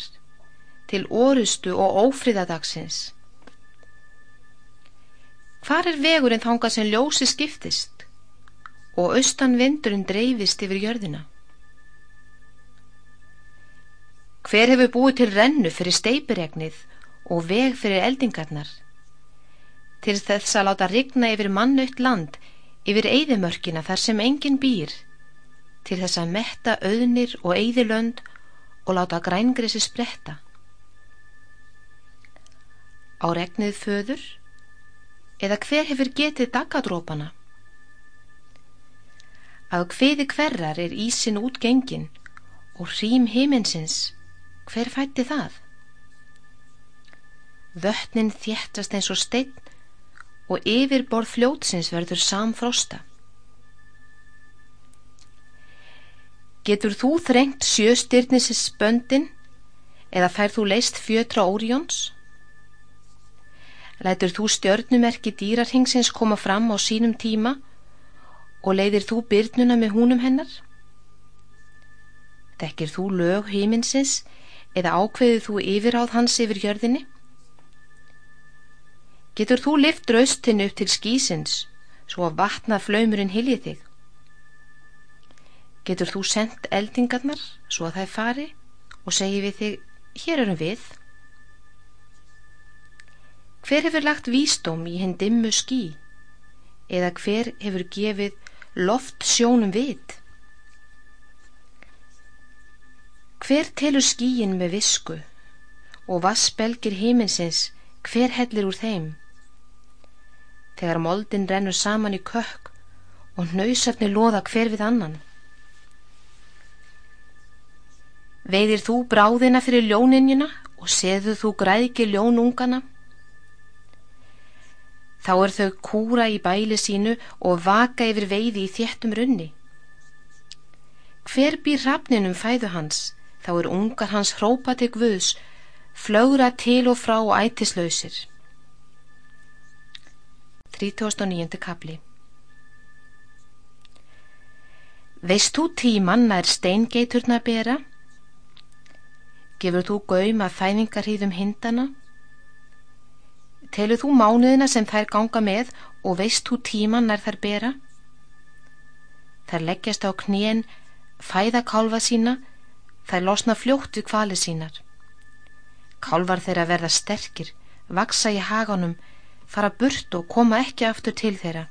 B: til orustu og ófríðadagsins. Hvar er vegurinn þánga sem ljósi skiptist og austan vindurinn dreifist yfir jörðina? Hver hefur búið til rennu fyrir steipiregnið og veg fyrir eldingarnar? Til þess að láta rigna yfir mannaut land, yfir eigðimörkina þar sem enginn býr, til þess að metta auðnir og eigðilönd og láta grængrisi spretta. Á regnið föður? Eða hver hefur getið dagadrópana? Af hviði hverjar er ísin útgengin og hrým himinsins Hver fætti það? Vötnin þjættast eins og steinn og yfirborð fljótsins verður samfrosta. Getur þú þrengt sjöstyrnisis spöndin eða fær þú leist fjötra órions? Lætur þú stjörnumerki dýrarhingsins koma fram á sínum tíma og leiðir þú byrnuna með húnum hennar? Þekkir þú lög híminsins eða ákveðið þú yfiráð hans yfir jörðinni? Getur þú lift raustinu upp til skísins svo að vatna flaumurinn hiljið þig? Getur þú sendt eldingarnar svo að það fari og segi við þig, hér erum við? Hver hefur lagt vísdóm í henn dimmu skí? Eða hver hefur gefið loft sjónum vit? Hver telur skíin með visku og vassbelgir híminsins hver hellir úr þeim? Þegar moldin rennur saman í kökk og nöysafni loða hver við annan. Veiðir þú bráðina fyrir ljóninjuna og seðu þú græðki ljónungana? Þá er þau kúra í bæli sínu og vaka yfir veiði í þéttum runni. Hver býr rafninum fæðu hans? þá er ungar hans hrópa til Guðs, flögra til og frá ætislausir. 39. kapli Veist þú tíman nær steingeiturna bera? Gefur þú gaum að fæningarhýðum hindana? Telur þú mánuðina sem þær ganga með og veist þú tíman nær þær bera? Þær leggjast á knén, fæða kálfa sína, þær losna fljótt við kvali sínar. Kálvar þeirra verða sterkir, vaksa í haganum, fara burt og koma ekki aftur til þeirra.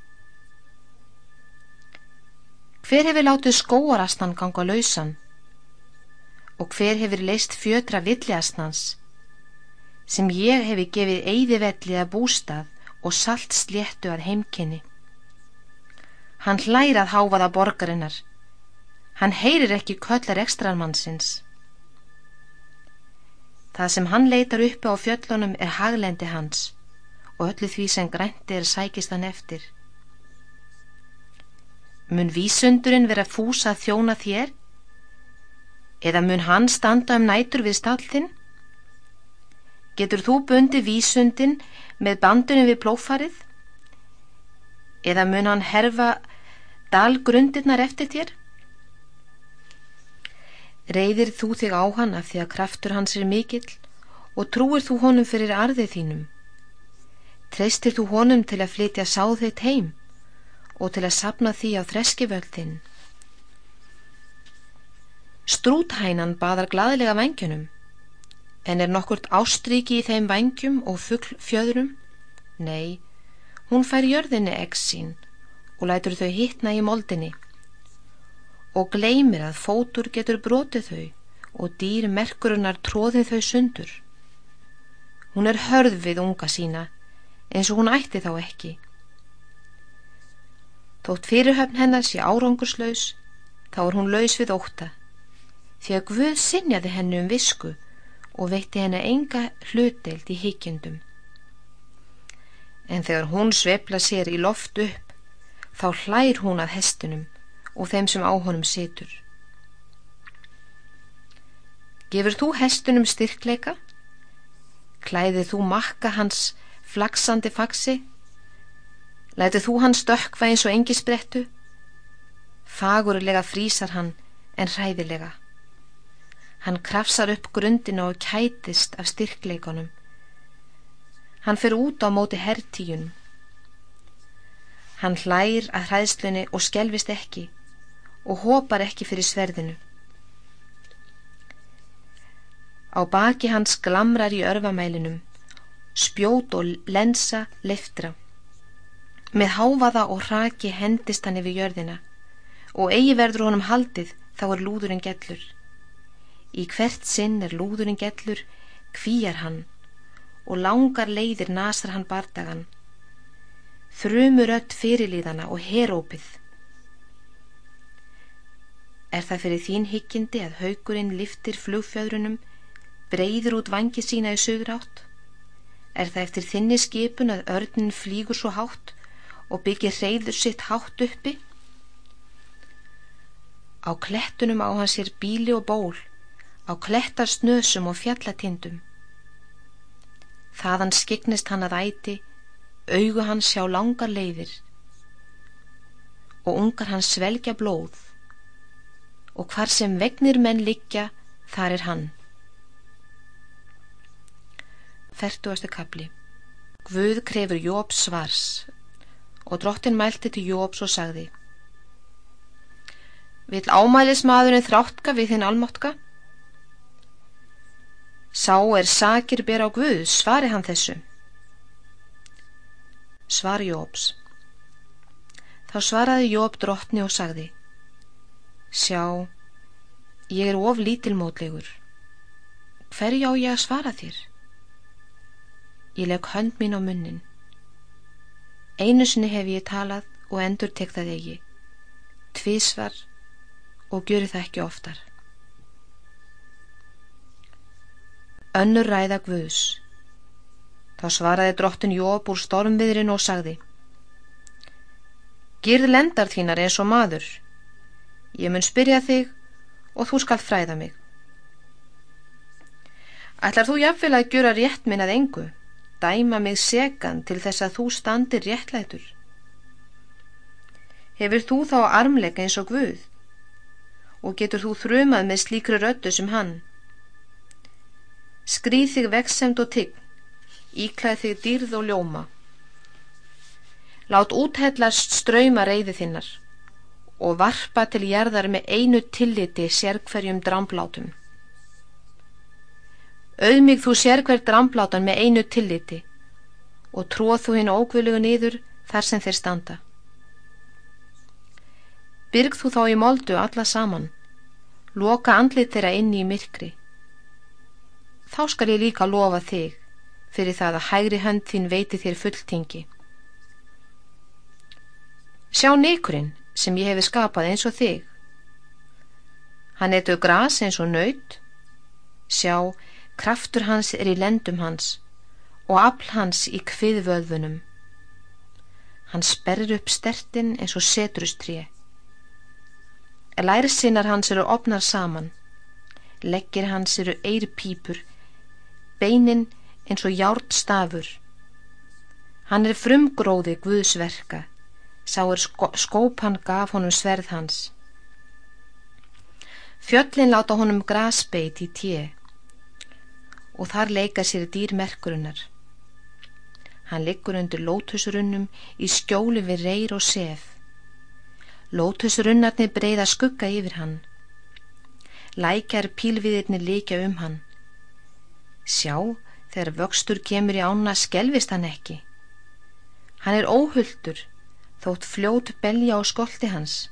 B: Hver hefur látið skóarastan ganga lausan og hver hefur leist fjötra villiastnans sem ég hefur gefið eigðivelli að bústað og salt sléttu að heimkynni. Hann hlærað háfaða borgarinnar Hann heyrir ekki köllar ekstranmannsins. Það sem hann leitar uppi á fjöllunum er haglendi hans og öllu því sem grænti er sækist hann eftir. Mun vísundurinn vera fúsa að þjóna þér? Eða mun hann standa um nætur við stallin? Getur þú bundi vísundin með bandunum við plófarið? Eða mun hann herfa dalgrundirnar eftir þér? Reyðir þú þig á hann af því að kraftur hans er mikill og trúir þú honum fyrir arðið þínum. Treystir þú honum til að flytja sáð þitt heim og til að sapna því á þreskivöldin. Strúthænan baðar gladlega vangjunum en er nokkurt ástríki í þeim vangjum og fuggl fjöðrum? Nei, hún fær jörðinni egg sín og lætur þau hittna í moldinni og gleymir að fótur getur brotið þau og dýr merkurinnar tróðið þau sundur. Hún er hörð við unga sína eins og hún ætti þá ekki. Þótt fyrirhöfn hennar sé árangurslaus, þá er hún laus við óta, því að Guð sinjaði henni um visku og veitti henni enga hlutdeild í higgjendum. En þegar hún svepla sér í loft upp, þá hlær hún að hestunum og þeim sem á honum situr. Gefur þú hestunum styrkleika? Klæðið þú makka hans flaksandi faksi? Lætið þú hans dökkva eins og engi sprettu? Fagurlega frísar hann en hræðilega. Hann krafsar upp grundina og kætist af styrkleikonum. Hann fer út á móti herrtíjunum. Hann hlær að hræðslunni og skelvist ekki og hopar ekki fyrir sverðinu. Á baki hans glamrar í örfamælinum, spjót og lensa leftra. Með háfaða og raki hendist hann yfir jörðina og eigi verður honum haldið þá er lúðurinn gellur. Í hvert sinn er lúðurinn gellur, kvíjar hann og langar leiðir nasar hann bardagan. Þrumur öll fyrirlíðana og herópið. Er það fyrir þín hyggjindi að haugurinn liftir flugfjöðrunum, breyður út vangi sína í söður átt? Er það eftir þinni skipun að örnin flýgur svo hátt og byggir reyður sitt hátt uppi? Á klettunum á hans er bíli og ból, á klettar snösum og fjallatindum. Þaðan skignist hann að æti, augu hans sjá langar leiðir og ungar hans svelgja blóð og hvar sem vegnir menn liggja, þar er hann. Fertuastu kapli Guð krefur Jóps svars og drottin mælti til Jóps og sagði Vill ámælis maðurinn þráttka við þinn almáttka? Sá er sakir ber á Guð, svari hann þessu. Svar Jóps Þá svaraði Jób drottni og sagði Sjá, ég er of lítilmótlegur. Hverju á ég að svara þér? Ég legg hönd mín á munnin. Einu sinni hef ég talað og endur tek það eigi. Tvísvar og gjöri það ekki oftar. Önnur ræða Guðs. Þá svaraði drottin Jób úr stormviðrin og sagði Girð lendar þínar eins og maður Ég mun spyrja þig og þú skal fræða mig. Ætlar þú jafnvel að gjöra rétt minn að engu, dæma mig segan til þess að þú standir réttlætur? Hefur þú þá armleika eins og Guð og getur þú þrumað með slíkru röttu sem hann? Skrýð þig veksemt og tigg, íklæð þig dýrð og ljóma. Lát úthellast ströyma reyði þinnar og varpa til jærðar með einu tilliti sérkverjum dramblátum. Auðmig þú sérkverð dramblátan með einu tilliti og tróð þú hinn ókvölugu niður þar sem þeir standa. Byrg þú þá í moldu alla saman, loka andlit þeirra inni í myrkri. Þá skal ég líka lofa þig fyrir það að hægri hönd þín veiti þér fulltingi. Sjá neikurinn sem ég hefi skapað eins og þig. Hann etu gras eins og nöyt, sjá, kraftur hans er í lendum hans og afl hans í kviðvöðvunum. Hann sperrir upp stertin eins og setrustrið. Lærsinnar hans eru opnar saman, leggir hans eru eirpípur, beinin eins og hjárt stafur. Hann er frumgróði Guðsverka, sá er skóp hann gaf honum sverð hans. Fjöllin láta honum grasbeit í tje og þar leika sér dýrmerkurinnar. Hann liggur undir lótusrunnum í skjóli við reyr og sef. Lótusrunnarnir breyða skugga yfir hann. Lækjar pílviðirnir líka um hann. Sjá, þegar vöxtur kemur í ána skelvist hann ekki. Hann er óhulltur þótt fljót belja á skolti hans.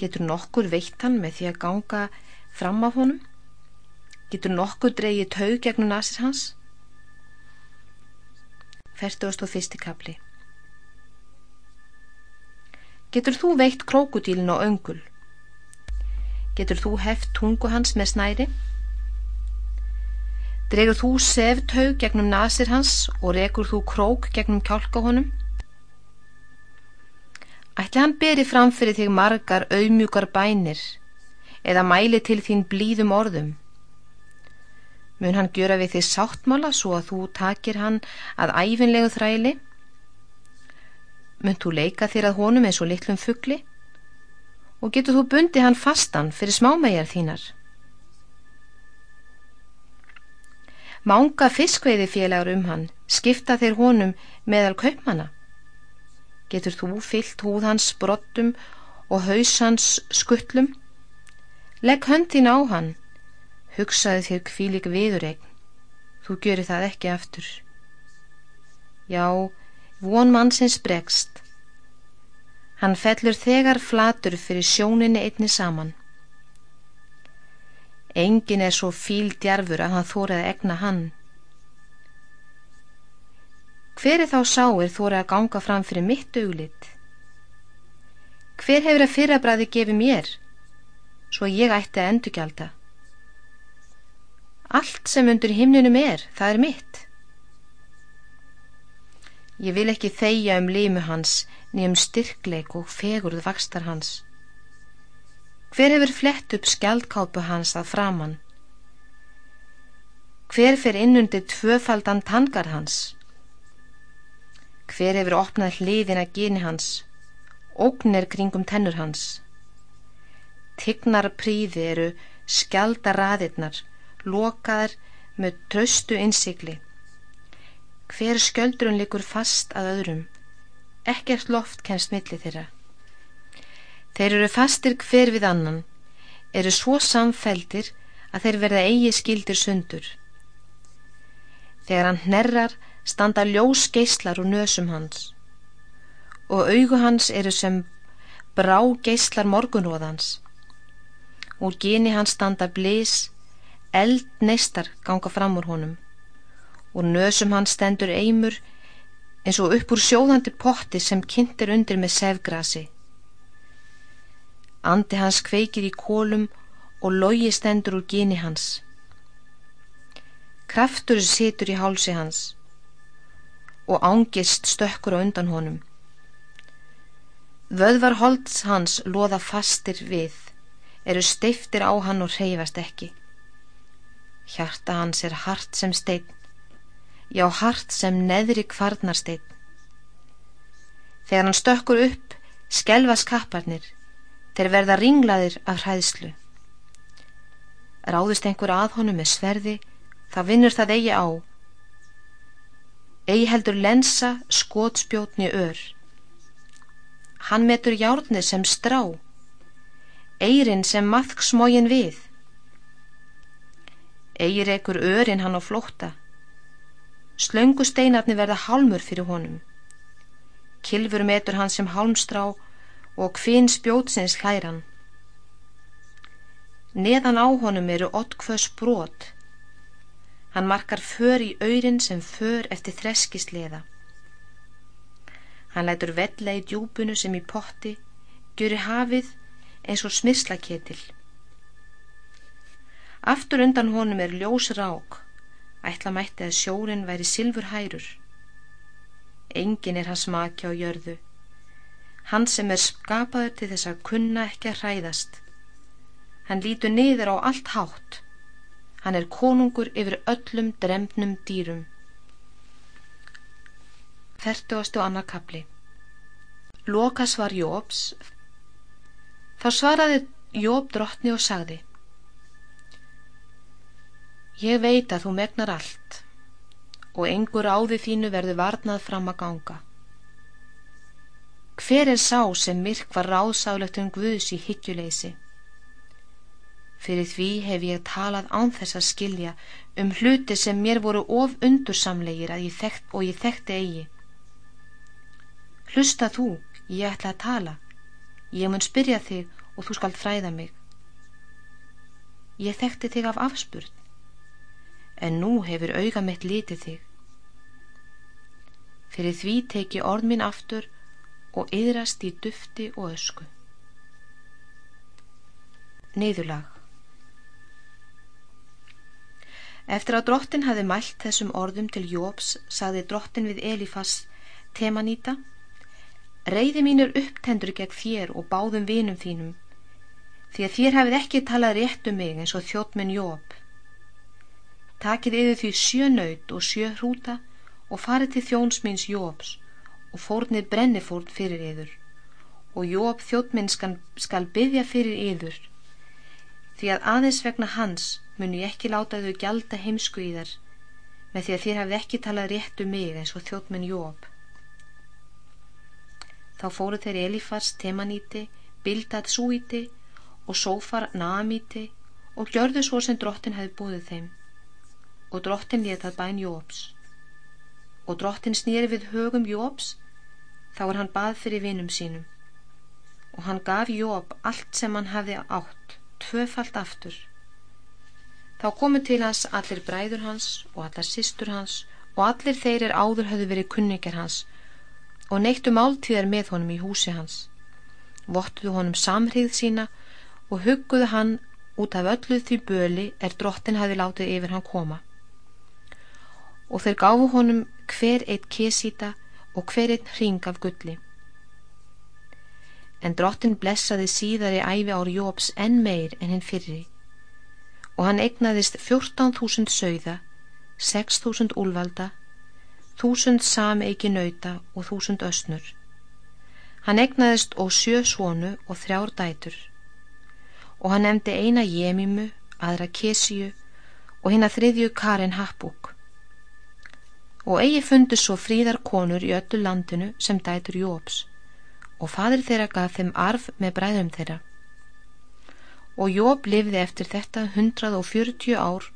B: Getur nokkur veitt hann með því að ganga fram af honum? Getur nokkuð dreyið taug gegnum nasir hans? Ferstugast og fyrsti kapli Getur þú veitt krókudílin og öngul? Getur þú heft tungu hans með snæri? Dregur þú seftaug gegnum nasir hans og rekur þú krók gegnum kjálka honum? Ætli hann beri fram fyrir þig margar auðmjúkar bænir eða mæli til þín blíðum orðum? Mun hann gjöra við þig sáttmála svo að þú takir hann að æfinlegu þræli? Mun þú leika þér að honum eins og litlum fuggli? Og getur þú bundi hann fastan fyrir smámæjar þínar? Manga fiskveiði félagur um hann, skipta þeir honum meðal kaupmana. Getur þú fyllt húð hans brottum og haus hans skuttlum? Legg höndin á hann, hugsaði þér kvílik viðuregn. Þú gjöri það ekki aftur. Já, von mannsins bregst. Hann fellur þegar flatur fyrir sjóninni einni saman. Engin er svo fíl djarfur að hann þóraði egna hann. Hver er þá sáir þóraði að ganga fram fyrir mitt auglit? Hver hefur að fyrrabræði gefið mér, svo ég ætti að endurgjálta? Allt sem undur himninum er, það er mitt. Ég vil ekki þeia um limu hans, nýjum styrkleik og fegurð vakstar hans. Hver hefur flett upp skjaldkápu hans að framann? Hver fer innundir tvöfaldan tangar hans? Hver hefur opnað hliðin að geni hans? Ógnir kringum tennur hans? Tignar príði eru skjaldaraðirnar, lokaðar með tröstu innsikli. Hver skjöldrun likur fast að öðrum, ekkert loft kennst milli þeirra. Þeir eru fastir hver við annan, eru svo samfeldir að þeir verða eigi skildir sundur. Þegar hann hnerrar standa ljós geyslar úr nösum hans og augu hans eru sem brá geyslar morgunróðans. Úr geni hans standa blís, eld neistar ganga fram úr honum. Úr nösum hans stendur eimur eins og upp úr sjóðandi potti sem kynntir undir með sefgrasi. Andi hans kveikir í kólum og logi stendur úr geni hans. Kraftur situr í hálsi hans og ángist stökkur á undan honum. Vöðvar holds hans loða fastir við, eru steiftir á hann og reyfast ekki. Hjarta hans er hart sem stein, já hart sem neðri kvarnarstein. Þegar hann stökkur upp, skelvas kapparnir, Þeir verða ringlaðir af hræðslu. Ráðist einhver að honum með sverði, það vinnur það eigi á. Egi heldur lensa skótspjótni ör. Hann metur járni sem strá, eirin sem maðksmógin við. Egi rekur örin hann á flótta. Slöngu steinarni verða hálmur fyrir honum. Kilfur metur hann sem hálmstrá og hvinn spjótsins hlæran. Neðan á honum eru ottkvös brot. Hann markar för í öyrin sem för eftir þreskisleða. Hann lætur vella í djúbunu sem í potti, gjöri hafið eins og smislaketil. Aftur undan honum er ljós rák, ætla mætti að sjórin væri silfur hærur. Engin er hans maki á jörðu, hann sem er skapaður til þess að kunna ekki að hræðast. Hann lítur niður á allt hátt. Hann er konungur yfir öllum dremnum dýrum. Þertuastu annar kapli Loka svar Jóps Þá svaraði Jób drottni og sagði Ég veit að þú megnar allt og engur áði þínu verður varnað fram að ganga. Hver er sá sem myrk var ráðsálegt um Guðs í hyggjuleysi? Fyrir því hef ég talað án þess að skilja um hluti sem mér voru of undursamlegir ég þekkt, og ég þekkti eigi. Hlusta þú, ég ætla að tala. Ég mun spyrja þig og þú skalt fræða mig. ég þekkti þig af afspurn, en nú hefur auga mitt litið þig. Fyrir því teki orð minn aftur og yðrast í dufti og ösku. Neiðulag Eftir að drottin hafi mælt þessum orðum til Jóps, saði drottin við Elifas Temanýta Reyði mín er upptendur gegn þér og báðum vinum þínum, því að þér hafið ekki talað rétt um mig eins og þjóttmenn Jób. Takið yfir því sjö naut og sjö hrúta og farið til þjónsmins Jóps og fórnið brennifórn fyrir yður. Og Jób þjóttmenn skal, byggja fyrir yður því að aðeins vegna hans mun ég ekki láta þau gjalda heimsku í þar með því að þér hafið ekki talað rétt um mig eins og þjóttmenn Jób. Þá fóru þeir Elifas Temaníti, Bildad Súíti og Sófar Naamíti og gjörðu svo sem drottin hefði búið þeim. Og drottin letað bæn Jóps og drottin snýri við högum Jóps þá er hann bað fyrir vinum sínum. Og hann gaf Jób allt sem hann hefði átt tvöfalt aftur. Þá komu til hans allir bræður hans og allar sístur hans og allir þeir er áður höfðu verið kunningar hans og neittu máltíðar með honum í húsi hans. Vottuðu honum samhrið sína og hugguðu hann út af öllu því böli er drottin hafi látið yfir hann koma. Og þeir gáfu honum hver eitt kesíta og hver eitt hring af gulli en drottin blessaði síðari æfi ár Jóps enn meir en hinn fyrri og hann egnaðist 14.000 sögða 6.000 úlvalda þúsund sameiki nauta og þúsund ösnur. Hann egnaðist og sjö svonu og þrjár dætur og hann nefndi eina Jemimu, aðra Kesíu og hinn að þriðju Karin Happúk. Og eigi fundi svo fríðar konur í öllu landinu sem dætur Jóps og fadir þeirra gaf þeim arf með bræðum þeirra. Og Jób lifði eftir þetta 140 ár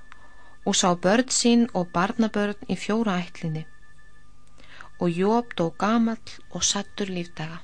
B: og sá börn sín og barnabörn í fjóra ætlinni og Jób dó gamall og sattur lífdaga.